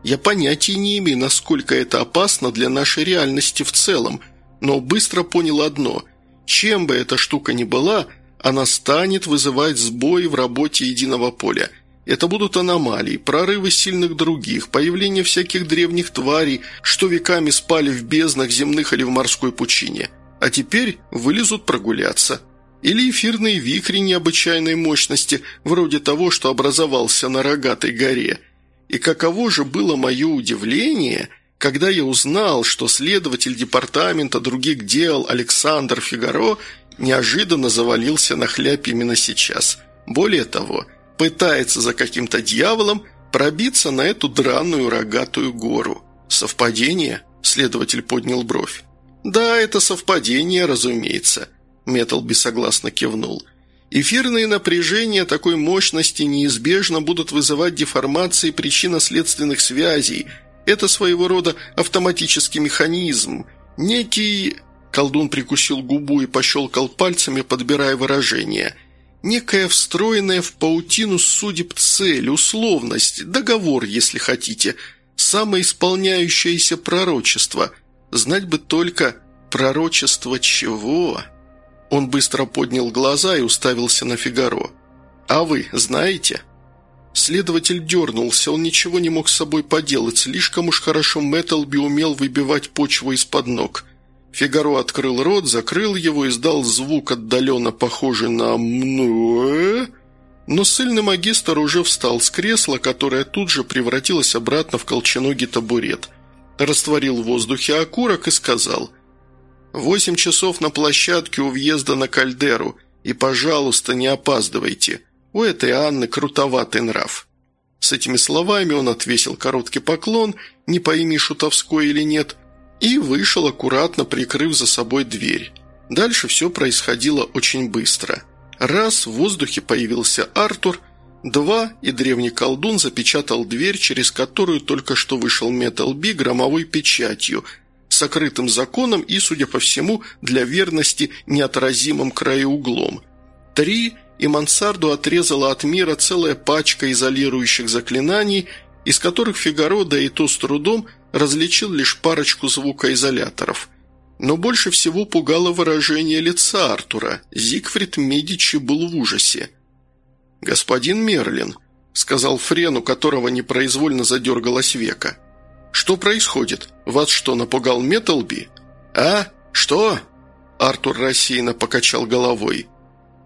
Я понятия не имею, насколько это опасно для нашей реальности в целом, но быстро понял одно – чем бы эта штука ни была, она станет вызывать сбои в работе единого поля – это будут аномалии, прорывы сильных других, появление всяких древних тварей, что веками спали в безднах земных или в морской пучине. А теперь вылезут прогуляться. Или эфирные вихри необычайной мощности, вроде того, что образовался на Рогатой горе. И каково же было мое удивление, когда я узнал, что следователь департамента других дел Александр Фигаро неожиданно завалился на хляб именно сейчас. Более того – пытается за каким-то дьяволом пробиться на эту драную рогатую гору. Совпадение? Следователь поднял бровь. «Да, это совпадение, разумеется», – Металби согласно кивнул. «Эфирные напряжения такой мощности неизбежно будут вызывать деформации причинно-следственных связей. Это своего рода автоматический механизм. Некий...» Колдун прикусил губу и пощелкал пальцами, подбирая выражение – Некая встроенная в паутину судеб цель, условность, договор, если хотите, самоисполняющееся пророчество. Знать бы только пророчество чего? Он быстро поднял глаза и уставился на Фигаро. «А вы знаете?» Следователь дернулся, он ничего не мог с собой поделать, слишком уж хорошо Мэттлби умел выбивать почву из-под ног – Фигаро открыл рот, закрыл его, и издал звук, отдаленно похожий на «мнуэ», но сильный магистр уже встал с кресла, которое тут же превратилось обратно в колченогий табурет. Растворил в воздухе окурок и сказал «Восемь часов на площадке у въезда на кальдеру, и, пожалуйста, не опаздывайте. У этой Анны крутоватый нрав». С этими словами он отвесил короткий поклон, не пойми, шутовской или нет – и вышел, аккуратно прикрыв за собой дверь. Дальше все происходило очень быстро. Раз, в воздухе появился Артур, два, и древний колдун запечатал дверь, через которую только что вышел Метал Би громовой печатью, сокрытым законом и, судя по всему, для верности неотразимым краеуглом. Три, и мансарду отрезала от мира целая пачка изолирующих заклинаний, из которых Фигаро, да и то с трудом, различил лишь парочку звукоизоляторов. Но больше всего пугало выражение лица Артура. Зигфрид Медичи был в ужасе. «Господин Мерлин», — сказал Френ, у которого непроизвольно задергалось века. «Что происходит? Вас что, напугал Металби?» «А? Что?» Артур рассеянно покачал головой.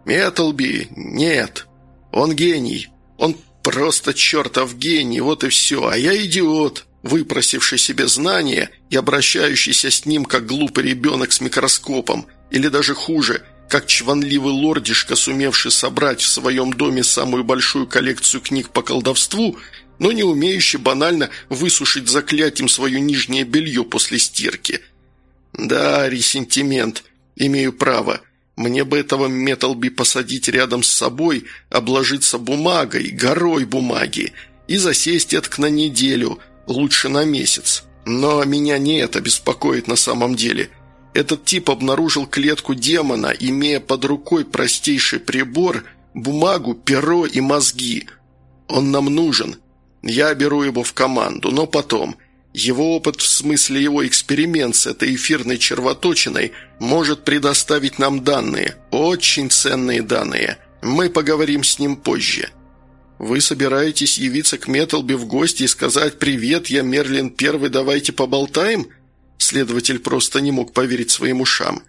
«Металби? Нет. Он гений. Он просто чертов гений, вот и все. А я идиот выпросивший себе знания и обращающийся с ним как глупый ребенок с микроскопом, или даже хуже, как чванливый лордишка, сумевший собрать в своем доме самую большую коллекцию книг по колдовству, но не умеющий банально высушить заклятием свое нижнее белье после стирки. Да, ресентимент, имею право. Мне бы этого Металби посадить рядом с собой, обложиться бумагой, горой бумаги и засесть этк на неделю – лучше на месяц. Но меня не это беспокоит на самом деле. Этот тип обнаружил клетку демона, имея под рукой простейший прибор, бумагу, перо и мозги. Он нам нужен. Я беру его в команду, но потом. Его опыт, в смысле его эксперимент с этой эфирной червоточиной, может предоставить нам данные, очень ценные данные. Мы поговорим с ним позже». «Вы собираетесь явиться к Металби в гости и сказать «Привет, я Мерлин Первый, давайте поболтаем»?» Следователь просто не мог поверить своим ушам.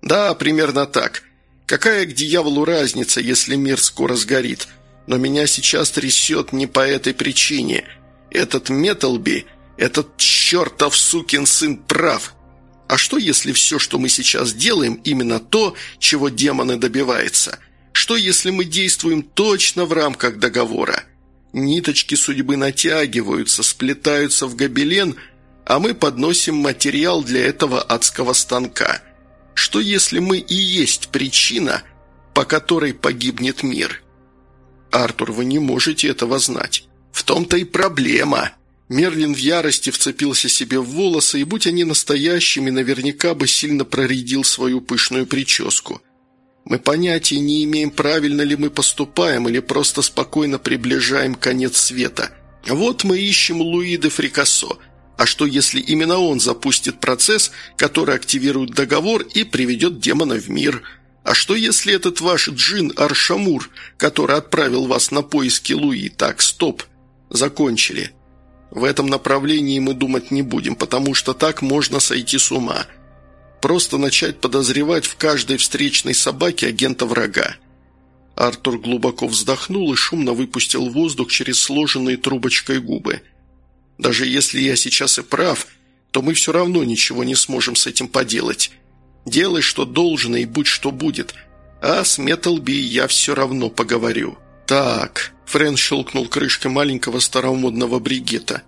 «Да, примерно так. Какая к дьяволу разница, если мир скоро сгорит? Но меня сейчас трясет не по этой причине. Этот Металби, этот чертов сукин сын прав. А что, если все, что мы сейчас делаем, именно то, чего демоны добиваются?» Что, если мы действуем точно в рамках договора? Ниточки судьбы натягиваются, сплетаются в гобелен, а мы подносим материал для этого адского станка. Что, если мы и есть причина, по которой погибнет мир?» Артур, вы не можете этого знать. В том-то и проблема. Мерлин в ярости вцепился себе в волосы, и будь они настоящими, наверняка бы сильно проредил свою пышную прическу. Мы понятия не имеем, правильно ли мы поступаем, или просто спокойно приближаем конец света. Вот мы ищем Луи де Фрикассо. А что, если именно он запустит процесс, который активирует договор и приведет демона в мир – а что, если этот ваш джин Аршамур, который отправил вас на поиски Луи? Так, стоп. Закончили. В этом направлении мы думать не будем, потому что так можно сойти с ума. Просто начать подозревать в каждой встречной собаке агента врага. Артур глубоко вздохнул и шумно выпустил воздух через сложенные трубочкой губы. «Даже если я сейчас и прав, то мы все равно ничего не сможем с этим поделать. Делай, что должно, и будь что будет. А с Металби я все равно поговорю. Так, Френ щелкнул крышкой маленького старомодного бригета.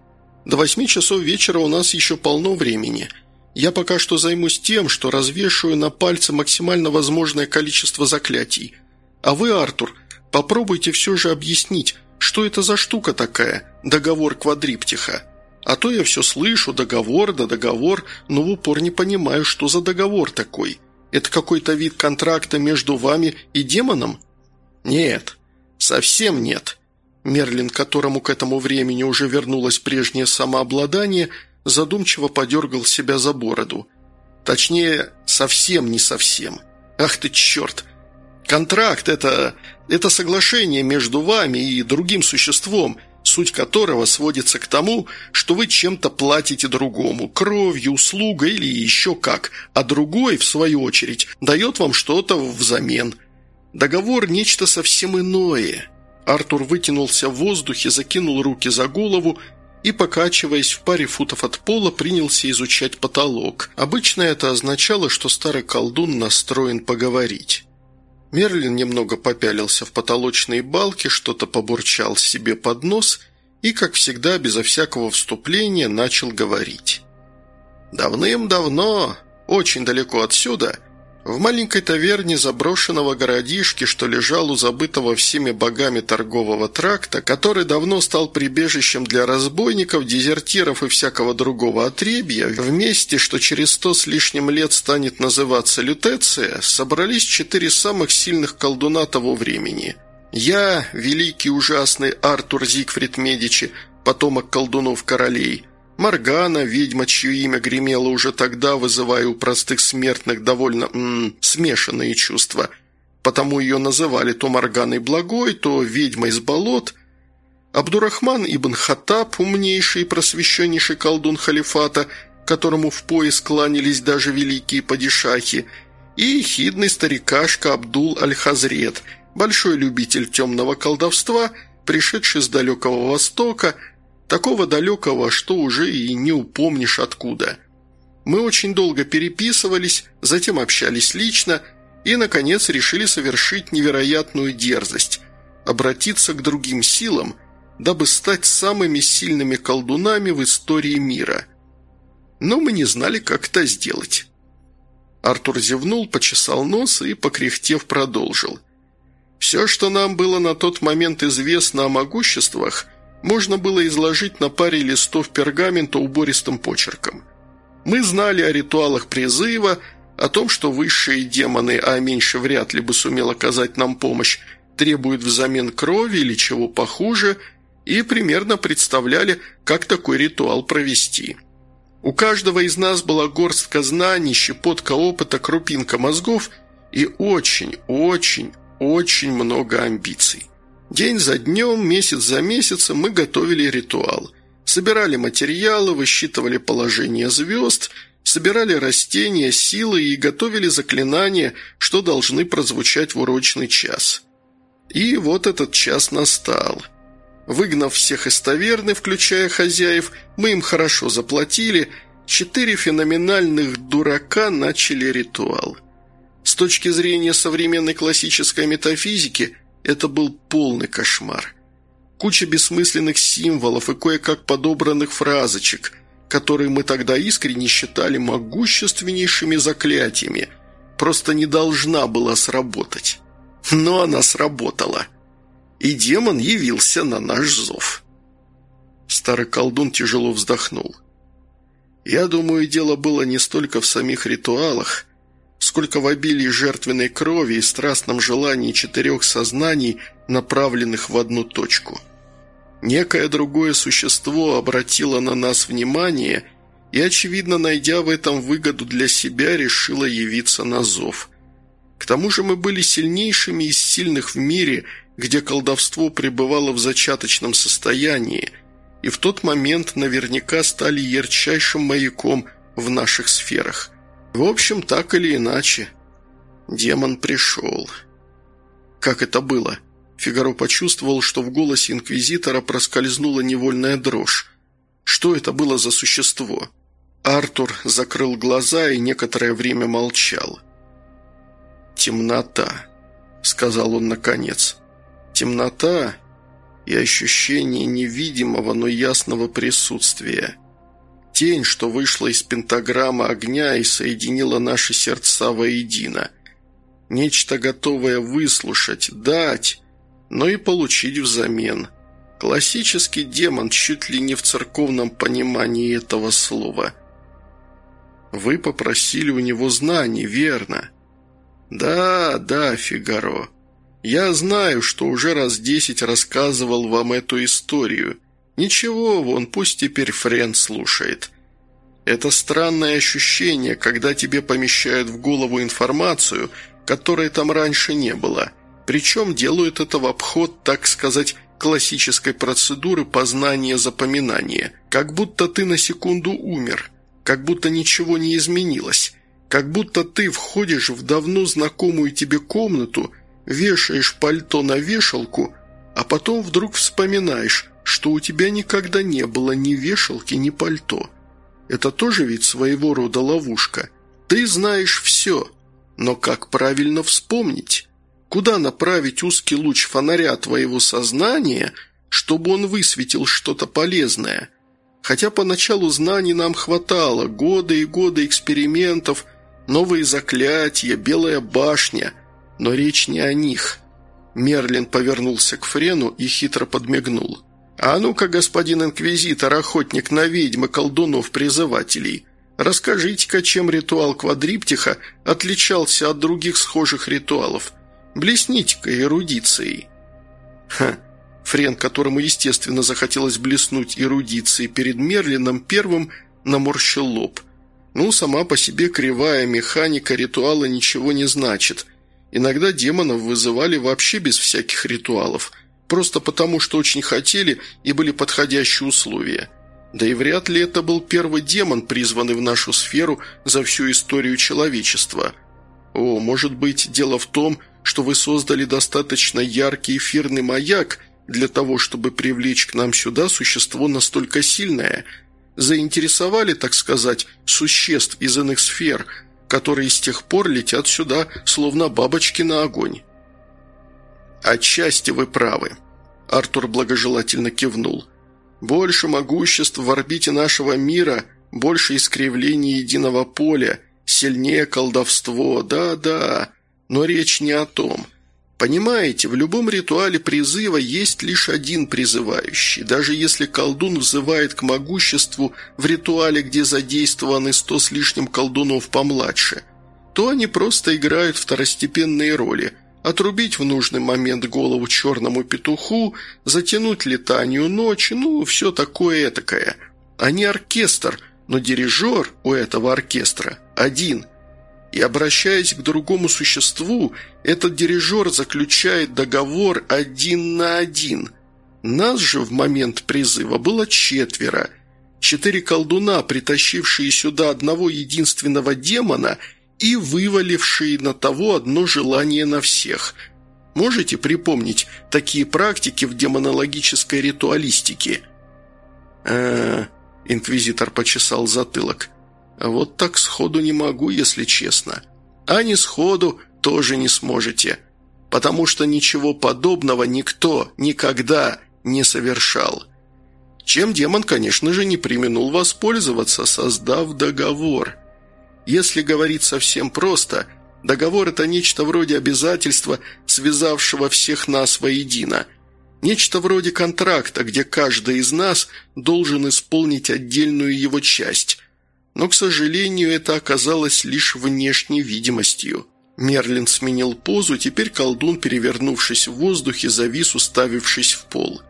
До восьми часов вечера у нас еще полно времени. Я пока что займусь тем, что развешиваю на пальце максимально возможное количество заклятий. А вы, Артур, попробуйте все же объяснить, что это за штука такая, договор квадриптиха. А то я все слышу, договор да договор, но в упор не понимаю, что за договор такой. Это какой-то вид контракта между вами и демоном? Нет, совсем нет. Мерлин, которому к этому времени уже вернулось прежнее самообладание, задумчиво подергал себя за бороду. Точнее, совсем не совсем. Ах ты черт! Контракт – это... это соглашение между вами и другим существом – суть которого сводится к тому, что вы чем-то платите другому, кровью, услугой или еще как, а другой, в свою очередь, дает вам что-то взамен. Договор – нечто совсем иное. Артур вытянулся в воздухе, закинул руки за голову и, покачиваясь в паре футов от пола, принялся изучать потолок. Обычно это означало, что старый колдун настроен поговорить. Мерлин немного попялился в потолочные балки, что-то побурчал себе под нос и, как всегда, безо всякого вступления, начал говорить. «Давным-давно, очень далеко отсюда, в маленькой таверне заброшенного городишки, что лежал у забытого всеми богами торгового тракта, который давно стал прибежищем для разбойников, дезертиров и всякого другого отребья, вместе, что через сто с лишним лет станет называться Лютеция, собрались четыре самых сильных колдуна того времени. Я, великий ужасный Артур Зигфрид Медичи, потомок колдунов-королей – Моргана, ведьма, чье имя гремело уже тогда, вызывая у простых смертных довольно м -м, смешанные чувства. Потому ее называли то Морганой Благой, то ведьмой из болот. Абдурахман ибн Хаттаб, умнейший и просвещеннейший колдун халифата, которому в пояс кланялись даже великие падишахи, и хидный старикашка Абдул Аль-Хазрет, большой любитель темного колдовства, пришедший с далекого востока – Такого далекого, что уже и не упомнишь откуда. Мы очень долго переписывались, затем общались лично и, наконец, решили совершить невероятную дерзость – обратиться к другим силам, дабы стать самыми сильными колдунами в истории мира. Но мы не знали, как это сделать. Артур зевнул, почесал нос и, покряхтев, продолжил. «Все, что нам было на тот момент известно о могуществах – можно было изложить на паре листов пергамента убористым почерком. Мы знали о ритуалах призыва, о том, что высшие демоны, а меньше вряд ли бы сумел оказать нам помощь, требуют взамен крови или чего похуже, и примерно представляли, как такой ритуал провести. У каждого из нас была горстка знаний, щепотка опыта, крупинка мозгов и очень, очень, очень много амбиций. День за днем, месяц за месяцем мы готовили ритуал. Собирали материалы, высчитывали положение звезд, собирали растения, силы и готовили заклинания, что должны прозвучать в урочный час. И вот этот час настал. Выгнав всех из таверны, включая хозяев, мы им хорошо заплатили, четыре феноменальных дурака начали ритуал. С точки зрения современной классической метафизики – это был полный кошмар. Куча бессмысленных символов и кое-как подобранных фразочек, которые мы тогда искренне считали могущественнейшими заклятиями, просто не должна была сработать. Но она сработала. и демон явился на наш зов». Старый колдун тяжело вздохнул. «Я думаю, дело было не столько в самих ритуалах, сколько в обилии жертвенной крови и страстном желании четырех сознаний, направленных в одну точку. Некое другое существо обратило на нас внимание и, очевидно, найдя в этом выгоду для себя, решило явиться на зов. К тому же мы были сильнейшими из сильных в мире, где колдовство пребывало в зачаточном состоянии, и в тот момент наверняка стали ярчайшим маяком в наших сферах – в общем, так или иначе, демон пришел. Как это было? Фигаро почувствовал, что в голосе инквизитора проскользнула невольная дрожь. Что это было за существо? Артур закрыл глаза и некоторое время молчал. «Темнота», — сказал он наконец. «Темнота и ощущение невидимого, но ясного присутствия тень, что вышла из пентаграммы огня и соединила наши сердца воедино. Нечто готовое выслушать, дать, но и получить взамен. Классический демон чуть ли не в церковном понимании этого слова. Вы попросили у него знаний, верно? Да, да, Фигаро. Я знаю, что уже раз десять рассказывал вам эту историю – «Ничего, вон, пусть теперь Френ слушает. Это странное ощущение, когда тебе помещают в голову информацию, которой там раньше не было. Причем делают это в обход, так сказать, классической процедуры познания-запоминания. Как будто ты на секунду умер, как будто ничего не изменилось, как будто ты входишь в давно знакомую тебе комнату, вешаешь пальто на вешалку, а потом вдруг вспоминаешь, что у тебя никогда не было ни вешалки, ни пальто. Это тоже ведь своего рода ловушка. Ты знаешь все, но как правильно вспомнить? Куда направить узкий луч фонаря твоего сознания, чтобы он высветил что-то полезное? Хотя поначалу знаний нам хватало, годы и годы экспериментов, новые заклятия, белая башня, но речь не о них. Мерлин повернулся к Френу и хитро подмигнул. «А ну-ка, господин инквизитор, охотник на ведьмы, колдунов, призывателей, расскажите-ка, чем ритуал квадриптиха отличался от других схожих ритуалов. Блесните-ка эрудицией». «Ха!» Френ, которому, естественно, захотелось блеснуть эрудицией перед Мерлином, первым наморщил лоб. «Ну, сама по себе кривая механика ритуала ничего не значит. Иногда демонов вызывали вообще без всяких ритуалов» просто потому, что очень хотели и были подходящие условия. Да и вряд ли это был первый демон, призванный в нашу сферу за всю историю человечества. О, может быть, дело в том, что вы создали достаточно яркий эфирный маяк для того, чтобы привлечь к нам сюда существо настолько сильное, заинтересовали, так сказать, существ из иных сфер, которые с тех пор летят сюда, словно бабочки на огонь. «Отчасти вы правы», – Артур благожелательно кивнул. «Больше могуществ в орбите нашего мира, больше искривлений единого поля, сильнее колдовство, да-да, но речь не о том». Понимаете, в любом ритуале призыва есть лишь один призывающий. Даже если колдун взывает к могуществу в ритуале, где задействованы сто с лишним колдунов помладше, то они просто играют второстепенные роли – Отрубить в нужный момент голову черному петуху, затянуть летанию ночи, ну, все такое этакое. А не оркестр, но дирижер у этого оркестра один. И обращаясь к другому существу, этот дирижер заключает договор один на один. Нас же в момент призыва было четверо. Четыре колдуна, притащившие сюда одного единственного демона – и вывалившие на того одно желание на всех. Можете припомнить такие практики в демонологической ритуалистике? э инквизитор почесал затылок. «Вот так сходу не могу, если честно. А не сходу тоже не сможете, потому что ничего подобного никто никогда не совершал». Чем демон, конечно же, не применул воспользоваться, создав договор – если говорить совсем просто, договор – это нечто вроде обязательства, связавшего всех нас воедино. Нечто вроде контракта, где каждый из нас должен исполнить отдельную его часть. Но, к сожалению, это оказалось лишь внешней видимостью. Мерлин сменил позу, теперь колдун, перевернувшись в воздухе, завис, уставившись в пол.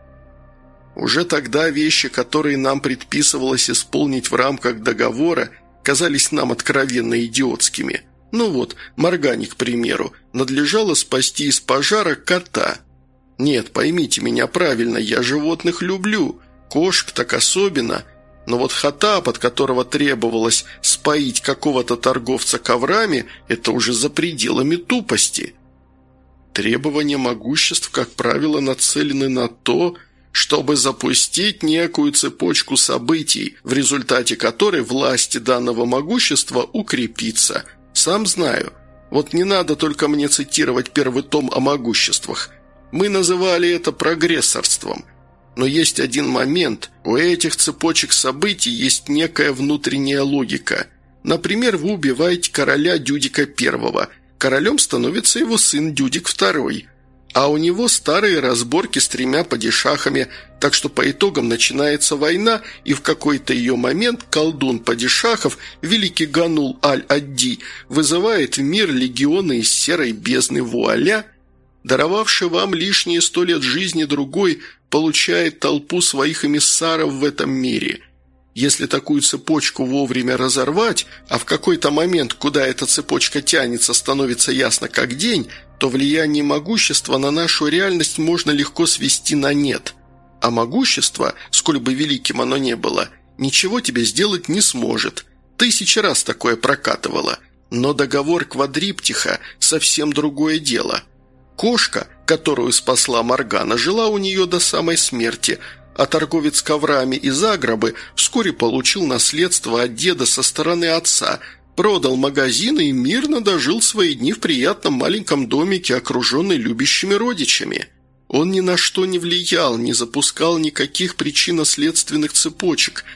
Уже тогда вещи, которые нам предписывалось исполнить в рамках договора, казались нам откровенно идиотскими. Ну вот, Моргане, к примеру, надлежало спасти из пожара кота. Нет, поймите меня правильно, я животных люблю, кошек так особенно, но вот хата, под которого требовалось споить какого-то торговца коврами, это уже за пределами тупости. Требования могуществ, как правило, нацелены на то, чтобы запустить некую цепочку событий, в результате которой власти данного могущества укрепится. Сам знаю. Вот не надо только мне цитировать первый том о могуществах. Мы называли это прогрессорством. Но есть один момент. У этих цепочек событий есть некая внутренняя логика. Например, вы убиваете короля Дюдика I. Королем становится его сын Дюдик II – а у него старые разборки с тремя падишахами, так что по итогам начинается война, и в какой-то ее момент колдун падишахов, великий Ганул Аль-Адди, вызывает в мир легионы из серой бездны вуаля, даровавший вам лишние сто лет жизни другой, получает толпу своих эмиссаров в этом мире – если такую цепочку вовремя разорвать, а в какой-то момент, куда эта цепочка тянется, становится ясно как день, то влияние могущества на нашу реальность можно легко свести на нет. А могущество, сколь бы великим оно не было, ничего тебе сделать не сможет. Тысячи раз такое прокатывало. Но договор Квадриптиха – совсем другое дело. Кошка, которую спасла Моргана, жила у нее до самой смерти – а торговец коврами из Аграбы вскоре получил наследство от деда со стороны отца, продал магазин и мирно дожил свои дни в приятном маленьком домике, окруженный любящими родичами. Он ни на что не влиял, не запускал никаких причинно-следственных цепочек.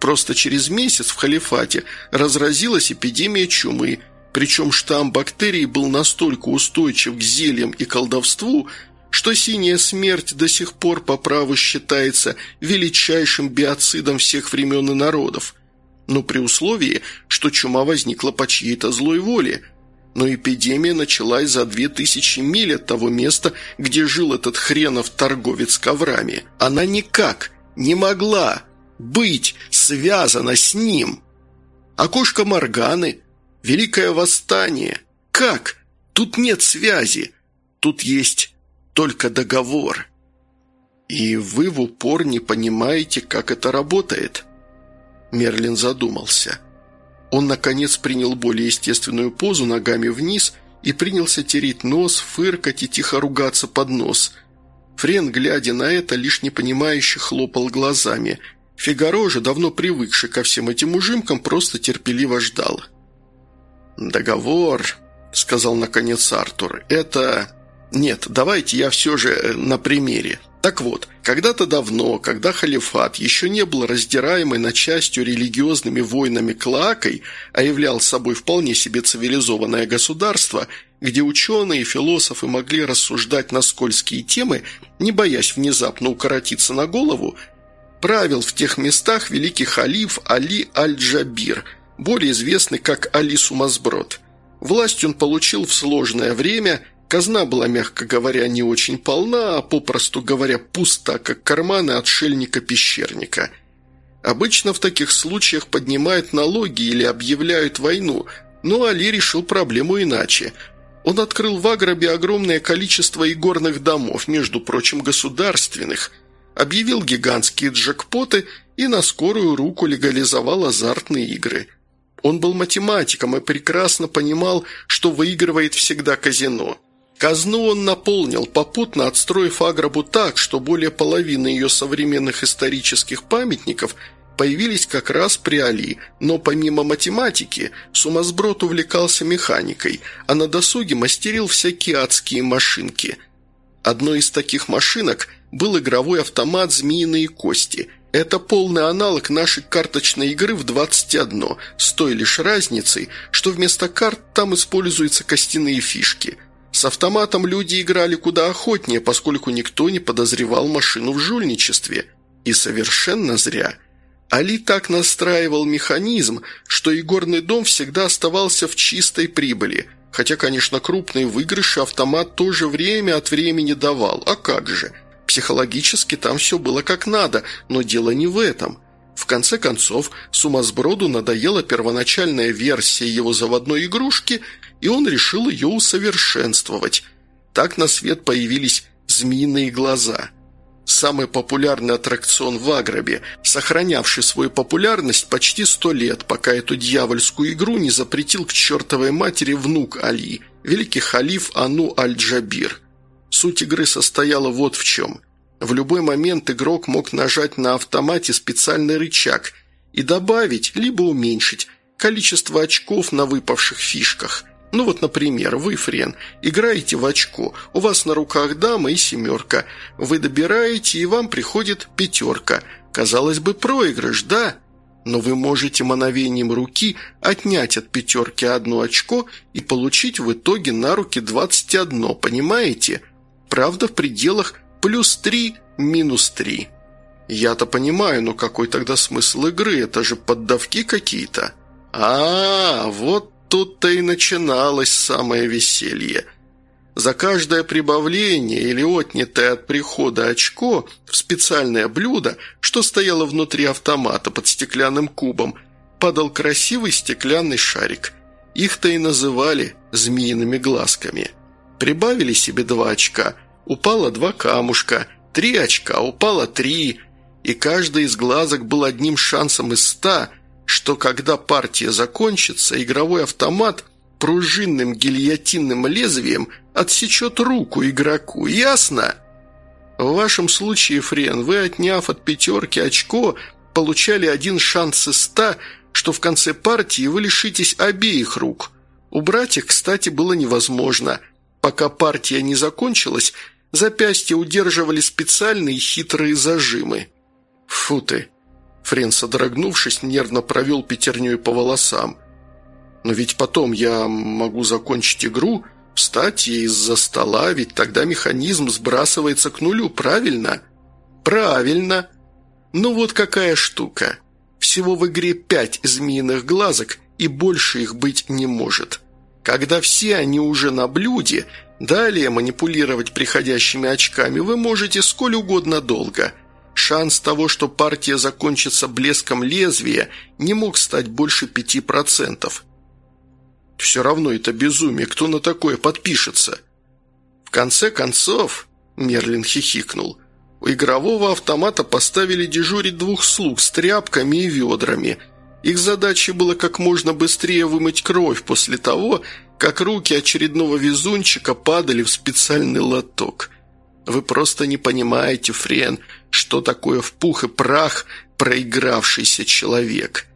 Просто через месяц в халифате разразилась эпидемия чумы, причем штамм бактерий был настолько устойчив к зельям и колдовству – что синяя смерть до сих пор по праву считается величайшим биоцидом всех времен и народов, но при условии, что чума возникла по чьей-то злой воле. Но эпидемия началась за две тысячи миль от того места, где жил этот хренов торговец коврами. Она никак не могла быть связана с ним. Окошко Морганы, Великое Восстание. Как? Тут нет связи. Тут есть только договор. И вы в упор не понимаете, как это работает». Мерлин задумался. Он, наконец, принял более естественную позу ногами вниз и принялся тереть нос, фыркать и тихо ругаться под нос. Френ, глядя на это, лишь непонимающе хлопал глазами. Фигаро же, давно привыкший ко всем этим ужимкам, просто терпеливо ждал. «Договор», — сказал наконец Артур, — «это...» Нет, давайте я все же э, на примере. Так вот, когда-то давно, когда халифат еще не был раздираемой на частью религиозными войнами Клоакой, а являл собой вполне себе цивилизованное государство, где ученые и философы могли рассуждать на скользкие темы, не боясь внезапно укоротиться на голову, правил в тех местах великий халиф Али Аль-Джабир, более известный как Али Сумазброд. Власть он получил в сложное время – Казна была, мягко говоря, не очень полна, а попросту говоря, пуста, как карманы отшельника-пещерника. Обычно в таких случаях поднимают налоги или объявляют войну, но Али решил проблему иначе. Он открыл в Агробе огромное количество игорных домов, между прочим, государственных, объявил гигантские джекпоты и на скорую руку легализовал азартные игры. Он был математиком и прекрасно понимал, что выигрывает всегда казино – Казну он наполнил, попутно отстроив Аграбу так, что более половины ее современных исторических памятников появились как раз при Али, но помимо математики Сумасброд увлекался механикой, а на досуге мастерил всякие адские машинки. Одной из таких машинок был игровой автомат «Змеиные кости», это полный аналог нашей карточной игры в 21, с той лишь разницей, что вместо карт там используются костяные фишки – С автоматом люди играли куда охотнее, поскольку никто не подозревал машину в жульничестве. И совершенно зря. Али так настраивал механизм, что игорный дом всегда оставался в чистой прибыли. Хотя, конечно, крупные выигрыши автомат тоже время от времени давал. А как же? Психологически там все было как надо, но дело не в этом – в конце концов, сумасброду надоела первоначальная версия его заводной игрушки, и он решил ее усовершенствовать. Так на свет появились «змеиные глаза». Самый популярный аттракцион в Агробе, сохранявший свою популярность почти сто лет, пока эту дьявольскую игру не запретил к чертовой матери внук Али, великий халиф Ану Аль-Джабир. Суть игры состояла вот в чем – в любой момент игрок мог нажать на автомате специальный рычаг и добавить, либо уменьшить количество очков на выпавших фишках. Ну вот, например, вы, Френ, играете в очко, у вас на руках дама и семерка. Вы добираете, и вам приходит пятерка. Казалось бы, проигрыш, да? Но вы можете мановением руки отнять от пятерки одно очко и получить в итоге на руки 21, понимаете? Правда, в пределах Плюс три, минус три. Я-то понимаю, но какой тогда смысл игры? Это же поддавки какие-то. А, -а, а, вот тут-то и начиналось самое веселье. За каждое прибавление или отнятое от прихода очко в специальное блюдо, что стояло внутри автомата под стеклянным кубом, падал красивый стеклянный шарик. Их-то и называли «змеиными глазками». Прибавили себе два очка – Упало два камушка, три очка, упало три, и каждый из глазок был одним шансом из ста, что когда партия закончится, игровой автомат пружинным гильотинным лезвием отсечет руку игроку, ясно? В вашем случае, Френ, вы, отняв от пятерки очко, получали один шанс из ста, что в конце партии вы лишитесь обеих рук. Убрать их, кстати, было невозможно. Пока партия не закончилась, Запястья удерживали специальные хитрые зажимы. «Фу ты!» Френ, содрогнувшись, нервно провел пятерней по волосам. «Но ведь потом я могу закончить игру, встать из-за стола, ведь тогда механизм сбрасывается к нулю, правильно?» «Правильно!» «Ну вот какая штука. Всего в игре пять змеиных глазок, и больше их быть не может. Когда все они уже на блюде, Далее манипулировать приходящими очками вы можете сколь угодно долго. Шанс того, что партия закончится блеском лезвия, не мог стать больше пяти процентов. Все равно это безумие, кто на такое подпишется? В конце концов, Мерлин хихикнул, у игрового автомата поставили дежурить двух слуг с тряпками и ведрами. Их задачей было как можно быстрее вымыть кровь после того, как руки очередного везунчика падали в специальный лоток. Вы просто не понимаете, Френ, что такое в пух и прах проигравшийся человек.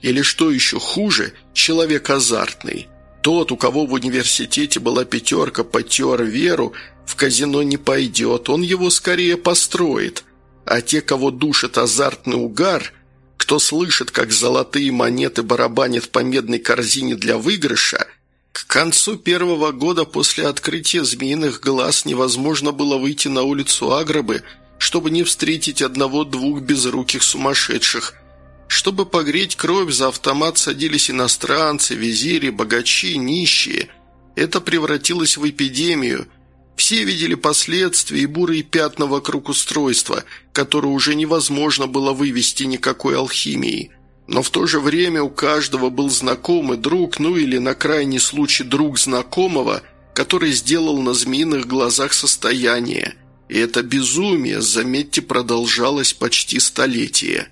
Или что еще хуже, человек азартный. Тот, у кого в университете была пятерка, потер веру, в казино не пойдет, он его скорее построит. А те, кого душит азартный угар, кто слышит, как золотые монеты барабанят по медной корзине для выигрыша – к концу первого года после открытия «Змеиных глаз» невозможно было выйти на улицу Агробы, чтобы не встретить одного-двух безруких сумасшедших. Чтобы погреть кровь, за автомат садились иностранцы, визири, богачи, нищие. Это превратилось в эпидемию. Все видели последствия и бурые пятна вокруг устройства, которое уже невозможно было вывести никакой алхимией – но в то же время у каждого был знакомый друг, ну или на крайний случай друг знакомого, который сделал на змеиных глазах состояние. И это безумие, заметьте, продолжалось почти столетие.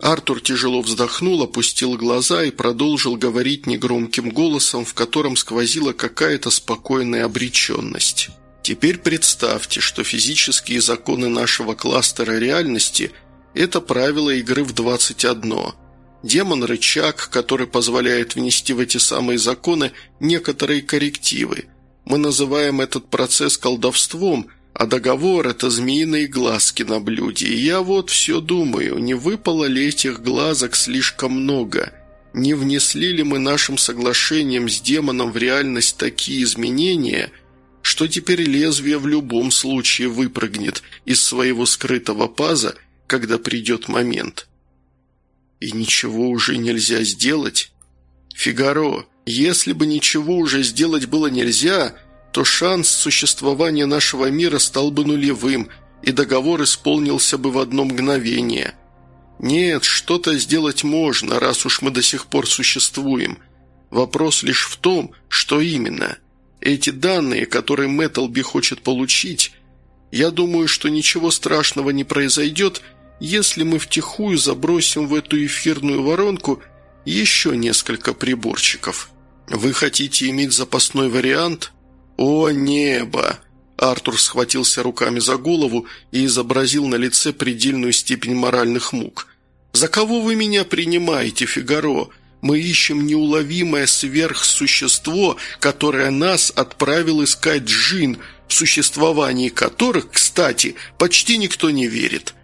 Артур тяжело вздохнул, опустил глаза и продолжил говорить негромким голосом, в котором сквозила какая-то спокойная обреченность. Теперь представьте, что физические законы нашего кластера реальности – это правило игры в 21. Демон-рычаг, который позволяет внести в эти самые законы некоторые коррективы. Мы называем этот процесс колдовством, а договор – это змеиные глазки на блюде. И я вот все думаю, не выпало ли этих глазок слишком много? Не внесли ли мы нашим соглашением с демоном в реальность такие изменения, что теперь лезвие в любом случае выпрыгнет из своего скрытого паза, когда придет момент. И ничего уже нельзя сделать? Фигаро, если бы ничего уже сделать было нельзя, то шанс существования нашего мира стал бы нулевым, и договор исполнился бы в одно мгновение. Нет, что-то сделать можно, раз уж мы до сих пор существуем. Вопрос лишь в том, что именно. Эти данные, которые Мэттлби хочет получить, я думаю, что ничего страшного не произойдет, если мы втихую забросим в эту эфирную воронку еще несколько приборчиков. Вы хотите иметь запасной вариант? О небо! Артур схватился руками за голову и изобразил на лице предельную степень моральных мук. «За кого вы меня принимаете, Фигаро? Мы ищем неуловимое сверхсущество, которое нас отправил искать Джин, в существовании которых, кстати, почти никто не верит.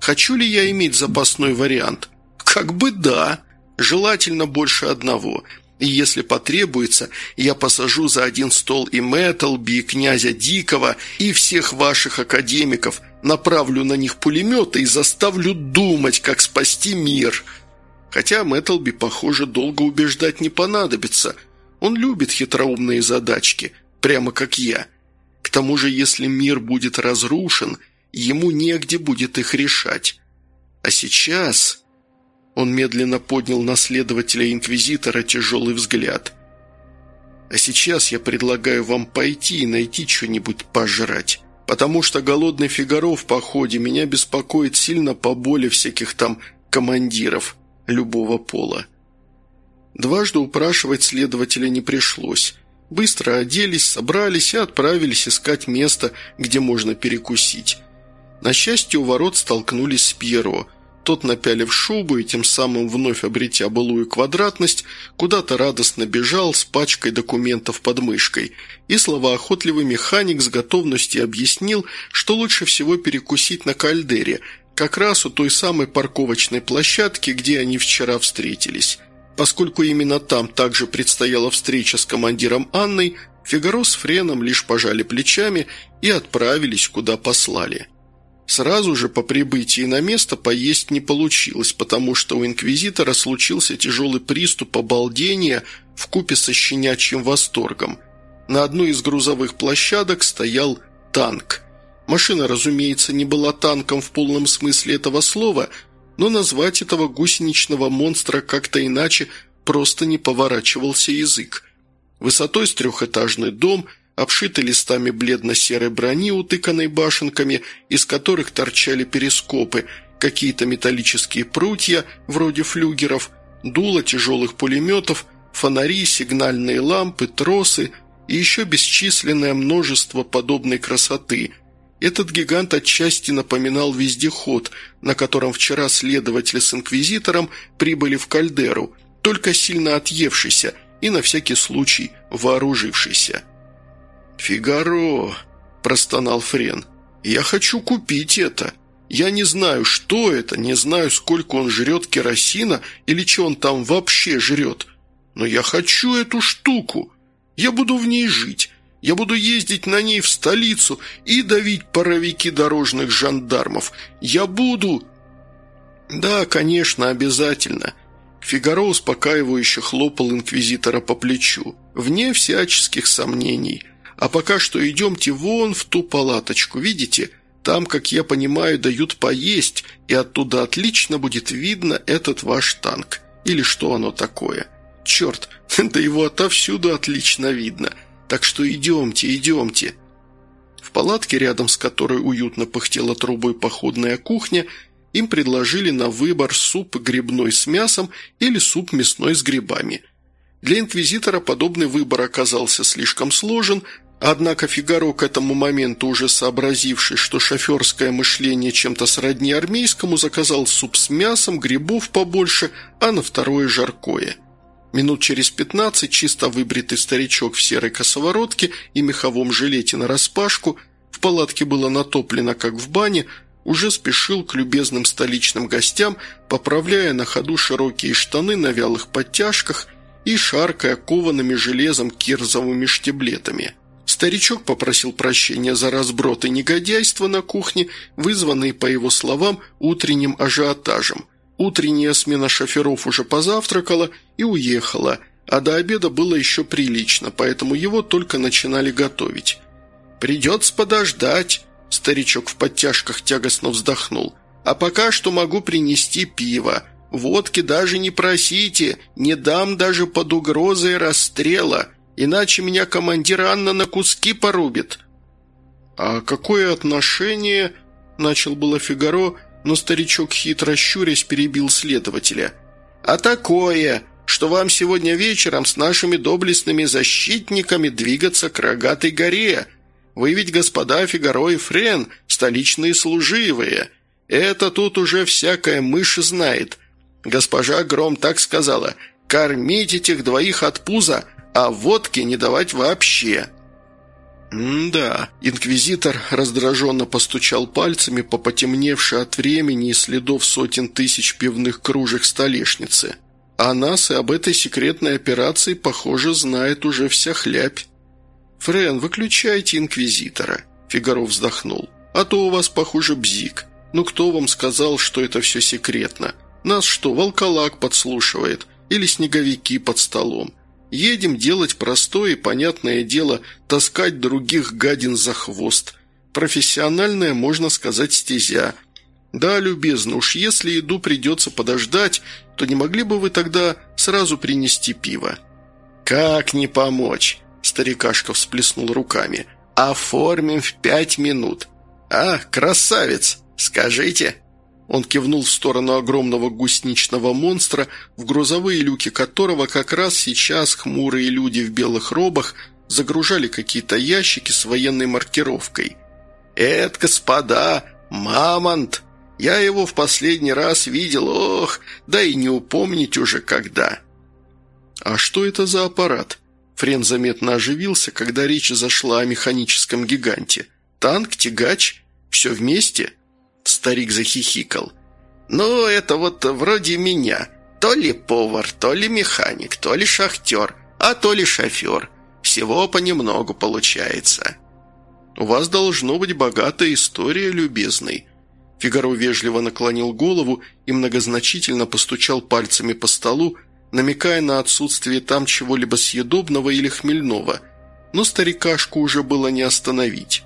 Хочу ли я иметь запасной вариант? Как бы да. Желательно больше одного – и если потребуется, я посажу за один стол и Мэттлби, и князя Дикого, и всех ваших академиков, направлю на них пулеметы и заставлю думать, как спасти мир. Хотя Мэттлби, похоже, долго убеждать не понадобится. Он любит хитроумные задачки, прямо как я. К тому же, если мир будет разрушен, ему негде будет их решать. А сейчас... Он медленно поднял на следователя Инквизитора тяжелый взгляд. «А сейчас я предлагаю вам пойти и найти что-нибудь пожрать, потому что голодный Фигаро в походе меня беспокоит сильно по боли всяких там командиров любого пола». Дважды упрашивать следователя не пришлось. Быстро оделись, собрались и отправились искать место, где можно перекусить. На счастье, у ворот столкнулись с Пьеро – тот, напялив шубу и тем самым вновь обретя былую квадратность, куда-то радостно бежал с пачкой документов под мышкой, и словоохотливый механик с готовностью объяснил, что лучше всего перекусить на кальдере, как раз у той самой парковочной площадки, где они вчера встретились. Поскольку именно там также предстояла встреча с командиром Анной, Фигаро с Френом лишь пожали плечами и отправились, куда послали. Сразу же по прибытии на место поесть не получилось, потому что у инквизитора случился тяжелый приступ обалдения в купе со щенячьим восторгом. На одной из грузовых площадок стоял танк. Машина, разумеется, не была танком в полном смысле этого слова, но назвать этого гусеничного монстра как-то иначе просто не поворачивался язык. Высотой с трехэтажный дом – обшиты листами бледно-серой брони, утыканной башенками, из которых торчали перископы, какие-то металлические прутья, вроде флюгеров, дуло тяжелых пулеметов, фонари, сигнальные лампы, тросы и еще бесчисленное множество подобной красоты. Этот гигант отчасти напоминал вездеход, на котором вчера следователи с инквизитором прибыли в кальдеру, только сильно отъевшийся и на всякий случай вооружившийся. «Фигаро!» – простонал Френ. «Я хочу купить это. Я не знаю, что это, не знаю, сколько он жрет керосина или что он там вообще жрет. Но я хочу эту штуку. Я буду в ней жить. Я буду ездить на ней в столицу и давить паровики дорожных жандармов. Я буду...» «Да, конечно, обязательно». Фигаро успокаивающе хлопал инквизитора по плечу. Вне всяческих сомнений – а пока что идемте вон в ту палаточку, видите? Там, как я понимаю, дают поесть, и оттуда отлично будет видно этот ваш танк. Или что оно такое. Черт, да его отовсюду отлично видно. Так что идемте, идемте». В палатке, рядом с которой уютно пыхтела трубой походная кухня, им предложили на выбор суп грибной с мясом или суп мясной с грибами. Для инквизитора подобный выбор оказался слишком сложен, Однако Фигаро к этому моменту, уже сообразивший, что шоферское мышление чем-то сродни армейскому, заказал суп с мясом, грибов побольше, а на второе – жаркое. Минут через пятнадцать чисто выбритый старичок в серой косоворотке и меховом жилете нараспашку, в палатке было натоплено, как в бане, уже спешил к любезным столичным гостям, поправляя на ходу широкие штаны на вялых подтяжках и шаркая коваными железом кирзовыми штиблетами – Старичок попросил прощения за разброд и негодяйство на кухне, вызванные, по его словам, утренним ажиотажем. Утренняя смена шоферов уже позавтракала и уехала, а до обеда было еще прилично, поэтому его только начинали готовить. «Придется подождать», – старичок в подтяжках тягостно вздохнул. «А пока что могу принести пиво. Водки даже не просите, не дам даже под угрозой расстрела» иначе меня командир Анна на куски порубит». «А какое отношение...» – начал было Фигаро, но старичок хитро щурясь перебил следователя. «А такое, что вам сегодня вечером с нашими доблестными защитниками двигаться к рогатой горе. Вы ведь, господа Фигаро и Френ, столичные служивые. Это тут уже всякая мышь знает. Госпожа Гром так сказала, кормить этих двоих от пуза – а водки не давать вообще». «М-да», – инквизитор раздраженно постучал пальцами по потемневшей от времени и следов сотен тысяч пивных кружек столешницы. «А нас и об этой секретной операции, похоже, знает уже вся хлябь». «Френ, выключайте инквизитора», – Фигаро вздохнул. «А то у вас, похоже, бзик. Ну кто вам сказал, что это все секретно? Нас что, волколак подслушивает? Или снеговики под столом? Едем делать простое и понятное дело – таскать других гадин за хвост. Профессиональная, можно сказать, стезя. Да, любезно, уж если еду придется подождать, то не могли бы вы тогда сразу принести пиво?» «Как не помочь?» – старикашка всплеснул руками. «Оформим в пять минут». «А, красавец! Скажите!» Он кивнул в сторону огромного гусеничного монстра, в грузовые люки которого как раз сейчас хмурые люди в белых робах загружали какие-то ящики с военной маркировкой. «Это, господа, мамонт! Я его в последний раз видел, ох, да и не упомнить уже когда!» «А что это за аппарат?» Френ заметно оживился, когда речь зашла о механическом гиганте. «Танк, тягач? Все вместе?» Старик захихикал. «Ну, это вот вроде меня. То ли повар, то ли механик, то ли шахтер, а то ли шофер. Всего понемногу получается». «У вас должно быть богатая история, любезный». Фигаро вежливо наклонил голову и многозначительно постучал пальцами по столу, намекая на отсутствие там чего-либо съедобного или хмельного. Но старикашку уже было не остановить.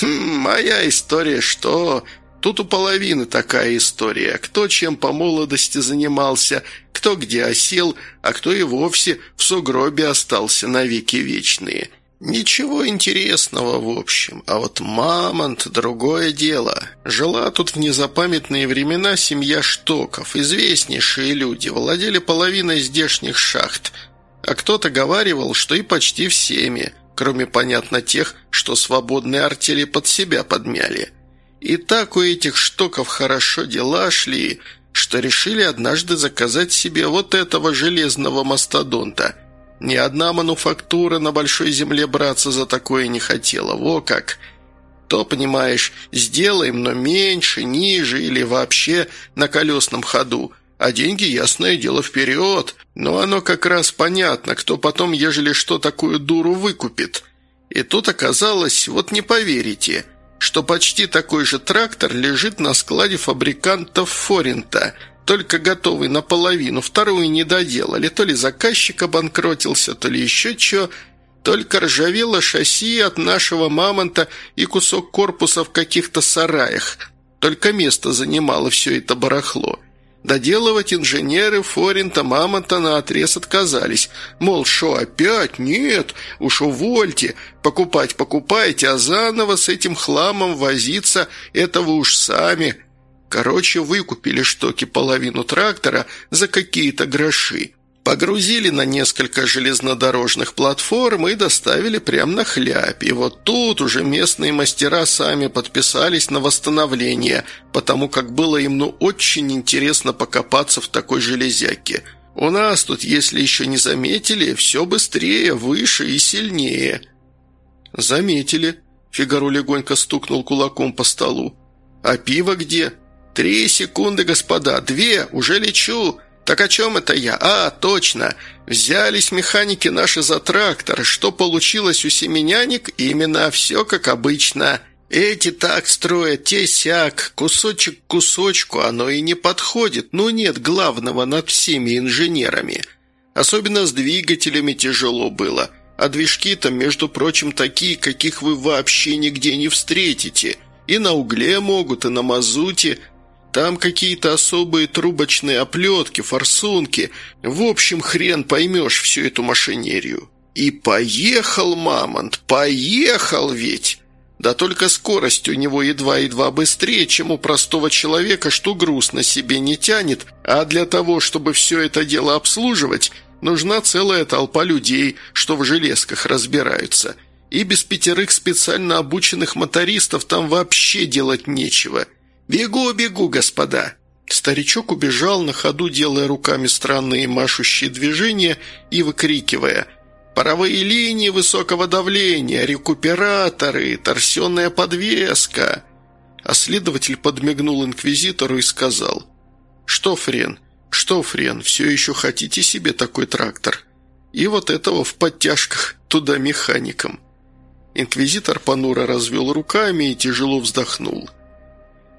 «Хм, моя история что? Тут у половины такая история. Кто чем по молодости занимался, кто где осел, а кто и вовсе в сугробе остался навеки вечные. Ничего интересного в общем. А вот Мамонт – другое дело. Жила тут в незапамятные времена семья Штоков. Известнейшие люди, владели половиной здешних шахт. А кто-то говаривал, что и почти всеми, кроме, понятно, тех, что свободные артели под себя подмяли – и так у этих штоков хорошо дела шли, что решили однажды заказать себе вот этого железного мастодонта. Ни одна мануфактура на большой земле браться за такое не хотела. Во как! То, понимаешь, сделаем, но меньше, ниже или вообще на колесном ходу. А деньги, ясное дело, вперед. Но оно как раз понятно, кто потом, ежели что такую дуру выкупит. И тут оказалось, вот не поверите – что почти такой же трактор лежит на складе фабрикантов Форинта, только готовый наполовину, вторую не доделали, то ли заказчик обанкротился, то ли еще что, только ржавело шасси от нашего мамонта и кусок корпуса в каких-то сараях. Только место занимало все это барахло. Доделывать инженеры Форинта Мамонта на отрез отказались. Мол, что опять? Нет, уж увольте. Покупать покупайте, а заново с этим хламом возиться – это вы уж сами. Короче, выкупили штоки половину трактора за какие-то гроши. Погрузили на несколько железнодорожных платформ и доставили прямо на хляб. И вот тут уже местные мастера сами подписались на восстановление, потому как было им ну очень интересно покопаться в такой железяке. У нас тут, если еще не заметили, все быстрее, выше и сильнее. «Заметили», – Фигаро легонько стукнул кулаком по столу. «А пиво где?» «Три секунды, господа, две, уже лечу!» «Так о чем это я? А, точно! Взялись механики наши за трактор. Что получилось у семеняник? Именно все как обычно. Эти так строят, те сяк, кусочек к кусочку, оно и не подходит. Ну нет главного над всеми инженерами. Особенно с двигателями тяжело было. А движки-то, между прочим, такие, каких вы вообще нигде не встретите. И на угле могут, и на мазуте – там какие-то особые трубочные оплетки, форсунки. В общем, хрен поймешь всю эту машинерию. И поехал Мамонт, поехал ведь! Да только скорость у него едва-едва быстрее, чем у простого человека, что груз на себе не тянет, а для того, чтобы все это дело обслуживать, нужна целая толпа людей, что в железках разбираются. И без пятерых специально обученных мотористов там вообще делать нечего – «Бегу, бегу, господа!» Старичок убежал на ходу, делая руками странные машущие движения и выкрикивая «Паровые линии высокого давления, рекуператоры, торсионная подвеска!» А следователь подмигнул инквизитору и сказал «Что, Френ, что, Френ, все еще хотите себе такой трактор?» И вот этого в подтяжках туда механиком. Инквизитор понуро развел руками и тяжело вздохнул –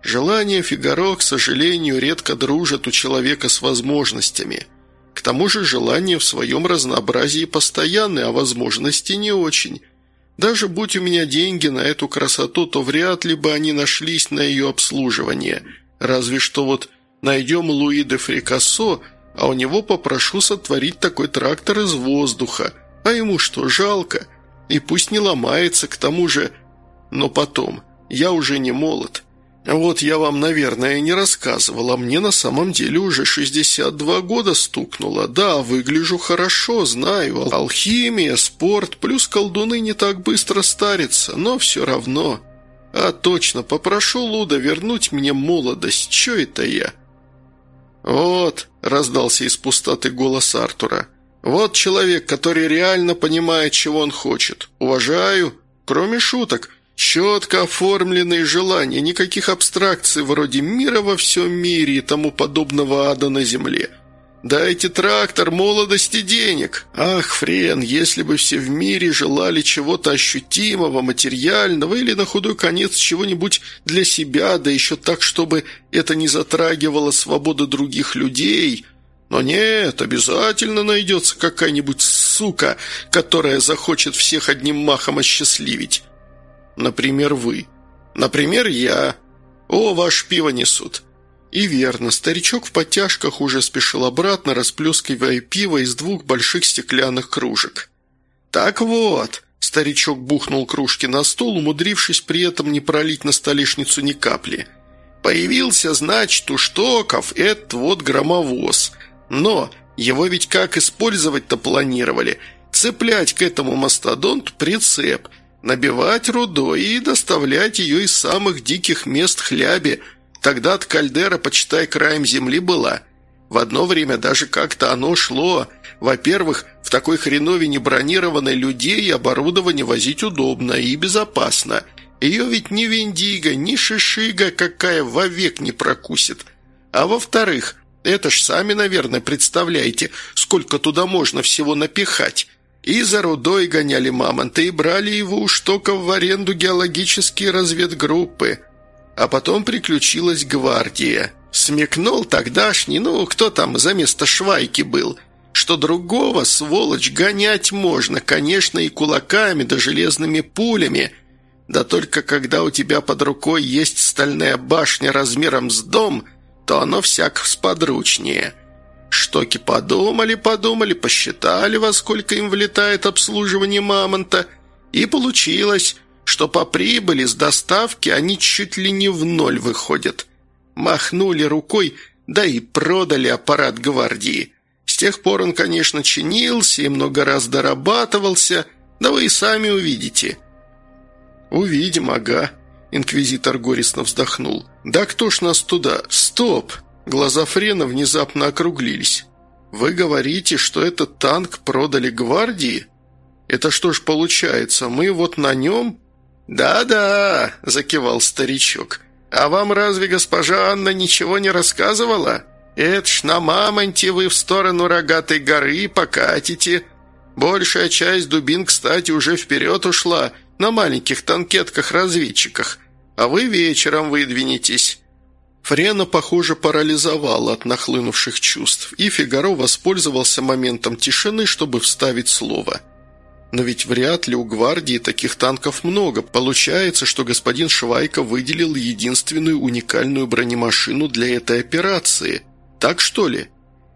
Желание Фигаро, к сожалению, редко дружат у человека с возможностями. К тому же желание в своем разнообразии постоянное, а возможности не очень. Даже будь у меня деньги на эту красоту, то вряд ли бы они нашлись на ее обслуживание. Разве что вот найдем Луи де Фрикассо, а у него попрошу сотворить такой трактор из воздуха. А ему что, жалко? И пусть не ломается, к тому же... Но потом, я уже не молод». «Вот я вам, наверное, не рассказывала, мне на самом деле уже 62 года стукнуло. Да, выгляжу хорошо, знаю, алхимия, спорт, плюс колдуны не так быстро старятся, но все равно. А точно, попрошу Луда вернуть мне молодость, че это я?» «Вот», — раздался из пустоты голос Артура, — «вот человек, который реально понимает, чего он хочет. Уважаю, кроме шуток». Четко оформленные желания, никаких абстракций вроде мира во всем мире и тому подобного ада на земле. Дайте трактор, молодости денег. Ах, Френ, если бы все в мире желали чего-то ощутимого, материального или на худой конец чего-нибудь для себя, да еще так, чтобы это не затрагивало свободу других людей. Но нет, обязательно найдется какая-нибудь сука, которая захочет всех одним махом осчастливить. Например, вы. Например, я. О, ваш пиво несут. И верно, старичок в подтяжках уже спешил обратно, расплескивая пиво из двух больших стеклянных кружек. «Так вот», – старичок бухнул кружки на стол, умудрившись при этом не пролить на столешницу ни капли. «Появился, значит, у штоков этот вот громовоз. Но его ведь как использовать-то планировали? Цеплять к этому мастодонту прицеп – Набивать рудой и доставлять ее из самых диких мест хляби. Тогда от кальдера, почитай, краем земли была. В одно время даже как-то оно шло. Во-первых, в такой хреновине бронированной людей и оборудование возить удобно и безопасно. Ее ведь ни Виндиго, ни Шишига какая вовек не прокусит. А во-вторых, это ж сами, наверное, представляете, сколько туда можно всего напихать. И за рудой гоняли мамонта, и брали его у штоков в аренду геологические разведгруппы. А потом приключилась гвардия. Смекнул тогдашний, ну, кто там за место Швайки был, что другого, сволочь, гонять можно, конечно, и кулаками да железными пулями. Да только когда у тебя под рукой есть стальная башня размером с дом, то оно всяк сподручнее». Штоки подумали, подумали, посчитали, во сколько им влетает обслуживание мамонта, и получилось, что по прибыли с доставки они чуть ли не в ноль выходят. Махнули рукой, да и продали аппарат гвардии. С тех пор он, конечно, чинился и много раз дорабатывался, да вы и сами увидите». «Увидим, ага», — инквизитор горестно вздохнул. «Да кто ж нас туда? Стоп! Глаза Френа внезапно округлились. «Вы говорите, что этот танк продали гвардии? Это что ж получается, мы вот на нем?» «Да-да», – закивал старичок. «А вам разве госпожа Анна ничего не рассказывала?» Это ж на мамонте вы в сторону рогатой горы покатите. Большая часть дубин, кстати, уже вперед ушла, на маленьких танкетках-разведчиках, а вы вечером выдвинетесь». Френа, похоже, парализовала от нахлынувших чувств, и Фигаро воспользовался моментом тишины, чтобы вставить слово. Но ведь вряд ли у гвардии таких танков много. Получается, что господин Швайка выделил единственную уникальную бронемашину для этой операции. Так что ли?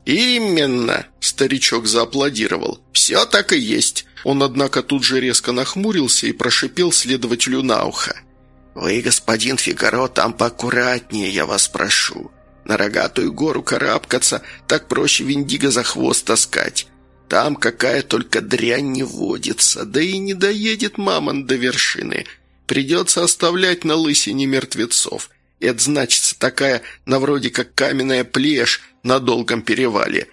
«Именно!» – старичок зааплодировал. «Все так и есть!» Он, однако, тут же резко нахмурился и прошипел следователю на ухо. «Вы, господин Фигаро, там поаккуратнее, я вас прошу. На рогатую гору карабкаться так проще Виндиго за хвост таскать. Там какая только дрянь не водится, да и не доедет мамон до вершины. Придется оставлять на лысине мертвецов. Это значится такая, на вроде как каменная плешь на долгом перевале.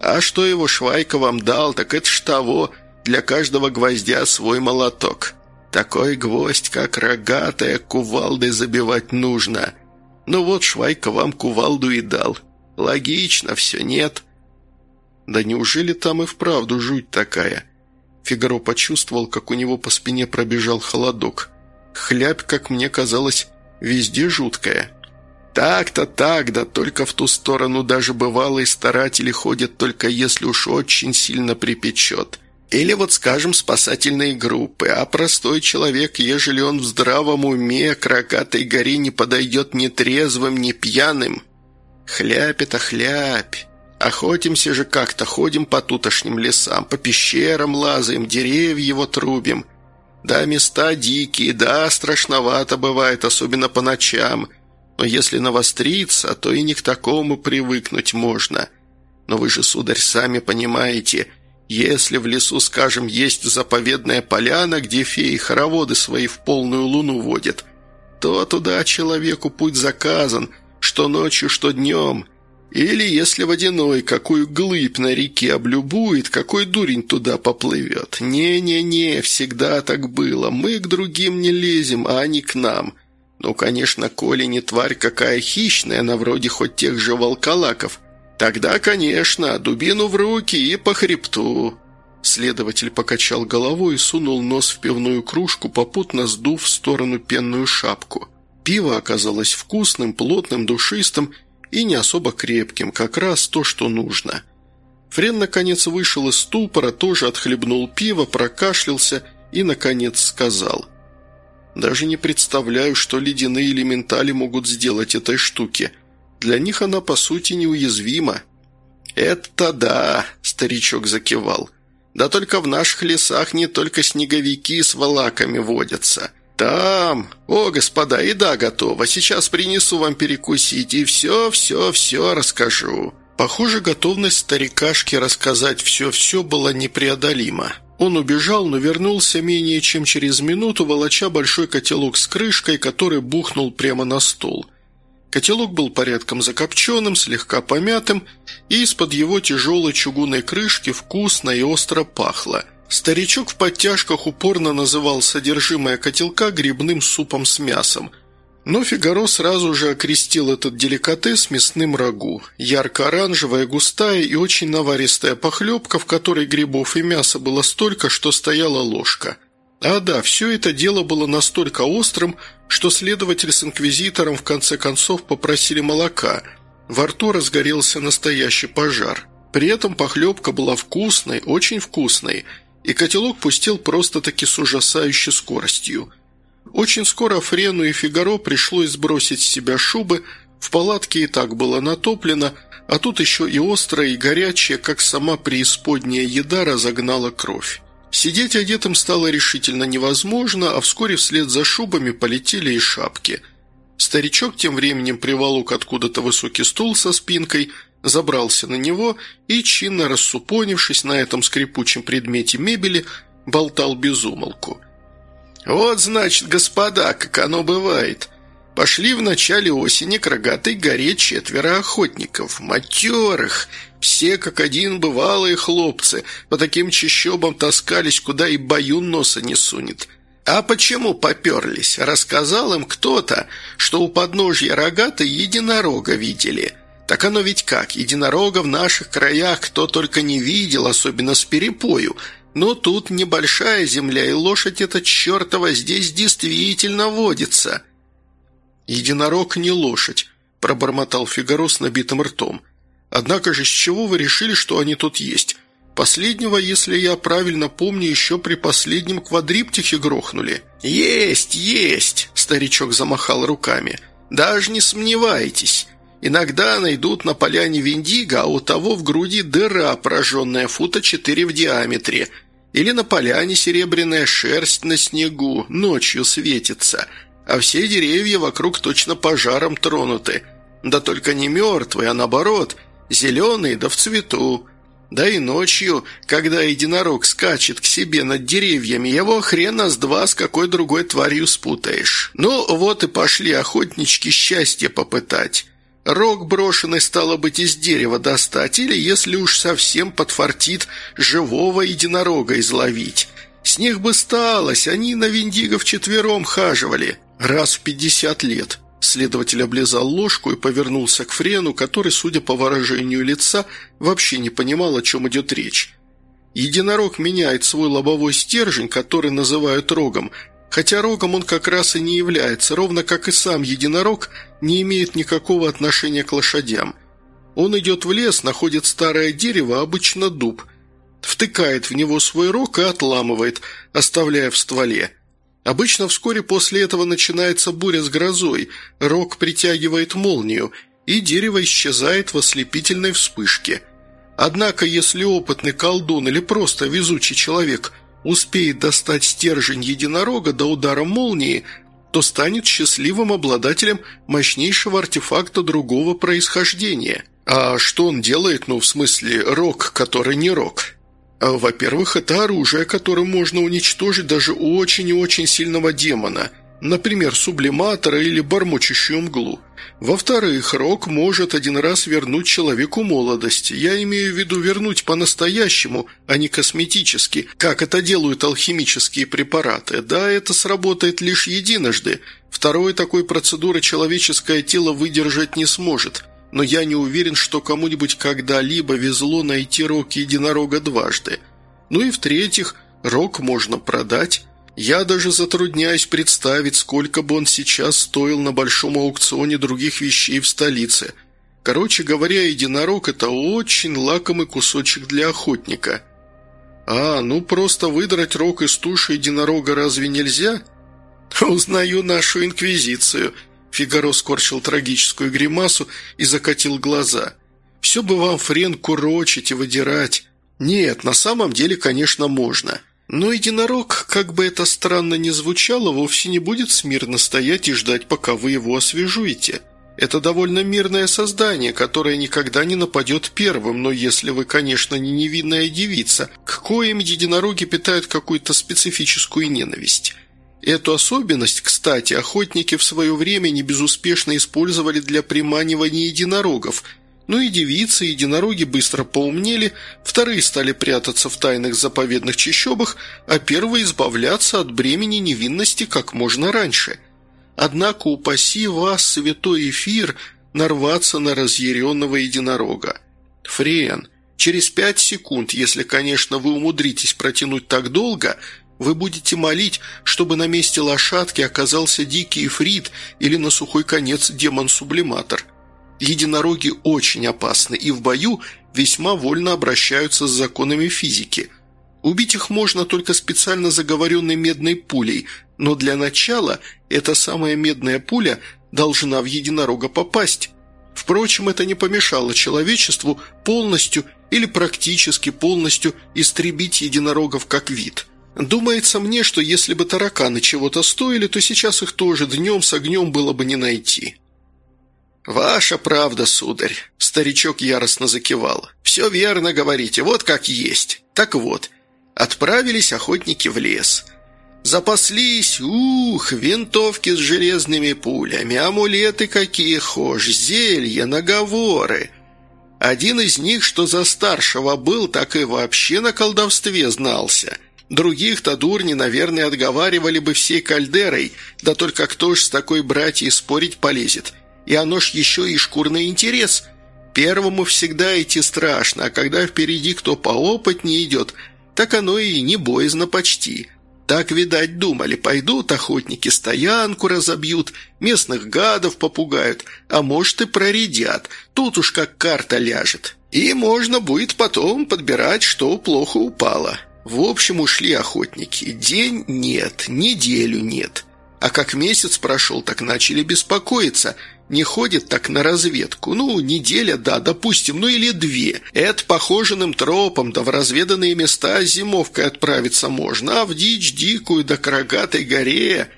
А что его Швайка вам дал, так это ж того, для каждого гвоздя свой молоток». Такой гвоздь, как рогатая, кувалдой забивать нужно. Ну вот Швайка вам кувалду и дал. Логично все, нет?» «Да неужели там и вправду жуть такая?» Фигаро почувствовал, как у него по спине пробежал холодок. Хлябь, как мне казалось, везде жуткая. «Так-то так, да только в ту сторону даже бывалые старатели ходят только если уж очень сильно припечет». Или вот, скажем, спасательные группы, а простой человек, ежели он в здравом уме, к рогатой горе не подойдет ни трезвым, ни пьяным. Хляпь это хляпь. Охотимся же как-то, ходим по тутошним лесам, по пещерам лазаем, деревья его трубим. Да, места дикие, да, страшновато бывает, особенно по ночам. Но если навостриться, то и не к такому привыкнуть можно. Но вы же, сударь, сами понимаете – если в лесу, скажем, есть заповедная поляна, где феи хороводы свои в полную луну водят, то туда человеку путь заказан, что ночью, что днем. Или если водяной какую глыбь на реке облюбует, какой дурень туда поплывет. Не-не-не, всегда так было. Мы к другим не лезем, а они к нам. Ну, конечно, коли не тварь какая хищная, на вроде хоть тех же волколаков – «Тогда, конечно, дубину в руки и по хребту». Следователь покачал головой и сунул нос в пивную кружку, попутно сдув в сторону пенную шапку. Пиво оказалось вкусным, плотным, душистым и не особо крепким, как раз то, что нужно. Френ, наконец, вышел из ступора, тоже отхлебнул пиво, прокашлялся и, наконец, сказал. «Даже не представляю, что ледяные элементали могут сделать этой штуке. Для них она, по сути, неуязвима». «Это да», – старичок закивал. «Да только в наших лесах не только снеговики с валаками водятся. Там... О, господа, еда готова. Сейчас принесу вам перекусить и все, все, все расскажу». Похоже, готовность старикашки рассказать все-все была непреодолима. Он убежал, но вернулся менее чем через минуту, волоча большой котелок с крышкой, который бухнул прямо на стол – Котелок был порядком закопченным, слегка помятым, и из-под его тяжелой чугунной крышки вкусно и остро пахло. Старичок в подтяжках упорно называл содержимое котелка грибным супом с мясом. Но Фигаро сразу же окрестил этот деликатес мясным рагу. Ярко-оранжевая, густая и очень наваристая похлебка, в которой грибов и мяса было столько, что стояла ложка – а да, все это дело было настолько острым, что следователь с инквизитором в конце концов попросили молока. Во рту разгорелся настоящий пожар. При этом похлебка была вкусной, очень вкусной, и котелок пустил просто-таки с ужасающей скоростью. Очень скоро Френу и Фигаро пришлось сбросить с себя шубы, в палатке и так было натоплено, а тут еще и острая и горячая, как сама преисподняя еда разогнала кровь. Сидеть одетым стало решительно невозможно, а вскоре вслед за шубами полетели и шапки. Старичок тем временем приволок откуда-то высокий стул со спинкой, забрался на него и, чинно рассупонившись на этом скрипучем предмете мебели, болтал безумолку. «Вот, значит, господа, как оно бывает. Пошли в начале осени к рогатой горе четверо охотников, матерых, все как один бывалые хлопцы, по таким чащобам таскались, куда и баюн носа не сунет. А почему поперлись? Рассказал им кто-то, что у подножья рогатой единорога видели. Так оно ведь как, единорога в наших краях кто только не видел, особенно с перепою. Но тут небольшая земля, и лошадь эта чертова здесь действительно водится». «Единорог не лошадь», – пробормотал Фигаро с набитым ртом. «Однако же с чего вы решили, что они тут есть? Последнего, если я правильно помню, еще при последнем квадриптихе грохнули». «Есть, есть!» – старичок замахал руками. «Даже не сомневайтесь. Иногда найдут на поляне Виндиго, а у того в груди дыра, прожженная фута четыре в диаметре. Или на поляне серебряная шерсть на снегу, ночью светится, а все деревья вокруг точно пожаром тронуты. Да только не мертвые, а наоборот, зеленые да в цвету. Да и ночью, когда единорог скачет к себе над деревьями, его хрена с два с какой другой тварью спутаешь. Ну, вот и пошли охотнички счастье попытать». Рог брошенный, стало быть, из дерева достать, или, если уж совсем подфартит, живого единорога изловить. С них бы сталось, они на Виндиго вчетвером хаживали. Раз в пятьдесят лет. Следователь облизал ложку и повернулся к Френу, который, судя по выражению лица, вообще не понимал, о чем идет речь. Единорог меняет свой лобовой стержень, который называют рогом, Хотя рогом он как раз и не является, ровно как и сам единорог не имеет никакого отношения к лошадям. Он идет в лес, находит старое дерево, обычно дуб, втыкает в него свой рог и отламывает, оставляя в стволе. Обычно вскоре после этого начинается буря с грозой, рог притягивает молнию, и дерево исчезает в ослепительной вспышке. Однако, если опытный колдун или просто везучий человек – успеет достать стержень единорога до удара молнии, то станет счастливым обладателем мощнейшего артефакта другого происхождения. А что он делает, ну, в смысле, рог, который не рог? А, во-первых, это оружие, которым можно уничтожить даже очень и очень сильного демона – например, сублиматора или бормочущую мглу. Во-вторых, рок может один раз вернуть человеку молодость. Я имею в виду вернуть по-настоящему, а не косметически, как это делают алхимические препараты. Да, это сработает лишь единожды. Второй такой процедуры человеческое тело выдержать не сможет. Но я не уверен, что кому-нибудь когда-либо везло найти рог единорога дважды. Ну и в-третьих, рог можно продать. Я даже затрудняюсь представить, сколько бы он сейчас стоил на большом аукционе других вещей в столице. Короче говоря, единорог – это очень лакомый кусочек для охотника. А, ну просто выдрать рог из туши единорога разве нельзя? Узнаю нашу инквизицию. Фигаро скорчил трагическую гримасу и закатил глаза. Все бы вам френ курочить и выдирать. Нет, на самом деле, конечно, можно. Но единорог, как бы это странно ни звучало, вовсе не будет смирно стоять и ждать, пока вы его освежуете. Это довольно мирное создание, которое никогда не нападет первым, но если вы, конечно, не невинная девица, к коим единороги питают какую-то специфическую ненависть. Эту особенность, кстати, охотники в свое время не безуспешно использовали для приманивания единорогов – ну и девицы, и единороги быстро поумнели, вторые стали прятаться в тайных заповедных чащобах, а первые избавляться от бремени невинности как можно раньше. Однако упаси вас, святой эфир, нарваться на разъяренного единорога. Фриен, через пять секунд, если, конечно, вы умудритесь протянуть так долго, вы будете молить, чтобы на месте лошадки оказался дикий эфрит или на сухой конец демон-сублиматор – Единороги очень опасны и в бою весьма вольно обращаются с законами физики. Убить их можно только специально заговоренной медной пулей, но для начала эта самая медная пуля должна в единорога попасть. Впрочем, это не помешало человечеству полностью или практически полностью истребить единорогов как вид. Думается мне, что если бы тараканы чего-то стоили, то сейчас их тоже днем с огнем было бы не найти. «Ваша правда, сударь», – старичок яростно закивал. «Все верно говорите, вот как есть. Так вот, отправились охотники в лес. Запаслись, ух, винтовки с железными пулями, амулеты какие хошь, зелья, наговоры. Один из них, что за старшего был, так и вообще на колдовстве знался». Других-то дурни, наверное, отговаривали бы всей кальдерой, да только кто ж с такой братьей спорить полезет? И оно ж еще и шкурный интерес. Первому всегда идти страшно, а когда впереди кто поопытнее идет, так оно и не боязно почти. Так, видать, думали, пойдут охотники, стоянку разобьют, местных гадов попугают, а может и проредят, тут уж как карта ляжет. И можно будет потом подбирать, что плохо упало. В общем, ушли охотники. День нет, неделю нет. А как месяц прошел, так начали беспокоиться – не ходит так на разведку. Ну, неделя, да, допустим, ну или две. Это похоженным тропом, да в разведанные места зимовкой отправиться можно, а в дичь дикую да к рогатой горе...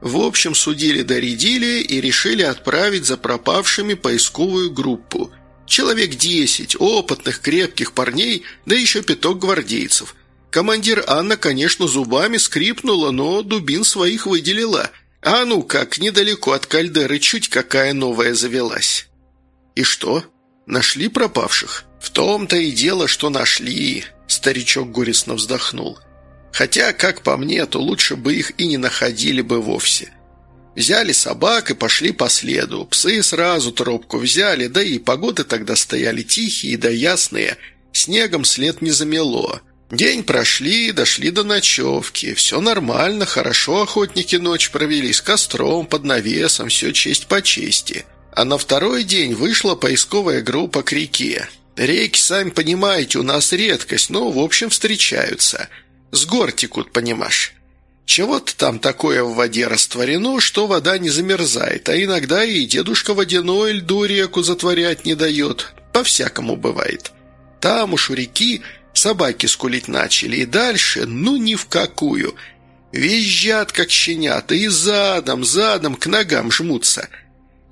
В общем, судили-доредили и решили отправить за пропавшими поисковую группу. Человек десять, опытных, крепких парней, да еще пяток гвардейцев. Командир Анна, конечно, зубами скрипнула, но дубин своих выделила – а ну как, недалеко от кальдеры чуть какая новая завелась. И что? Нашли пропавших? В том-то и дело, что нашли, старичок горестно вздохнул. Хотя, как по мне, то лучше бы их и не находили бы вовсе. Взяли собак и пошли по следу. Псы сразу тропку взяли, да и погоды тогда стояли тихие да ясные. Снегом след не замело. День прошли, дошли до ночевки. Все нормально, хорошо охотники ночь провели, с костром, под навесом, все честь по чести. А на второй день вышла поисковая группа к реке. Реки, сами понимаете, у нас редкость, но, в общем, встречаются. С гор текут, понимаешь. Чего-то там такое в воде растворено, что вода не замерзает, а иногда и дедушка водяной льду реку затворять не дает. По-всякому бывает. Там уж у реки Собаки скулить начали, и дальше, ну ни в какую. Визжат, как щенята, и задом, задом к ногам жмутся.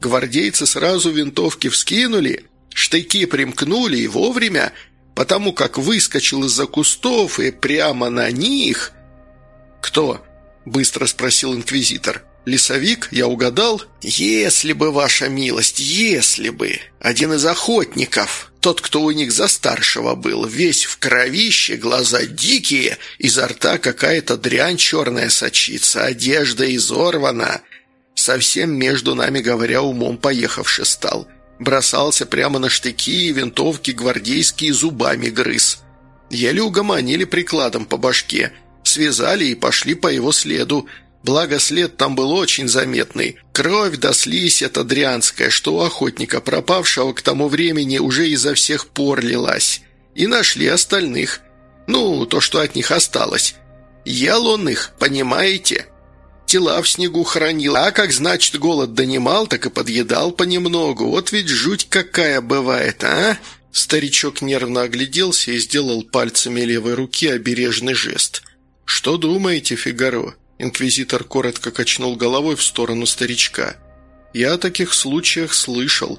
Гвардейцы сразу винтовки вскинули, штыки примкнули и вовремя, потому как выскочил из-за кустов и прямо на них... «Кто?» – быстро спросил инквизитор. «Лесовик? Я угадал?» «Если бы, ваша милость, если бы! Один из охотников!» Тот, кто у них за старшего был, весь в кровище, глаза дикие, изо рта какая-то дрянь черная сочится, одежда изорвана. Совсем, между нами говоря, умом поехавший стал. Бросался прямо на штыки и винтовки гвардейские зубами грыз. Еле угомонили прикладом по башке, связали и пошли по его следу, Благо, след там был очень заметный. Кровь да слизь эта дрянская, что у охотника, пропавшего к тому времени, уже изо всех пор лилась. И нашли остальных. Ну, то, что от них осталось. Ел он их, понимаете? Тела в снегу хранил, а как, значит, голод донимал, так и подъедал понемногу. Вот ведь жуть какая бывает, а?» Старичок нервно огляделся и сделал пальцами левой руки обережный жест. «Что думаете, Фигаро?» Инквизитор коротко качнул головой в сторону старичка. «Я о таких случаях слышал,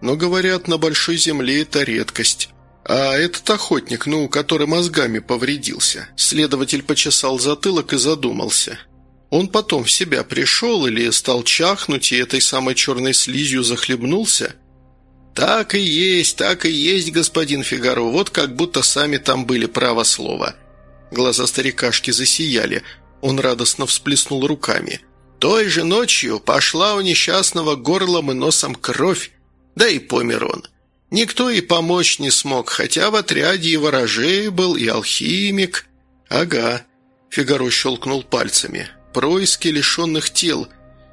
но, говорят, на Большой Земле это редкость. А этот охотник, ну, который мозгами повредился». Следователь почесал затылок и задумался. Он потом в себя пришел или стал чахнуть и этой самой черной слизью захлебнулся? «Так и есть, так и есть, господин Фигаро, вот как будто сами там были, право слово». Глаза старикашки засияли – он радостно всплеснул руками. «Той же ночью пошла у несчастного горлом и носом кровь, да и помер он. Никто и помочь не смог, хотя в отряде и ворожей был, и алхимик». «Ага», — Фигаро щелкнул пальцами. «Происки лишенных тел.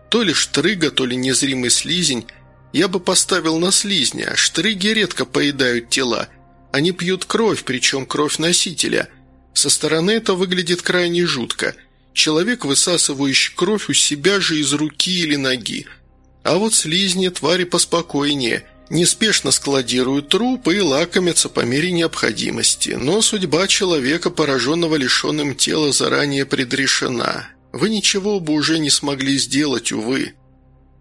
То ли штрыга, то ли незримый слизень. Я бы поставил на слизня. Штрыги редко поедают тела. Они пьют кровь, причем кровь носителя. Со стороны это выглядит крайне жутко» человек, высасывающий кровь у себя же из руки или ноги. А вот слизни твари поспокойнее, неспешно складируют трупы и лакомятся по мере необходимости. Но судьба человека, пораженного лишенным тела, заранее предрешена. Вы ничего бы уже не смогли сделать, увы.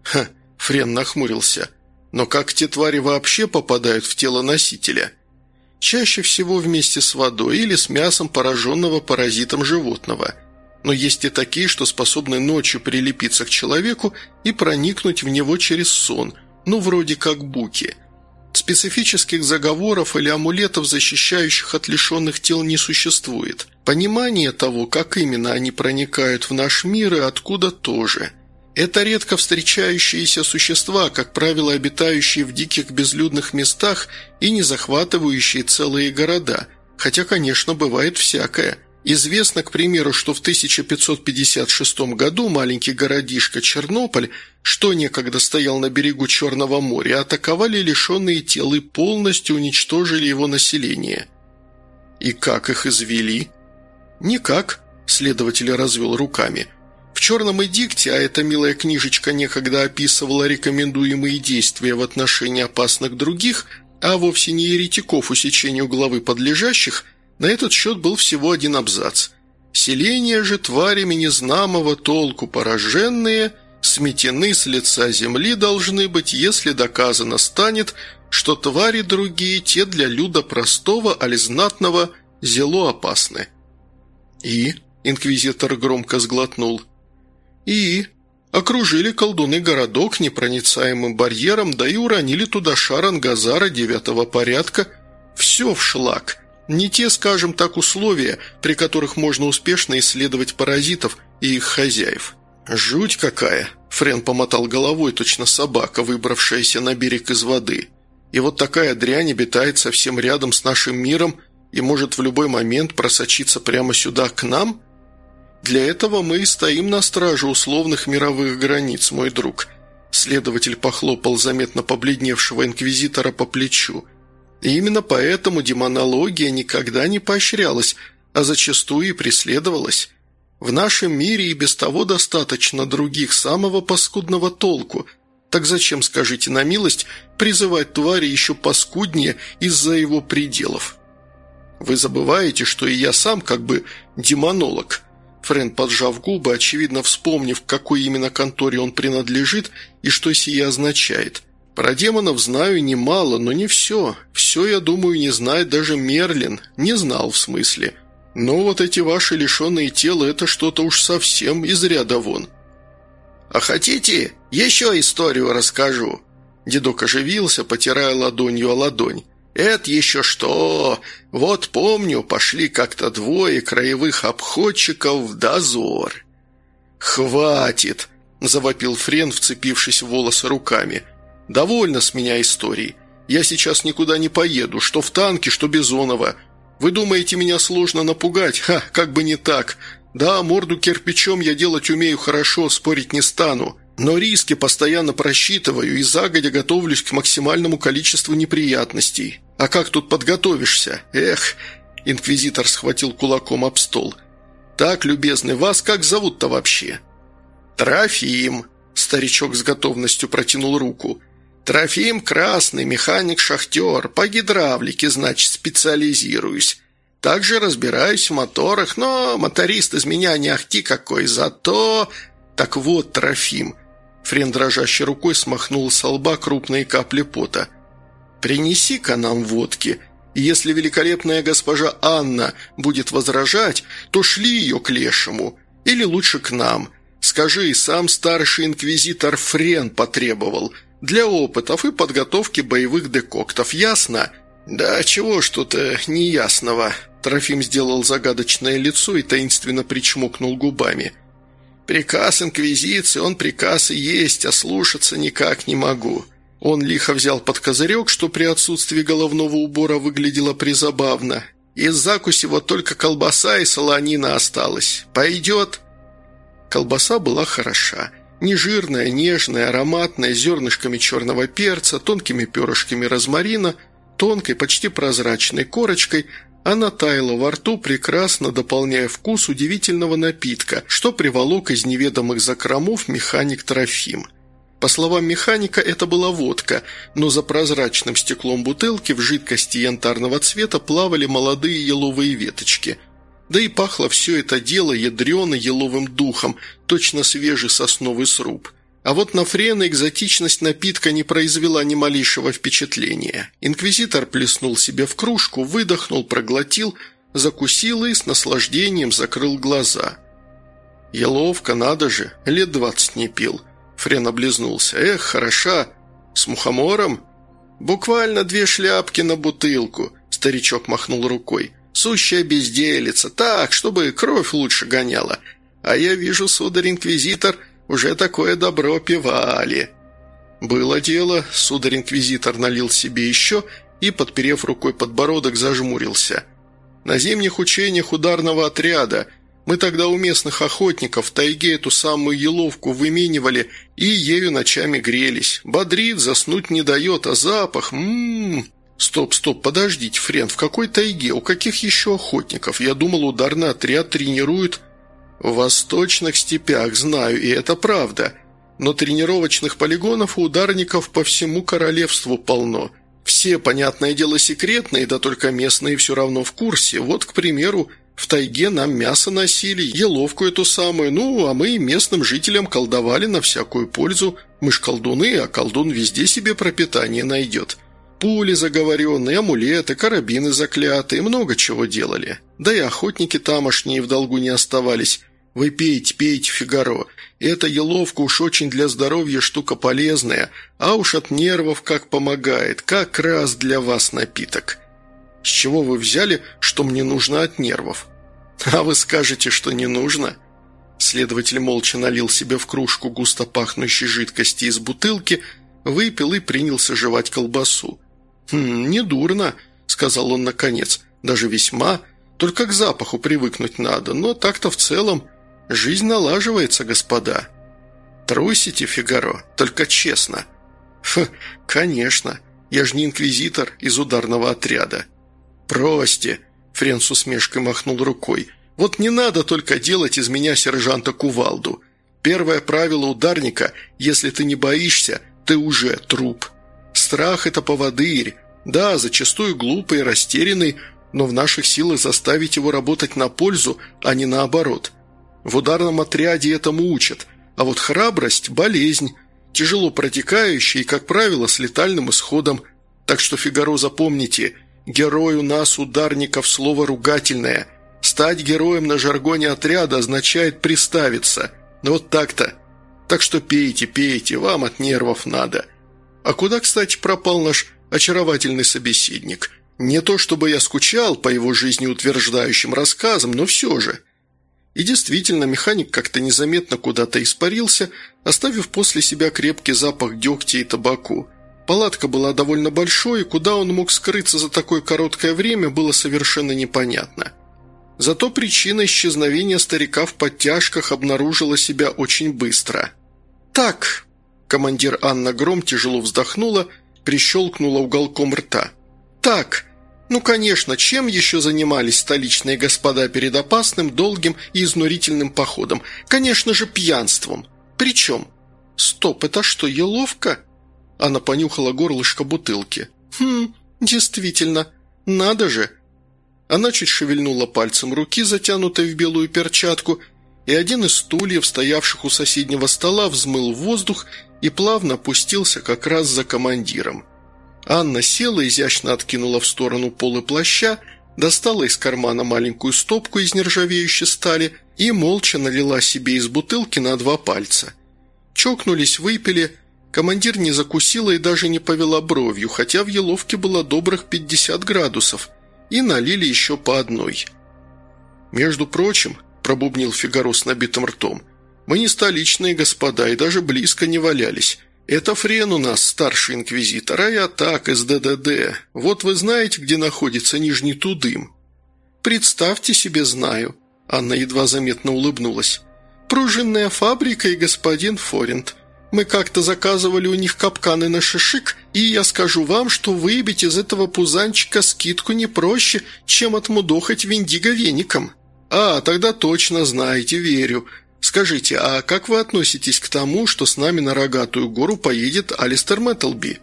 Ха, Френ нахмурился. Но как те твари вообще попадают в тело носителя? Чаще всего вместе с водой или с мясом пораженного паразитом животного – но есть и такие, что способны ночью прилепиться к человеку и проникнуть в него через сон, ну, вроде как буки. Специфических заговоров или амулетов, защищающих от лишенных тел, не существует. Понимание того, как именно они проникают в наш мир и откуда тоже. Это редко встречающиеся существа, как правило, обитающие в диких безлюдных местах и не захватывающие целые города, хотя, конечно, бывает всякое. Известно, к примеру, что в 1556 году маленький городишко Чернополь, что некогда стоял на берегу Черного моря, атаковали лишенные тел и полностью уничтожили его население. И как их извели? Никак, следователь развел руками – в «Черном эдикте», а эта милая книжечка некогда описывала рекомендуемые действия в отношении опасных других, а вовсе не еретиков усечению главы подлежащих, на этот счет был всего один абзац. «Селения же тварями незнамого толку пораженные, сметены с лица земли должны быть, если доказано станет, что твари другие, те для люда простого, али знатного, зело опасны». «И?» – инквизитор громко сглотнул – «И?» Окружили колдуны городок непроницаемым барьером, да и уронили туда шар ангазара девятого порядка. Все в шлак. Не те, скажем так, условия, при которых можно успешно исследовать паразитов и их хозяев. «Жуть какая!» – Френ помотал головой, точно собака, выбравшаяся на берег из воды. «И вот такая дрянь обитает совсем рядом с нашим миром и может в любой момент просочиться прямо сюда, к нам?» Для этого мы и стоим на страже условных мировых границ, мой друг». Следователь похлопал заметно побледневшего инквизитора по плечу. И именно поэтому демонология никогда не поощрялась, а зачастую и преследовалась. В нашем мире и без того достаточно других самого паскудного толку. Так зачем, скажите на милость, призывать твари еще паскуднее из-за его пределов? Вы забываете, что и я сам как бы демонолог. Френ, поджав губы, очевидно вспомнив, к какой именно конторе он принадлежит и что сие означает. Про демонов знаю немало, но не все. Все, я думаю, не знает даже Мерлин. Не знал, в смысле. Но вот эти ваши лишенные тела – это что-то уж совсем из ряда вон. «А хотите, еще историю расскажу?» Дедок оживился, потирая ладонью о ладонь. «Это еще что? Вот помню, пошли как-то двое краевых обходчиков в дозор». «Хватит!» – завопил Френ, вцепившись в волосы руками. «Довольно с меня историй. Я сейчас никуда не поеду, что в танке, что Бизонова. Вы думаете, меня сложно напугать? Ха, как бы не так. Да, морду кирпичом я делать умею хорошо, спорить не стану. Но риски постоянно просчитываю и загодя готовлюсь к максимальному количеству неприятностей. А как тут подготовишься? Эх!» Инквизитор схватил кулаком об стол. «Так, любезный, вас как зовут-то вообще?» «Трофим!» Старичок с готовностью протянул руку. «Трофим Красный, механик-шахтер, по гидравлике, значит, специализируюсь. Также разбираюсь в моторах, но моторист из меня не ахти какой, зато...» «Так вот, Трофим!» Френ дрожащей рукой смахнул с лба крупные капли пота. «Принеси-ка нам водки. Если великолепная госпожа Анна будет возражать, то шли ее к лешему. Или лучше к нам. Скажи, сам старший инквизитор Френ потребовал. Для опытов и подготовки боевых декоктов, ясно?» «Да чего что-то неясного?» Трофим сделал загадочное лицо и таинственно причмокнул губами. «Приказ Инквизиции, он приказ и есть, а слушаться никак не могу. Он лихо взял под козырек, что при отсутствии головного убора выглядело призабавно. Из закуси вот только колбаса и солонина осталось. Пойдет?» Колбаса была хороша. Нежирная, нежная, ароматная, зернышками черного перца, тонкими перышками розмарина, тонкой, почти прозрачной корочкой, она таяла во рту, прекрасно дополняя вкус удивительного напитка, что приволок из неведомых закромов механик Трофим. По словам механика, это была водка, но за прозрачным стеклом бутылки в жидкости янтарного цвета плавали молодые еловые веточки. Да и пахло все это дело ядрено еловым духом, точно свежий сосновый сруб. А вот на Френа экзотичность напитка не произвела ни малейшего впечатления. Инквизитор плеснул себе в кружку, выдохнул, проглотил, закусил и с наслаждением закрыл глаза. «Еловка, надо же, лет двадцать не пил». Френ облизнулся. «Эх, хороша! С мухомором?» «Буквально две шляпки на бутылку», – старичок махнул рукой. «Сущая безделица. Так, чтобы кровь лучше гоняла. А я вижу, сударь-инквизитор, Уже такое добро пивали». Было дело, сударь-инквизитор налил себе еще и, подперев рукой подбородок, зажмурился. «На зимних учениях ударного отряда мы тогда у местных охотников в тайге эту самую еловку выменивали и ею ночами грелись. Бодрит, заснуть не дает, а запах... Ммм... Стоп, стоп, подождите, Френ, в какой тайге? У каких еще охотников? Я думал, ударный отряд тренирует... В восточных степях, знаю, и это правда. Но тренировочных полигонов у ударников по всему королевству полно. Все, понятное дело, секретные, да только местные все равно в курсе. Вот, к примеру, в тайге нам мясо носили, еловку эту самую, ну, а мы местным жителям колдовали на всякую пользу. Мы ж колдуны, а колдун везде себе пропитание найдет. Пули заговоренные, амулеты, карабины заклятые, много чего делали. Да и охотники тамошние в долгу не оставались. Вы пейте, пейте, Фигаро. Эта еловка уж очень для здоровья штука полезная, а уж от нервов как помогает, как раз для вас напиток. С чего вы взяли, что мне нужно от нервов? А вы скажете, что не нужно?» Следователь молча налил себе в кружку густо пахнущей жидкости из бутылки, выпил и принялся жевать колбасу. «Хм, недурно», — сказал он наконец, — «даже весьма, только к запаху привыкнуть надо, но так-то в целом жизнь налаживается, господа». «Трусите, Фигаро, только честно». «Фу, конечно, я же не инквизитор из ударного отряда». «Прости», — Френ с усмешкой махнул рукой. «Вот не надо только делать из меня сержанта Кувалду. Первое правило ударника — если ты не боишься, ты уже труп. Страх — это поводырь. Да, зачастую глупый и растерянный, но в наших силах заставить его работать на пользу, а не наоборот. В ударном отряде этому учат, а вот храбрость – болезнь, тяжело протекающая и, как правило, с летальным исходом. Так что, Фигаро, запомните, Герой у нас, ударников, слово ругательное. Стать героем на жаргоне отряда означает приставиться. Ну вот так-то. Так что пейте, пейте, вам от нервов надо. А куда, кстати, пропал наш очаровательный собеседник? Не то чтобы я скучал по его жизнеутверждающим рассказам, но все же. И действительно, механик как-то незаметно куда-то испарился, оставив после себя крепкий запах дегтя и табаку. Палатка была довольно большой, и куда он мог скрыться за такое короткое время, было совершенно непонятно. Зато причина исчезновения старика в подтяжках обнаружила себя очень быстро. «Так», – командир Анна Гром тяжело вздохнула, прищелкнула уголком рта. «Так, ну, конечно, чем еще занимались столичные господа перед опасным, долгим и изнурительным походом? Конечно же, пьянством. Причем? Стоп, это что, еловка?» Она понюхала горлышко бутылки. «Хм, действительно, надо же!» Она чуть шевельнула пальцем руки, затянутой в белую перчатку, и один из стульев, стоявших у соседнего стола, взмыл в воздух и плавно опустился как раз за командиром. Анна села, изящно откинула в сторону полы плаща, достала из кармана маленькую стопку из нержавеющей стали и молча налила себе из бутылки на два пальца. Чокнулись, выпили – Командир не закусила и даже не повела бровью, хотя в еловке было добрых 50 градусов, и налили еще по одной. «Между прочим», – пробубнил Фигаро с набитым ртом, – «мы не столичные господа и даже близко не валялись. Это Френ у нас, старший инквизитор, а я так, из ДДД. Вот вы знаете, где находится Нижний Тудым?» «Представьте себе, знаю», – Анна едва заметно улыбнулась. «Пружинная фабрика и господин Форент». Мы как-то заказывали у них капканы на шишик, и я скажу вам, что выбить из этого пузанчика скидку не проще, чем отмудохать виндиго веником». «А, тогда точно знаете, верю. Скажите, а как вы относитесь к тому, что с нами на Рогатую гору поедет Алистер Мэттлби?»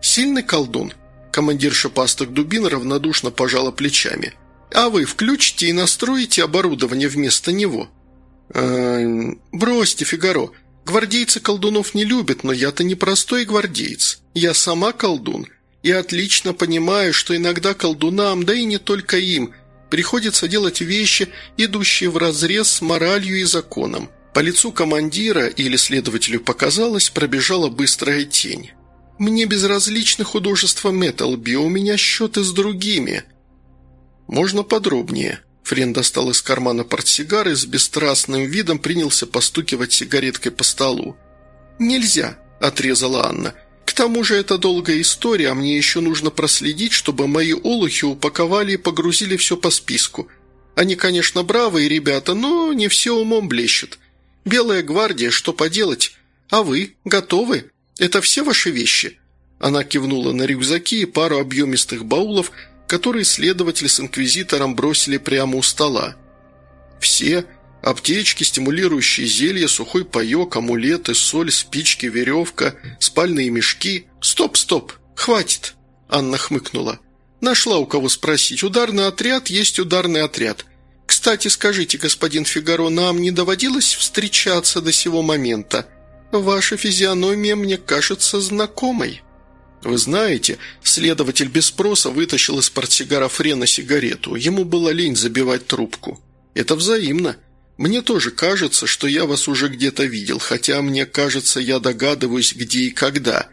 «Сильный колдун?» Командир шипастых дубин равнодушно пожала плечами. «А вы включите и настроите оборудование вместо него?» «Э, «Бросьте, Фигаро. Гвардейцы колдунов не любят, но я-то не простой гвардеец. Я сама колдун. И отлично понимаю, что иногда колдунам, да и не только им, приходится делать вещи, идущие вразрез с моралью и законом. По лицу командира или следователю показалось, пробежала быстрая тень. «Мне безразлично художество Металби, у меня счеты с другими». «Можно подробнее?» Френ достал из кармана портсигар и с бесстрастным видом принялся постукивать сигареткой по столу. «Нельзя», – отрезала Анна. «К тому же это долгая история, а мне еще нужно проследить, чтобы мои олухи упаковали и погрузили все по списку. Они, конечно, бравые ребята, но не все умом блещут. Белая гвардия, что поделать? А вы готовы? Это все ваши вещи?» Она кивнула на рюкзаки и пару объемистых баулов, которые следователь с инквизитором бросили прямо у стола. «Все?» Аптечки, стимулирующие зелья, сухой паек, амулеты, соль, спички, веревка, спальные мешки. Стоп, стоп, хватит!» Анна хмыкнула. «Нашла у кого спросить. Ударный отряд есть ударный отряд. Кстати, скажите, господин Фигаро, нам не доводилось встречаться до сего момента? Ваша физиономия мне кажется знакомой». «Вы знаете, следователь без спроса вытащил из портсигара Френа сигарету. Ему было лень забивать трубку. Это взаимно. Мне тоже кажется, что я вас уже где-то видел, хотя мне кажется, я догадываюсь, где и когда.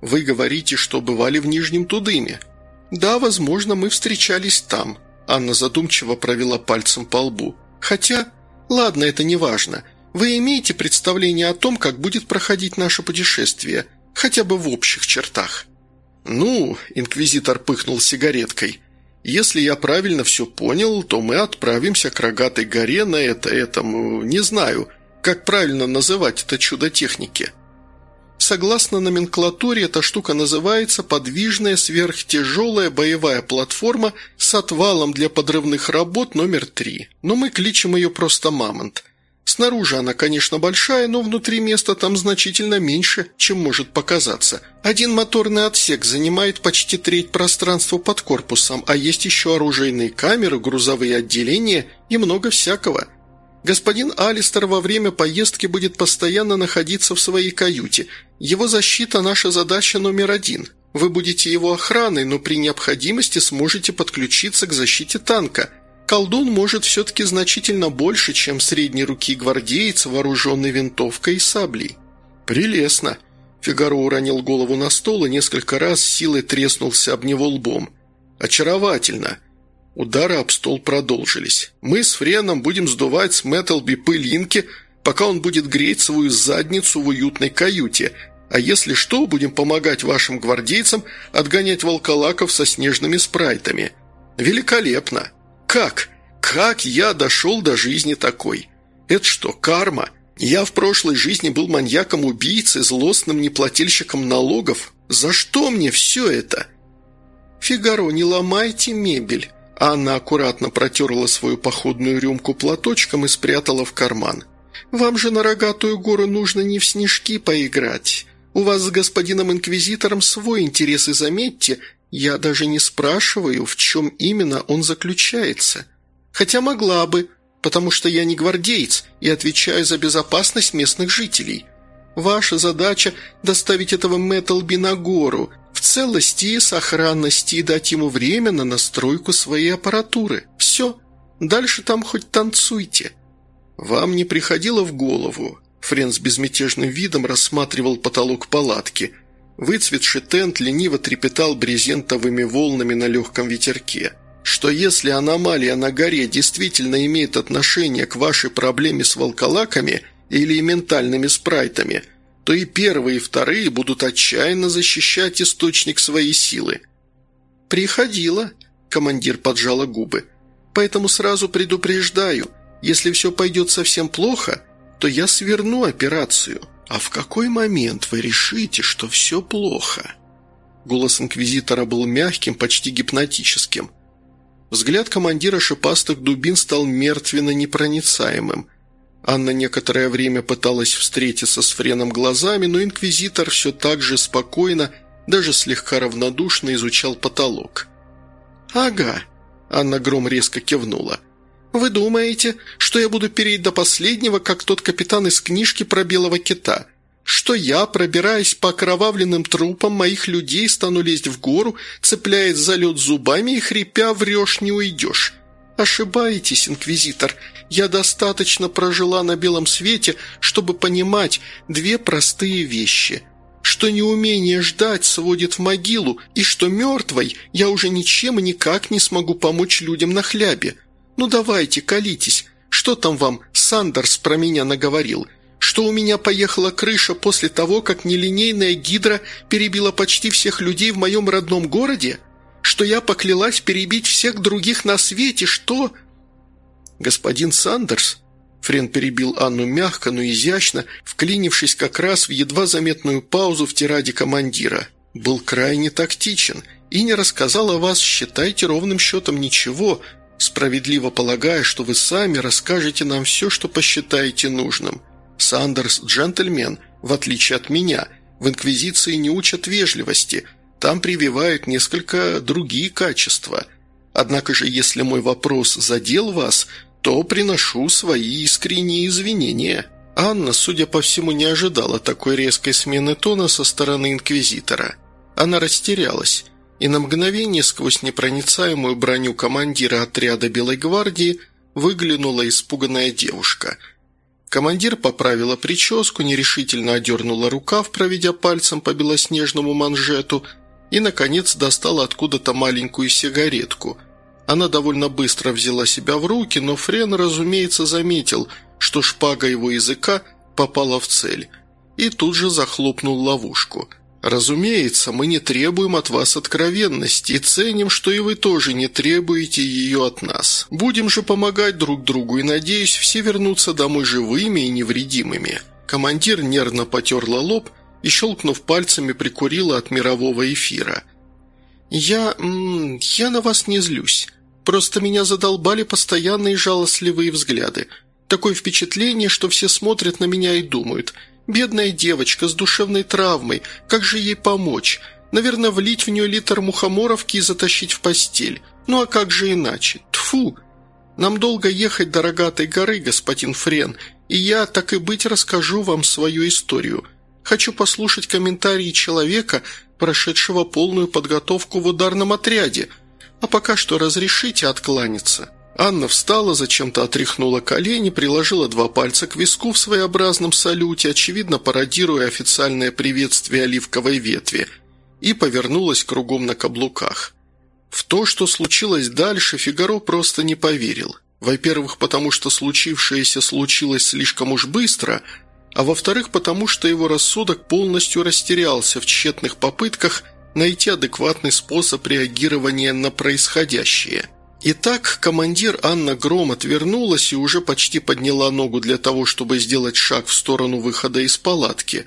Вы говорите, что бывали в Нижнем Тудыме. Да, возможно, мы встречались там». Анна задумчиво провела пальцем по лбу. «Хотя... Ладно, это не важно. Вы имеете представление о том, как будет проходить наше путешествие? Хотя бы в общих чертах?» «Ну», – инквизитор пыхнул сигареткой, – «если я правильно все понял, то мы отправимся к рогатой горе на это, этому, не знаю, как правильно называть это чудо техники». Согласно номенклатуре, эта штука называется «подвижная сверхтяжелая боевая платформа с отвалом для подрывных работ номер 3», но мы кличем ее просто «Мамонт». Снаружи она, конечно, большая, но внутри места там значительно меньше, чем может показаться. Один моторный отсек занимает почти треть пространства под корпусом, а есть еще оружейные камеры, грузовые отделения и много всякого. Господин Алистер во время поездки будет постоянно находиться в своей каюте. Его защита – наша задача номер один. Вы будете его охраной, но при необходимости сможете подключиться к защите танка – колдун может все-таки значительно больше, чем средней руки гвардеец, вооруженный винтовкой и саблей. «Прелестно!» Фигаро уронил голову на стол и несколько раз силой треснулся об него лбом. «Очаровательно!» Удары об стол продолжились. «Мы с Френом будем сдувать с Мэттлби пылинки, пока он будет греть свою задницу в уютной каюте, а если что, будем помогать вашим гвардейцам отгонять волколаков со снежными спрайтами. Великолепно!» Как? Как я дошел до жизни такой? Это что, карма? Я в прошлой жизни был маньяком-убийцей, злостным неплательщиком налогов. За что мне все это? Фигаро, не ломайте мебель. Анна аккуратно протерла свою походную рюмку платочком и спрятала в карман. «Вам же на рогатую гору нужно не в снежки поиграть. У вас с господином инквизитором свой интерес, и заметьте, я даже не спрашиваю, в чем именно он заключается. Хотя могла бы, потому что я не гвардеец и отвечаю за безопасность местных жителей. Ваша задача – доставить этого Мэттлби на гору, в целости и сохранности и дать ему время на настройку своей аппаратуры. Все. Дальше там хоть танцуйте. Вам не приходило в голову, Френ с безмятежным видом рассматривал потолок палатки – Выцветший тент лениво трепетал брезентовыми волнами на легком ветерке. Что если аномалия на горе действительно имеет отношение к вашей проблеме с волколаками или ментальными спрайтами, то и первые, и вторые будут отчаянно защищать источник своей силы. «Приходила», – командир поджала губы. «Поэтому сразу предупреждаю, если все пойдет совсем плохо, то я сверну операцию». «А в какой момент вы решите, что все плохо?» Голос инквизитора был мягким, почти гипнотическим. Взгляд командира шипастых дубин стал мертвенно-непроницаемым. Анна некоторое время пыталась встретиться с Френом глазами, но инквизитор все так же спокойно, даже слегка равнодушно изучал потолок. «Ага», — Анна Гром резко кивнула. «Вы думаете, что я буду перейти до последнего, как тот капитан из книжки про белого кита? Что я, пробираясь по окровавленным трупам моих людей, стану лезть в гору, цепляясь за лед зубами и хрипя врешь не уйдешь? Ошибаетесь, инквизитор. Я достаточно прожила на белом свете, чтобы понимать две простые вещи» что неумение ждать сводит в могилу, и что мертвой я уже ничем и никак не смогу помочь людям на хлябе. Ну давайте, колитесь. Что там вам Сандерс про меня наговорил? Что у меня поехала крыша после того, как нелинейная гидра перебила почти всех людей в моем родном городе? Что я поклялась перебить всех других на свете? Что...» «Господин Сандерс?» Френ перебил Анну мягко, но изящно, вклинившись как раз в едва заметную паузу в тираде командира. «Был крайне тактичен и не рассказал о вас, считайте ровным счетом ничего, справедливо полагая, что вы сами расскажете нам все, что посчитаете нужным. Сандерс – джентльмен, в отличие от меня. В Инквизиции не учат вежливости, там прививают несколько другие качества. Однако же, если мой вопрос задел вас – то приношу свои искренние извинения». Анна, судя по всему, не ожидала такой резкой смены тона со стороны инквизитора. Она растерялась, и на мгновение сквозь непроницаемую броню командира отряда Белой гвардии выглянула испуганная девушка. Командир поправила прическу, нерешительно одернула рукав, проведя пальцем по белоснежному манжету, и, наконец, достала откуда-то маленькую сигаретку – она довольно быстро взяла себя в руки, но Френ, разумеется, заметил, что шпага его языка попала в цель, и тут же захлопнул ловушку. «Разумеется, мы не требуем от вас откровенности и ценим, что и вы тоже не требуете ее от нас. Будем же помогать друг другу и, надеюсь, все вернутся домой живыми и невредимыми». Командир нервно потерла лоб и, щелкнув пальцами, прикурила от мирового эфира – «Я... я на вас не злюсь. Просто меня задолбали постоянные жалостливые взгляды. Такое впечатление, что все смотрят на меня и думают. Бедная девочка с душевной травмой, как же ей помочь? Наверное, влить в нее литр мухоморовки и затащить в постель. Ну а как же иначе? Тфу! Нам долго ехать до рогатой горы, господин Френ, и я, так и быть, расскажу вам свою историю. Хочу послушать комментарии человека, прошедшего полную подготовку в ударном отряде. А пока что разрешите откланяться». Анна встала, зачем-то отряхнула колени, приложила два пальца к виску в своеобразном салюте, очевидно пародируя официальное приветствие оливковой ветви, и повернулась кругом на каблуках. В то, что случилось дальше, Фигаро просто не поверил. Во-первых, потому что случившееся случилось слишком уж быстро – а во-вторых, потому что его рассудок полностью растерялся в тщетных попытках найти адекватный способ реагирования на происходящее. Итак, командир Анна Гром отвернулась и уже почти подняла ногу для того, чтобы сделать шаг в сторону выхода из палатки.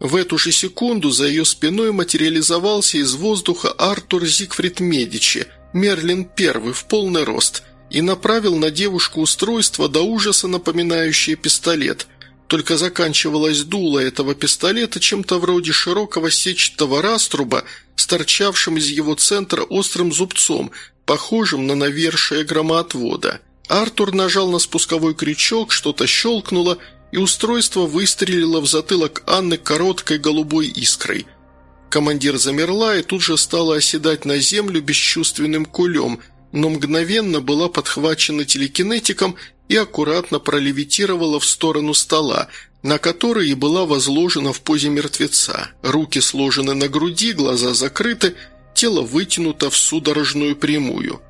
В эту же секунду за ее спиной материализовался из воздуха Артур Зигфрид Медичи, Мерлин I в полный рост, и направил на девушку устройство до ужаса напоминающее пистолет – только заканчивалось дуло этого пистолета чем-то вроде широкого сетчатого раструба с торчавшим из его центра острым зубцом, похожим на навершие громоотвода. Артур нажал на спусковой крючок, что-то щелкнуло, и устройство выстрелило в затылок Анны короткой голубой искрой. Командир замерла и тут же стала оседать на землю бесчувственным кулем, но мгновенно была подхвачена телекинетиком и аккуратно пролевитировала в сторону стола, на который и была возложена в позе мертвеца. Руки сложены на груди, глаза закрыты, тело вытянуто в судорожную прямую.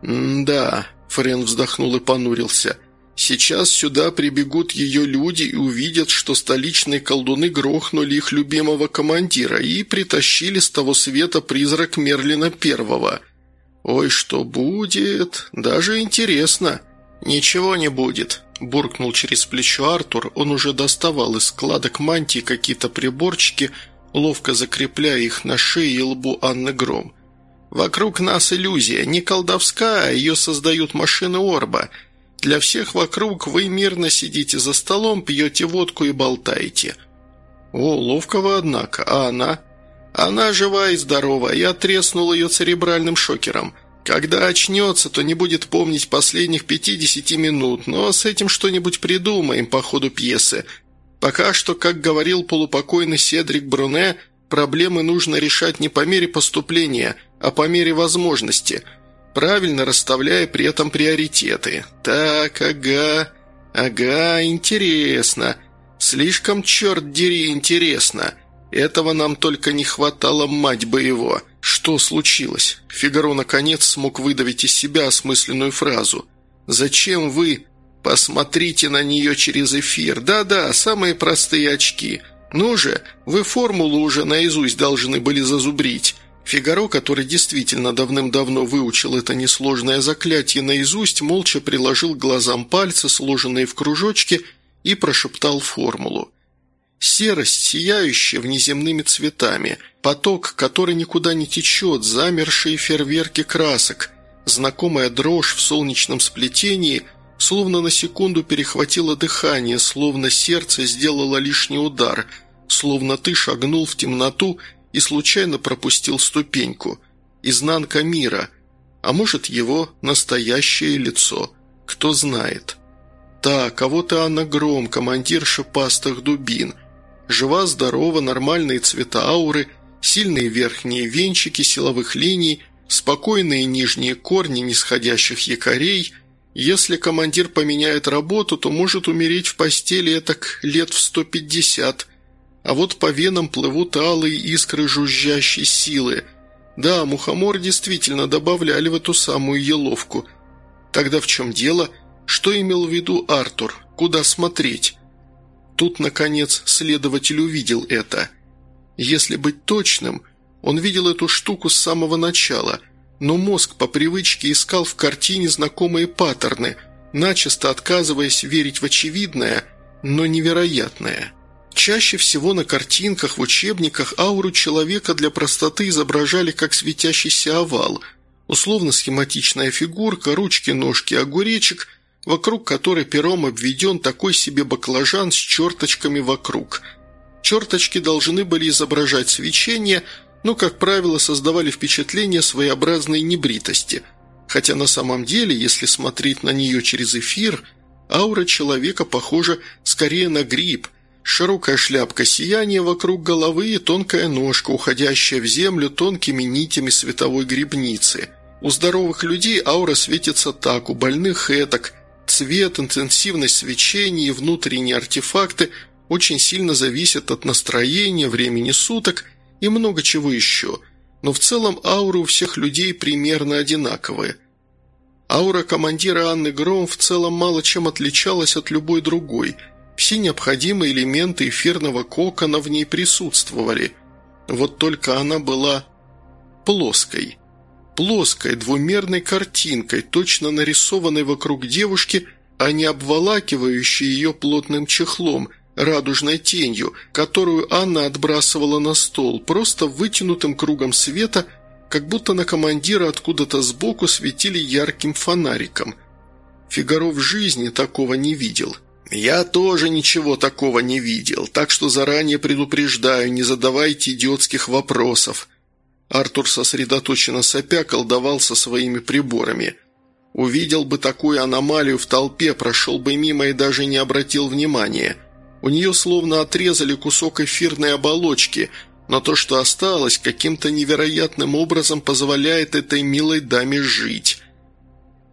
«Да», — Френ вздохнул и понурился, — «сейчас сюда прибегут ее люди и увидят, что столичные колдуны грохнули их любимого командира и притащили с того света призрак Мерлина Первого. Ой, что будет? Даже интересно». «Ничего не будет», – буркнул через плечо Артур. Он уже доставал из складок мантии какие-то приборчики, ловко закрепляя их на шее и лбу Анны Гром. «Вокруг нас иллюзия, не колдовская, ее создают машины Орба. Для всех вокруг вы мирно сидите за столом, пьете водку и болтаете». «О, ловкого, однако. А она?» «Она жива и здорова, я треснул ее церебральным шокером». Когда очнется, то не будет помнить последних 50 минут, но с этим что-нибудь придумаем по ходу пьесы. Пока что, как говорил полупокойный Седрик Бруне, проблемы нужно решать не по мере поступления, а по мере возможности, правильно расставляя при этом приоритеты. Так, ага, ага, интересно. Слишком, черт дери, интересно. Этого нам только не хватало, мать бы его». Что случилось? Фигаро наконец смог выдавить из себя осмысленную фразу. «Зачем вы...» «Посмотрите на нее через эфир. Да-да, самые простые очки. Ну же, вы формулу уже наизусть должны были зазубрить». Фигаро, который действительно давным-давно выучил это несложное заклятие наизусть, молча приложил к глазам пальцы, сложенные в кружочки, и прошептал формулу. Серость, сияющая внеземными цветами, поток, который никуда не течет, замершие фейерверки красок, знакомая дрожь в солнечном сплетении, словно на секунду перехватило дыхание, словно сердце сделало лишний удар, словно ты шагнул в темноту и случайно пропустил ступеньку. Изнанка мира, а может его настоящее лицо, кто знает. Так, а вот и Анна Гром, командир шипастых дубин – Жива-здорова, нормальные цвета ауры, сильные верхние венчики силовых линий, спокойные нижние корни нисходящих якорей. Если командир поменяет работу, то может умереть в постели так лет в 150. А вот по венам плывут алые искры жужжащей силы. Да, мухомор действительно добавляли в эту самую еловку. Тогда в чем дело? Что имел в виду Артур? Куда смотреть? Тут, наконец, следователь увидел это. Если быть точным, он видел эту штуку с самого начала, но мозг по привычке искал в картине знакомые паттерны, начисто отказываясь верить в очевидное, но невероятное. Чаще всего на картинках в учебниках ауру человека для простоты изображали как светящийся овал, условно-схематичная фигурка, ручки, ножки, огуречек – вокруг которой пером обведен такой себе баклажан с черточками вокруг. Черточки должны были изображать свечение, но, как правило, создавали впечатление своеобразной небритости. Хотя на самом деле, если смотреть на нее через эфир, аура человека похожа скорее на гриб. Широкая шляпка сияния вокруг головы и тонкая ножка, уходящая в землю тонкими нитями световой грибницы. У здоровых людей аура светится так, у больных этак – Цвет, интенсивность свечения и внутренние артефакты очень сильно зависят от настроения, времени суток и много чего еще, но в целом ауры у всех людей примерно одинаковые. Аура командира Анны Гром в целом мало чем отличалась от любой другой. Все необходимые элементы эфирного кокона в ней присутствовали. Вот только она была плоской – плоской двумерной картинкой, точно нарисованной вокруг девушки, а не обволакивающей ее плотным чехлом, радужной тенью, которую Анна отбрасывала на стол, просто вытянутым кругом света, как будто на командира откуда-то сбоку светили ярким фонариком. Фигаро в жизни такого не видел. «Я тоже ничего такого не видел, так что заранее предупреждаю, не задавайте идиотских вопросов», Артур сосредоточенно сопя колдовал со своими приборами. Увидел бы такую аномалию в толпе, прошел бы мимо и даже не обратил внимания. У нее словно отрезали кусок эфирной оболочки, но то, что осталось, каким-то невероятным образом позволяет этой милой даме жить.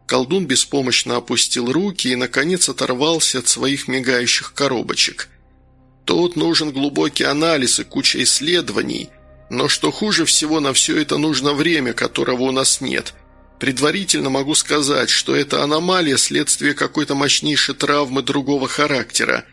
Колдун беспомощно опустил руки и, наконец, оторвался от своих мигающих коробочек. Тут нужен глубокий анализ и куча исследований – но что хуже всего, на все это нужно время, которого у нас нет. Предварительно могу сказать, что это аномалия – следствие какой-то мощнейшей травмы другого характера.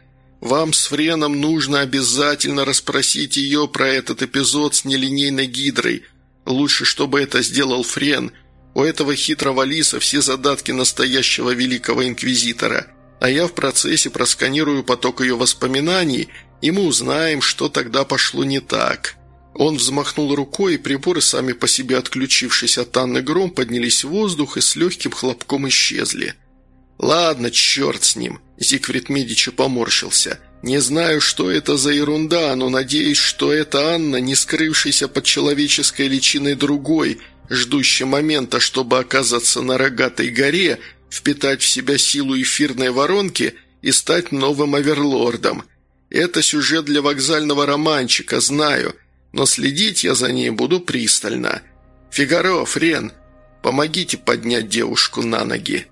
Вам с Френом нужно обязательно расспросить ее про этот эпизод с нелинейной гидрой. Лучше, чтобы это сделал Френ. У этого хитрого лиса все задатки настоящего великого инквизитора. А я в процессе просканирую поток ее воспоминаний, и мы узнаем, что тогда пошло не так». Он взмахнул рукой, и приборы, сами по себе отключившись от Анны Гром, поднялись в воздух и с легким хлопком исчезли. «Ладно, черт с ним», – Зигфрид Медичи поморщился. «Не знаю, что это за ерунда, но надеюсь, что это Анна, не скрывшаяся под человеческой личиной другой, ждущей момента, чтобы оказаться на рогатой горе, впитать в себя силу эфирной воронки и стать новым оверлордом. Это сюжет для вокзального романчика, знаю» но следить я за ней буду пристально. Фигаро, Френ, помогите поднять девушку на ноги».